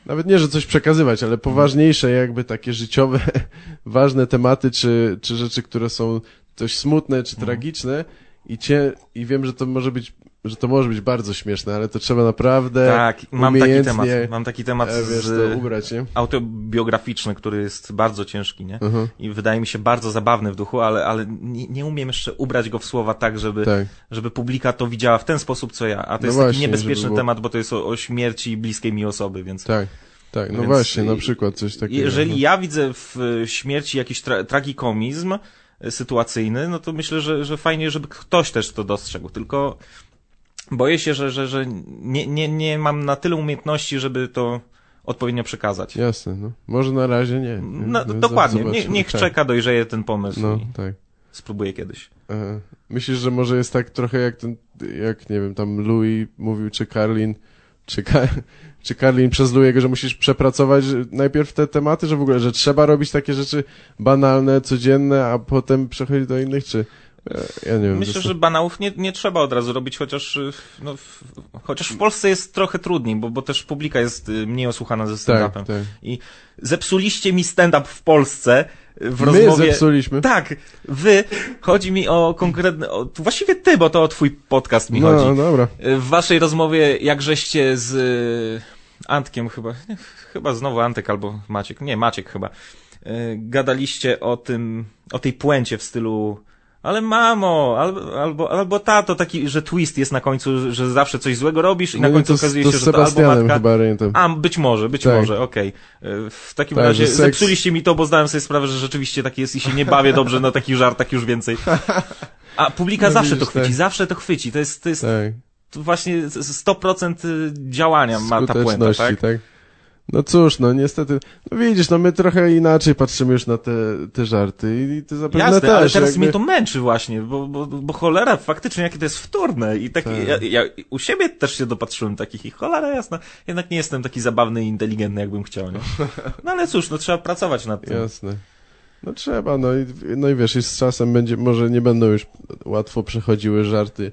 nawet nie, że coś przekazywać, ale poważniejsze jakby takie życiowe, ważne tematy, czy, czy rzeczy, które są dość smutne, czy tragiczne i cię, i wiem, że to może być, że to może być bardzo śmieszne, ale to trzeba naprawdę Tak, mam taki temat. Mam taki temat e, wiesz, z, ubrać, nie? autobiograficzny, który jest bardzo ciężki, nie? Mhm. I wydaje mi się bardzo zabawny w duchu, ale, ale nie, nie umiem jeszcze ubrać go w słowa tak, żeby, Tak. żeby publika to widziała w ten sposób, co ja. A to No jest właśnie, taki niebezpieczny było- temat, bo to jest o, o śmierci bliskiej mi osoby, więc Tak, tak, no Więc właśnie, na przykład coś takiego. jeżeli no. ja widzę w e, śmierci jakiś tra tragikomizm e, sytuacyjny, no to myślę, że, że fajnie, żeby ktoś też to dostrzegł, tylko boję się, że, że, że nie, nie, nie mam na tyle umiejętności, żeby to odpowiednio przekazać. Jasne, no. Może na razie nie. nie? No, No, dokładnie, zobaczymy, Nie, niech tak. czeka, dojrzeje ten pomysł No, i tak. spróbuję kiedyś. E, Myślisz, że może jest tak trochę jak ten, jak nie wiem, tam Louis mówił, czy Karlin, czy, Ka czy Karlin przez Louiego, że musisz przepracować najpierw te tematy, że w ogóle, że trzeba robić takie rzeczy banalne, codzienne, a potem przechodzić do innych, czy Ja, nie wiem. Myślę, że banałów nie, nie trzeba od razu robić, chociaż, y, no, w, chociaż w Polsce jest trochę trudniej, bo, bo też publika jest y, mniej osłuchana ze stand-upem. Tak, tak. I zepsuliście mi stand-up w Polsce w My rozmowie... zepsuliśmy. Tak, wy, chodzi mi o konkretne, o, właściwie ty, bo to o twój podcast mi No, chodzi. dobra. W waszej rozmowie, jak żeście z y, Antkiem chyba, chyba znowu Antek albo Maciek, nie, Maciek chyba, y, gadaliście o tym, o tej puencie w stylu ale mamo, albo, albo, albo tato, taki, że twist jest na końcu, że zawsze coś złego robisz i na No nie, końcu to, okazuje to się, że to albo matka... chyba orientem. A, być może, być Tak. może, okej. Y, W takim Tak, razie seks- zepsuliście mi to, bo zdałem sobie sprawę, że rzeczywiście tak jest i się nie bawię dobrze na takich żartach już więcej. A publika No zawsze widzisz, to chwyci, tak. zawsze to chwyci. To jest, to jest Tak. to właśnie z- 100% działania ma ta puenta, tak? tak? No cóż, no niestety, no widzisz, no my trochę inaczej patrzymy już na te, te żarty i ty zapewne Jasne, też. ale teraz jakby... mnie to męczy właśnie, bo, bo, bo cholera, faktycznie jakie to jest wtórne i tak, Tak. ja, ja u siebie też się dopatrzyłem takich i cholera jasna, jednak nie jestem taki zabawny i inteligentny, jakbym chciał, nie? No ale cóż, no trzeba pracować nad tym. Jasne. No trzeba, no i, no i wiesz, i z czasem będzie, może nie będą już łatwo przechodziły żarty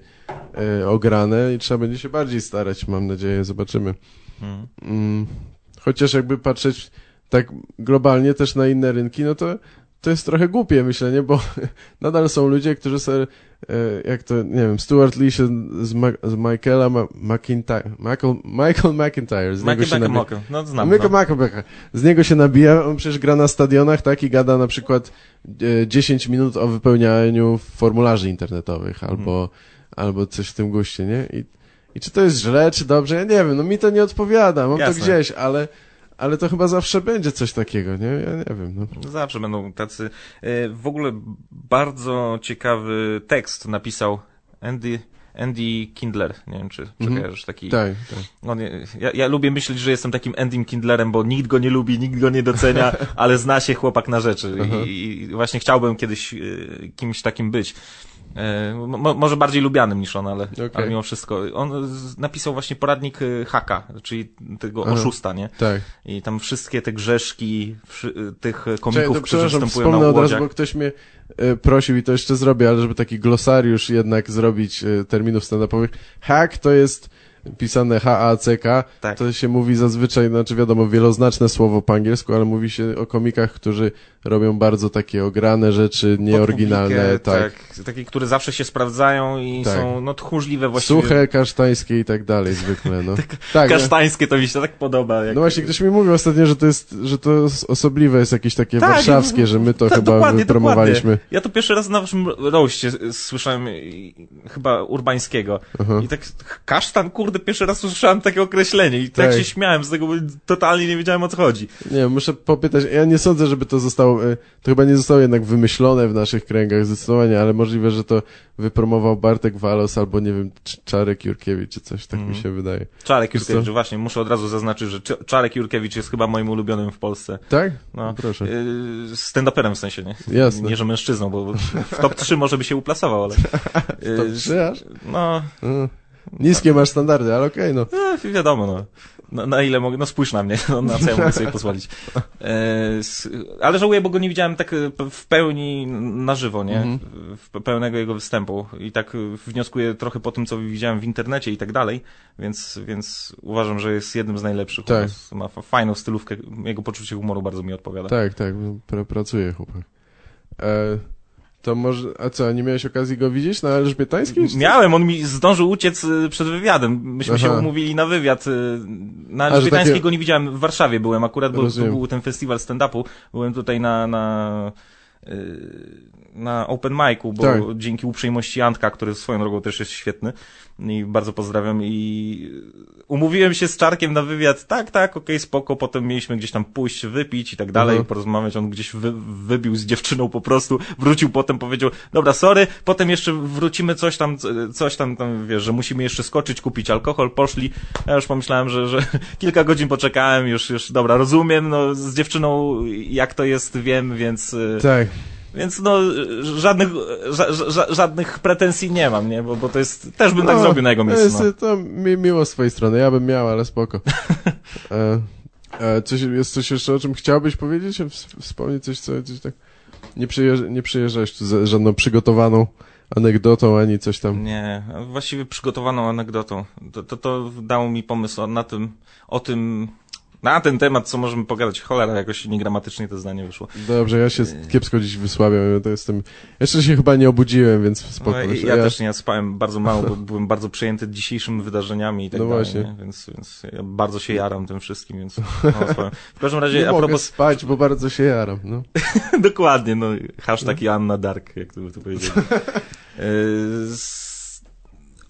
e, ograne i trzeba będzie się bardziej starać, mam nadzieję, zobaczymy. Hmm. Mm, chociaż jakby patrzeć tak globalnie też na inne rynki, no to to jest trochę głupie myślenie, bo nadal są ludzie, którzy sobie, e, jak to, nie wiem, Stuart Lee się z, Ma z Michaela Ma McIntyre, Michael, Michael McIntyre, z niego się Michael nabija. No znam, Michael no. McIntyre. Z niego się nabija, on przecież gra na stadionach, tak, i gada na przykład e, 10 minut o wypełnianiu formularzy internetowych, albo, albo coś w tym guście, nie? I, I czy to jest źle, czy dobrze? Ja nie wiem, no mi to nie odpowiada, mam Jasne. to gdzieś, ale, ale to chyba zawsze będzie coś takiego, nie? Ja nie wiem, no. Zawsze będą tacy. E, W ogóle bardzo ciekawy tekst napisał Andy, Andy Kindler. Nie wiem, czy, Mhm. kojarzysz taki. Tak, tak. On, ja, ja lubię myśleć, że jestem takim Endym Kindlerem, bo nikt go nie lubi, nikt go nie docenia, ale zna się chłopak na rzeczy. I, I właśnie chciałbym kiedyś e, kimś takim być. E, mo, może bardziej lubianym niż on, ale, Okej. ale mimo wszystko. On z- napisał właśnie poradnik e, haka, czyli tego Aha. oszusta, nie? Tak. I tam wszystkie te grzeszki wszy, tych Czekaj, komików, to którzy występują na wspomnę od razu, łodziach. bo ktoś mnie e, prosił i to jeszcze zrobię, ale żeby taki glosariusz jednak zrobić e, terminów stand-upowych. Hack to jest pisane H-A-C-K, Tak. to się mówi zazwyczaj, znaczy wiadomo, wieloznaczne słowo po angielsku, ale mówi się o komikach, którzy robią bardzo takie ograne rzeczy, nieoryginalne, publikę, tak. Takie, które zawsze się sprawdzają i Tak. są no tchórzliwe właściwie. Suche, kasztańskie i tak dalej zwykle, no. tak, no. Kasztańskie to mi się tak podoba. Jak... No właśnie, ktoś mi mówił ostatnio, że to jest, że to osobliwe jest jakieś takie Tak, warszawskie, że my to tak, chyba dokładnie, wypromowaliśmy. Dokładnie. Ja to pierwszy raz na waszym roście słyszałem chyba urbańskiego. I tak kasztan, kurde, pierwszy raz usłyszałem takie określenie i tak, Tak. się śmiałem z tego, bo totalnie nie wiedziałem o co chodzi. Nie, muszę popytać. Ja nie sądzę, żeby to zostało. e, To chyba nie zostało jednak wymyślone w naszych kręgach zdecydowanie, ale możliwe, że to wypromował Bartek Walos albo nie wiem, Cz- Czarek Jurkiewicz czy coś, tak mi Mhm. się wydaje. Czarek? Jurkiewicz, właśnie, muszę od razu zaznaczyć, że Cz- Czarek Jurkiewicz jest chyba moim ulubionym w Polsce. Tak? No, Proszę. Yy, stand-uperem w sensie, nie? Jasne. Nie, że mężczyzną, bo w top 3 może by się uplasował, ale... To Yy, trzy aż? No, Mm. Niskie masz standardy, ale okej, no. no, wiadomo, no. Na, na ile mogę, no spójrz na mnie, no, na co ja mogę sobie pozwolić. E, s, ale żałuję, bo go nie widziałem tak e, w pełni na żywo, nie? Mhm. W pełnego jego występu. I tak e, wnioskuję trochę po tym, co widziałem w internecie i tak dalej, więc, więc uważam, że jest jednym z najlepszych. Tak. Ma fa- fajną stylówkę, jego poczucie humoru bardzo mi odpowiada. Tak, tak, pr pracuję chłopak. E, to może, a co, nie miałeś okazji go widzieć na Elżbietańskiej? Miałem, on mi zdążył uciec y, przed wywiadem. Myśmy się Aha. umówili na wywiad. y, Na Elżbietańskiej takie- go nie widziałem, w Warszawie byłem akurat, bo to Rozumiem. był ten festiwal stand-upu. Byłem tutaj na, na, y, na open micu, bo Tak. dzięki uprzejmości Antka, który swoją drogą też jest świetny i bardzo pozdrawiam i umówiłem się z Czarkiem na wywiad, tak, tak, okej, spoko, potem mieliśmy gdzieś tam pójść, wypić i tak dalej, Mhm. porozmawiać, on gdzieś wy, wybił z dziewczyną po prostu, wrócił potem, powiedział, dobra, sorry, potem jeszcze wrócimy coś tam, coś tam, tam, wiesz, że musimy jeszcze skoczyć, kupić alkohol, poszli, ja już pomyślałem, że, że kilka godzin poczekałem, już, już, dobra, rozumiem, no, z dziewczyną jak to jest, wiem, więc... y, Tak. Więc no, żadnych, ża, ża, żadnych pretensji nie mam, nie? Bo, bo to jest, też bym tak No, zrobił na jego miejscu. jest, No. to mi, miło z twojej strony, ja bym miał, ale spoko. e, e, coś, jest coś jeszcze, o czym chciałbyś powiedzieć? Wspomnieć coś, co, coś tak... Nie, przyjeżdż, nie przyjeżdżałeś tu z żadną przygotowaną anegdotą, ani coś tam. Nie, właściwie przygotowaną anegdotą. To, to, to dało mi pomysł na tym, o tym, na ten temat, co możemy pogadać. Cholera, jakoś niegramatycznie to zdanie wyszło. Dobrze, ja się kiepsko dziś wysławiam, to jestem... Jeszcze się chyba nie obudziłem, więc spokojnie. No, ja, ja, też nie, spałem bardzo mało, bo byłem bardzo przejęty dzisiejszym wydarzeniami i tak no dalej, właśnie. Więc, więc ja bardzo się jaram tym wszystkim, więc no. W każdym razie, nie a mogę propos... spać, bo bardzo się jaram, no. Dokładnie, no, hashtag Joanna Dark, jak to by tu powiedzieć.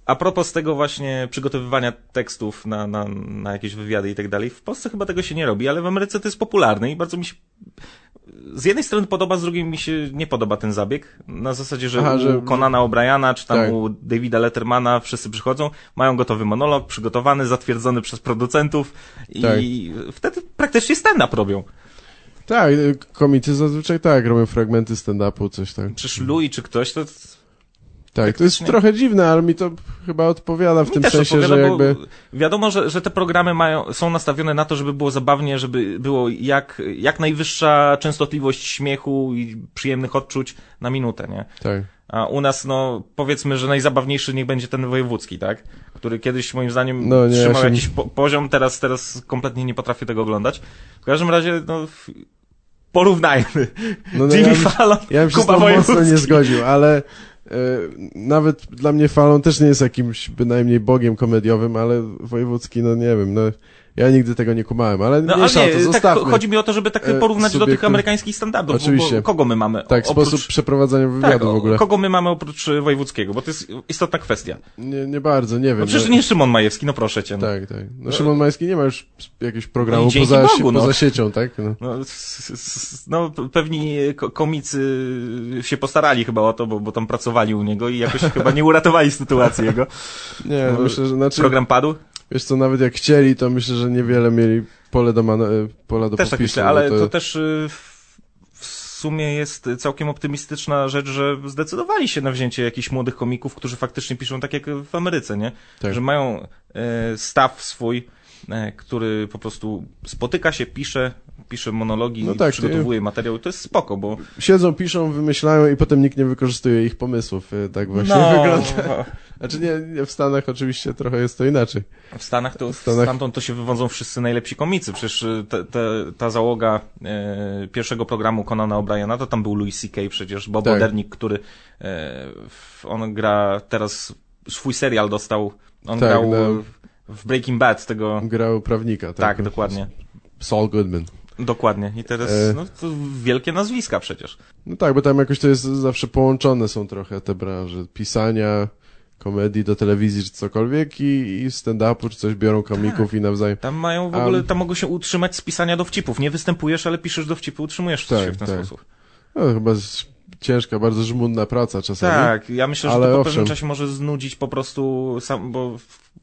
A propos tego właśnie przygotowywania tekstów na, na, na jakieś wywiady i tak dalej, w Polsce chyba tego się nie robi, ale w Ameryce to jest popularne i bardzo mi się z jednej strony podoba, z drugiej mi się nie podoba ten zabieg. Na zasadzie, że Aha, u że- Conana O'Briana, czy tam Tak. u Davida Lettermana wszyscy przychodzą, mają gotowy monolog, przygotowany, zatwierdzony przez producentów i wtedy praktycznie stand-up robią. Tak, komicy zazwyczaj tak, robią fragmenty stand-upu, coś tak. Przecież Louis czy ktoś, to Tak, to jest trochę dziwne, ale mi to chyba odpowiada w Mi tym sensie, że jakby... Wiadomo, że, że te programy mają, są nastawione na to, żeby było zabawnie, żeby było jak, jak najwyższa częstotliwość śmiechu i przyjemnych odczuć na minutę, nie? Tak. A u nas, no, powiedzmy, że najzabawniejszy niech będzie ten wojewódzki, tak? Który kiedyś, moim zdaniem, No nie, trzymał ja się- jakiś po poziom, teraz, teraz kompletnie nie potrafię tego oglądać. W każdym razie, no, porównajmy. No, no, Jimmy ja bym- Fallon, Ja bym się z Kuba tą mocno nie zgodził, ale nawet dla mnie Fallon też nie jest jakimś bynajmniej bogiem komediowym, ale Wojewódzki, no nie wiem, no ja nigdy tego nie kumałem, ale No ale o to, nie, tak zostawmy. chodzi mi o to, żeby tak porównać do tych amerykańskich standardów. Oczywiście. Kogo my mamy? Tak, oprócz... sposób przeprowadzania Tak, wywiadu w ogóle. kogo my mamy oprócz e, Wojewódzkiego, bo to jest istotna kwestia. Nie, nie bardzo, nie wiem. No przecież no, nie Szymon Majewski, no proszę cię. No. Tak, tak. No Szymon Majski nie ma już jakiegoś programu No poza, Bogu, no. poza siecią, tak? No. No, no pewni ko- komicy się postarali chyba o to, bo, bo tam pracowali u niego i jakoś chyba nie uratowali sytuacji jego. Nie, No, myślę, że znaczy, Program padł? Wiesz co, nawet jak chcieli, to myślę, że niewiele mieli pole do, man- e, pola do Też tak popisu. myślę, bo ale to, to też y, w, sumie jest całkiem optymistyczna rzecz, że zdecydowali się na wzięcie jakichś młodych komików, którzy faktycznie piszą tak jak w Ameryce, nie? Tak. Że mają e, staw swój, e, który po prostu spotyka się, pisze, pisze monologi, No tak, przygotowuje materiał. To jest spoko, bo Siedzą, piszą, wymyślają i potem nikt nie wykorzystuje ich pomysłów. e, Tak właśnie no, wygląda. Znaczy nie, nie, w Stanach oczywiście trochę jest to inaczej. w Stanach to W Stanach- stamtąd to się wywodzą wszyscy najlepsi komicy. Przecież y, te, te, ta załoga e, pierwszego programu Conana O'Briena, to tam był Louis C.K. przecież, Bob Tak. Odernik, który e, on gra teraz, swój serial dostał, on Tak, grał no. w Breaking Bad tego, Grał prawnika, tak? tak, dokładnie. Saul Goodman. Dokładnie. I teraz, E. no to wielkie nazwiska przecież. No tak, bo tam jakoś to jest zawsze połączone są trochę te branże. Pisania, komedii do telewizji czy cokolwiek i, i stand-upu czy coś biorą komików i nawzajem. Tam mają w ogóle, tam mogą się utrzymać z pisania dowcipów. Nie występujesz, ale piszesz dowcipy, utrzymujesz Tak, się w ten tak. sposób. No, chyba ciężka, bardzo żmudna praca czasami. Tak, ja myślę, że Ale to po owszem. pewnym czasie może znudzić po prostu sam, bo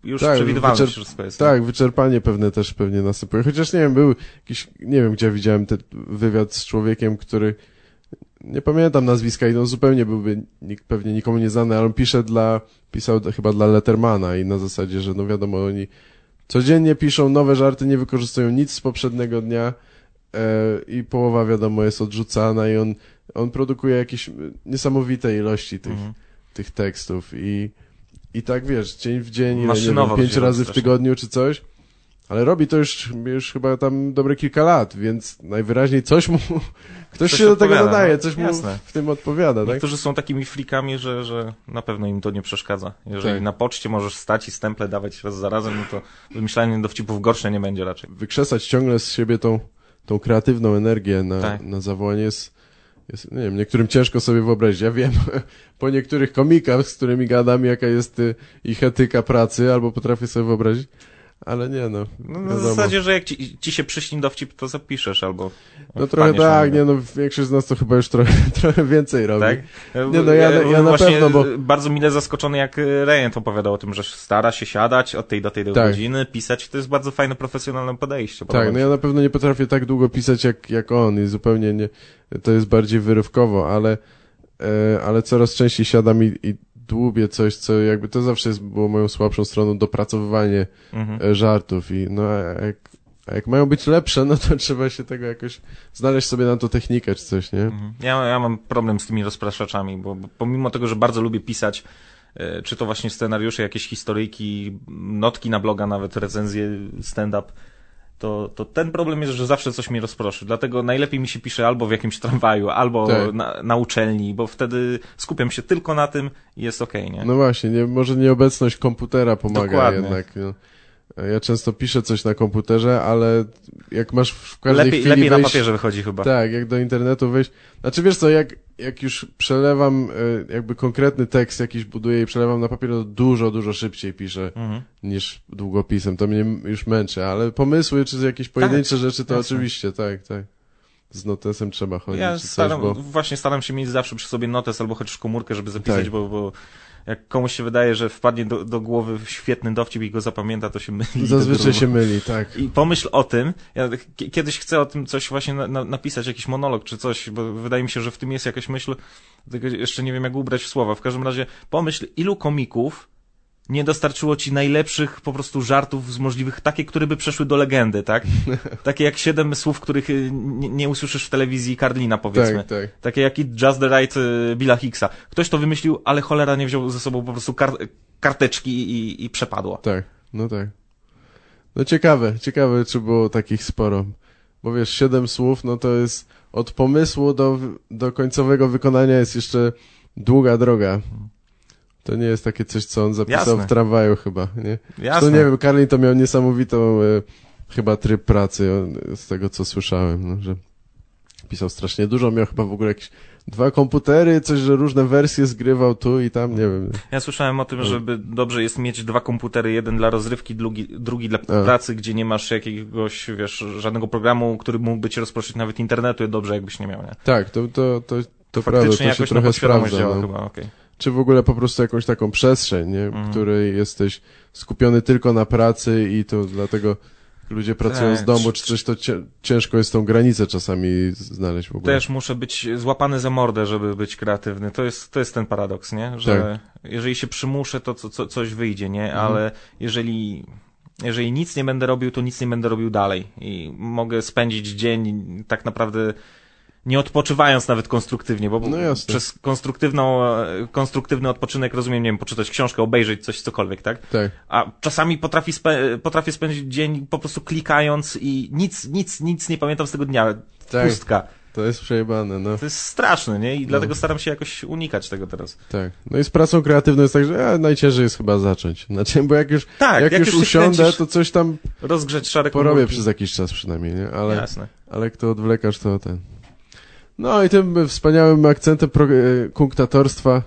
już Tak, przewidywalne wyczerp- wszystko jest. Tak, wyczerpanie pewne też pewnie następuje. Chociaż nie wiem, był jakiś, nie wiem gdzie widziałem ten wywiad z człowiekiem, który nie pamiętam nazwiska i no zupełnie byłby nikt, pewnie nikomu nie znany, ale on pisze dla, pisał chyba dla Lettermana i na zasadzie, że no wiadomo, oni codziennie piszą nowe żarty, nie wykorzystują nic z poprzedniego dnia e, i połowa wiadomo jest odrzucana i on, on produkuje jakieś niesamowite ilości tych, Mhm. tych tekstów i, i tak wiesz, dzień w dzień, ile, nie wiem, pięć razy w tygodniu czy coś, ale robi to już, już chyba tam dobre kilka lat, więc najwyraźniej coś mu, ktoś Coś się do tego nadaje, no, coś mu jasne. w tym odpowiada, tak? Niektórzy są takimi frikami, że, że na pewno im to nie przeszkadza. Jeżeli Tak. na poczcie możesz stać i stemple dawać raz za razem, no to wymyślanie dowcipów gorsze nie będzie raczej. Wykrzesać ciągle z siebie tą, tą kreatywną energię na, Tak. na zawołanie jest, jest, nie wiem, niektórym ciężko sobie wyobrazić. Ja wiem po niektórych komikach, z którymi gadam, jaka jest y, ich etyka pracy, albo potrafię sobie wyobrazić, ale nie no. No, na wiadomo. zasadzie, że jak ci, ci się przyśni dowcip, to zapiszesz albo No trochę na tak, nie no, większość z nas to chyba już trochę, trochę więcej robi. Tak? Nie, no ja- ja na właśnie pewno, bo- Bardzo mile zaskoczony, jak Rejent opowiadał o tym, że stara się siadać od tej do tej do Tak. godziny, pisać. To jest bardzo fajne, profesjonalne podejście. Tak, no ja na pewno nie potrafię tak długo pisać jak, jak on i zupełnie nie, to jest bardziej wyrywkowo, ale, e, ale coraz częściej siadam i, i dłubię coś, co jakby to zawsze jest, było moją słabszą stroną, dopracowywanie Mhm. e, żartów i no a jak, A jak mają być lepsze, no to trzeba się tego jakoś znaleźć sobie na to technikę czy coś, nie? Mhm. Ja, ja mam problem z tymi rozpraszaczami, bo, bo pomimo tego, że bardzo lubię pisać, e, czy to właśnie scenariusze, jakieś historyjki, notki na bloga, nawet recenzje stand-up, to, to ten problem jest, że zawsze coś mnie rozproszy. Dlatego najlepiej mi się pisze albo w jakimś tramwaju, albo Tak. na, na uczelni, bo wtedy skupiam się tylko na tym i jest okej, nie? No właśnie, nie, może nieobecność komputera pomaga Dokładnie. jednak. No. Ja często piszę coś na komputerze, ale jak masz w każdej lepiej chwili lepiej wejść, na papierze wychodzi chyba. Tak, jak do internetu wejść. Znaczy wiesz co, jak, jak już przelewam e, jakby konkretny tekst jakiś buduję i przelewam na papier, to dużo, dużo szybciej piszę Mhm. niż długopisem. To mnie już męczy, ale pomysły czy jakieś pojedyncze rzeczy, to Tak, jasne. oczywiście, tak, tak. Z notesem trzeba chodzić Ja czy coś, staram, bo... właśnie staram się mieć zawsze przy sobie notes albo chociaż komórkę, żeby zapisać, Tak. bo, bo jak komuś się wydaje, że wpadnie do, do głowy świetny dowcip i go zapamięta, to się myli. Zazwyczaj się myli, tak. I pomyśl o tym, ja kiedyś chcę o tym coś właśnie na, na, napisać, jakiś monolog czy coś, bo wydaje mi się, że w tym jest jakaś myśl, tylko jeszcze nie wiem jak ubrać w słowa. W każdym razie pomyśl, ilu komików nie dostarczyło ci najlepszych po prostu żartów z możliwych, takie, które by przeszły do legendy, tak? Takie jak siedem słów, których y, nie, nie usłyszysz w telewizji Karlina, powiedzmy. Tak, tak. Takie jak i Just the Right y, Billa Hicksa. Ktoś to wymyślił, ale cholera nie wziął ze sobą po prostu kar karteczki i, i przepadło. Tak, no tak. No ciekawe, ciekawe, czy było takich sporo. Bo wiesz, siedem słów, no to jest od pomysłu do, do końcowego wykonania jest jeszcze długa droga. To nie jest takie coś, co on zapisał Jasne. w tramwaju chyba, nie? Jasne. To nie wiem, Karlin to miał niesamowitą e, chyba tryb pracy, on, z tego co słyszałem, no, że pisał strasznie dużo, miał chyba w ogóle jakieś dwa komputery, coś, że różne wersje zgrywał tu i tam, nie wiem. Ja słyszałem o tym, żeby dobrze jest mieć dwa komputery, jeden dla rozrywki, drugi, drugi dla A. pracy, gdzie nie masz jakiegoś, wiesz, żadnego programu, który mógłby ci rozproszyć nawet internetu, dobrze jakbyś nie miał, nie? Tak, to, to, to, to prawda, to się jakoś trochę sprawdza. działa No. chyba, okej. Czy w ogóle po prostu jakąś taką przestrzeń, nie? w Mhm. której jesteś skupiony tylko na pracy i to dlatego ludzie pracują z Tak, domu, czy- coś, to ciężko jest tą granicę czasami znaleźć w ogóle. Też muszę być złapany za mordę, żeby być kreatywny. To jest, to jest ten paradoks, nie? Że jeżeli się przymuszę, to co, co, coś wyjdzie, nie? Mhm. Ale jeżeli, jeżeli nic nie będę robił, to nic nie będę robił dalej. I mogę spędzić dzień tak naprawdę nie odpoczywając nawet konstruktywnie, bo No przez konstruktywną, e, konstruktywny odpoczynek rozumiem, nie wiem, poczytać książkę, obejrzeć coś, cokolwiek, tak? Tak, A czasami potrafi spę- potrafię spędzić dzień po prostu klikając i nic, nic, nic nie pamiętam z tego dnia. Tak. Pustka. to jest przejebane, no. To jest straszne, nie? I dlatego staram się jakoś unikać tego teraz. Tak. No i z pracą kreatywną jest tak, że najciężej jest chyba zacząć. Znaczy, bo jak już, Tak, jak jak już, już usiądę, to coś tam Rozgrzeć szare porobię komórki. przez jakiś czas przynajmniej, nie? Ale, Jasne. ale jak to odwlekasz, to ten. No i tym wspaniałym akcentem pro, e, kunktatorstwa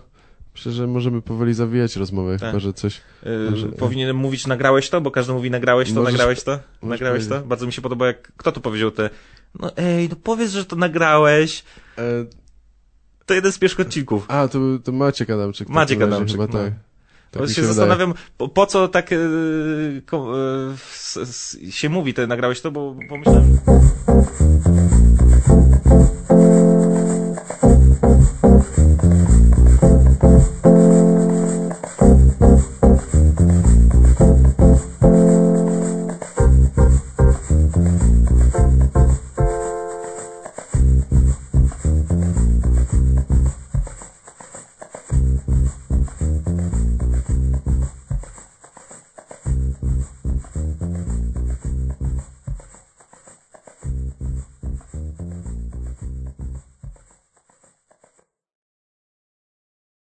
myślę, że możemy powoli zawijać rozmowę, Tak. chyba, że coś... Yy, Może- Powinienem mówić nagrałeś to, bo każdy mówi nagrałeś to, Możesz- nagrałeś to, nagrałeś to. Bardzo mi się podoba, jak kto tu powiedział te no ej, no powiedz, że to nagrałeś. E, To jeden z pierwszych odcinków. a, to, to Maciek Adamczyk. Maciek razie Adamczyk, Chyba no. tak. tak się, wydaje. zastanawiam, po, po co tak yy, yy, s, s, się mówi, te nagrałeś to, bo pomyślałem...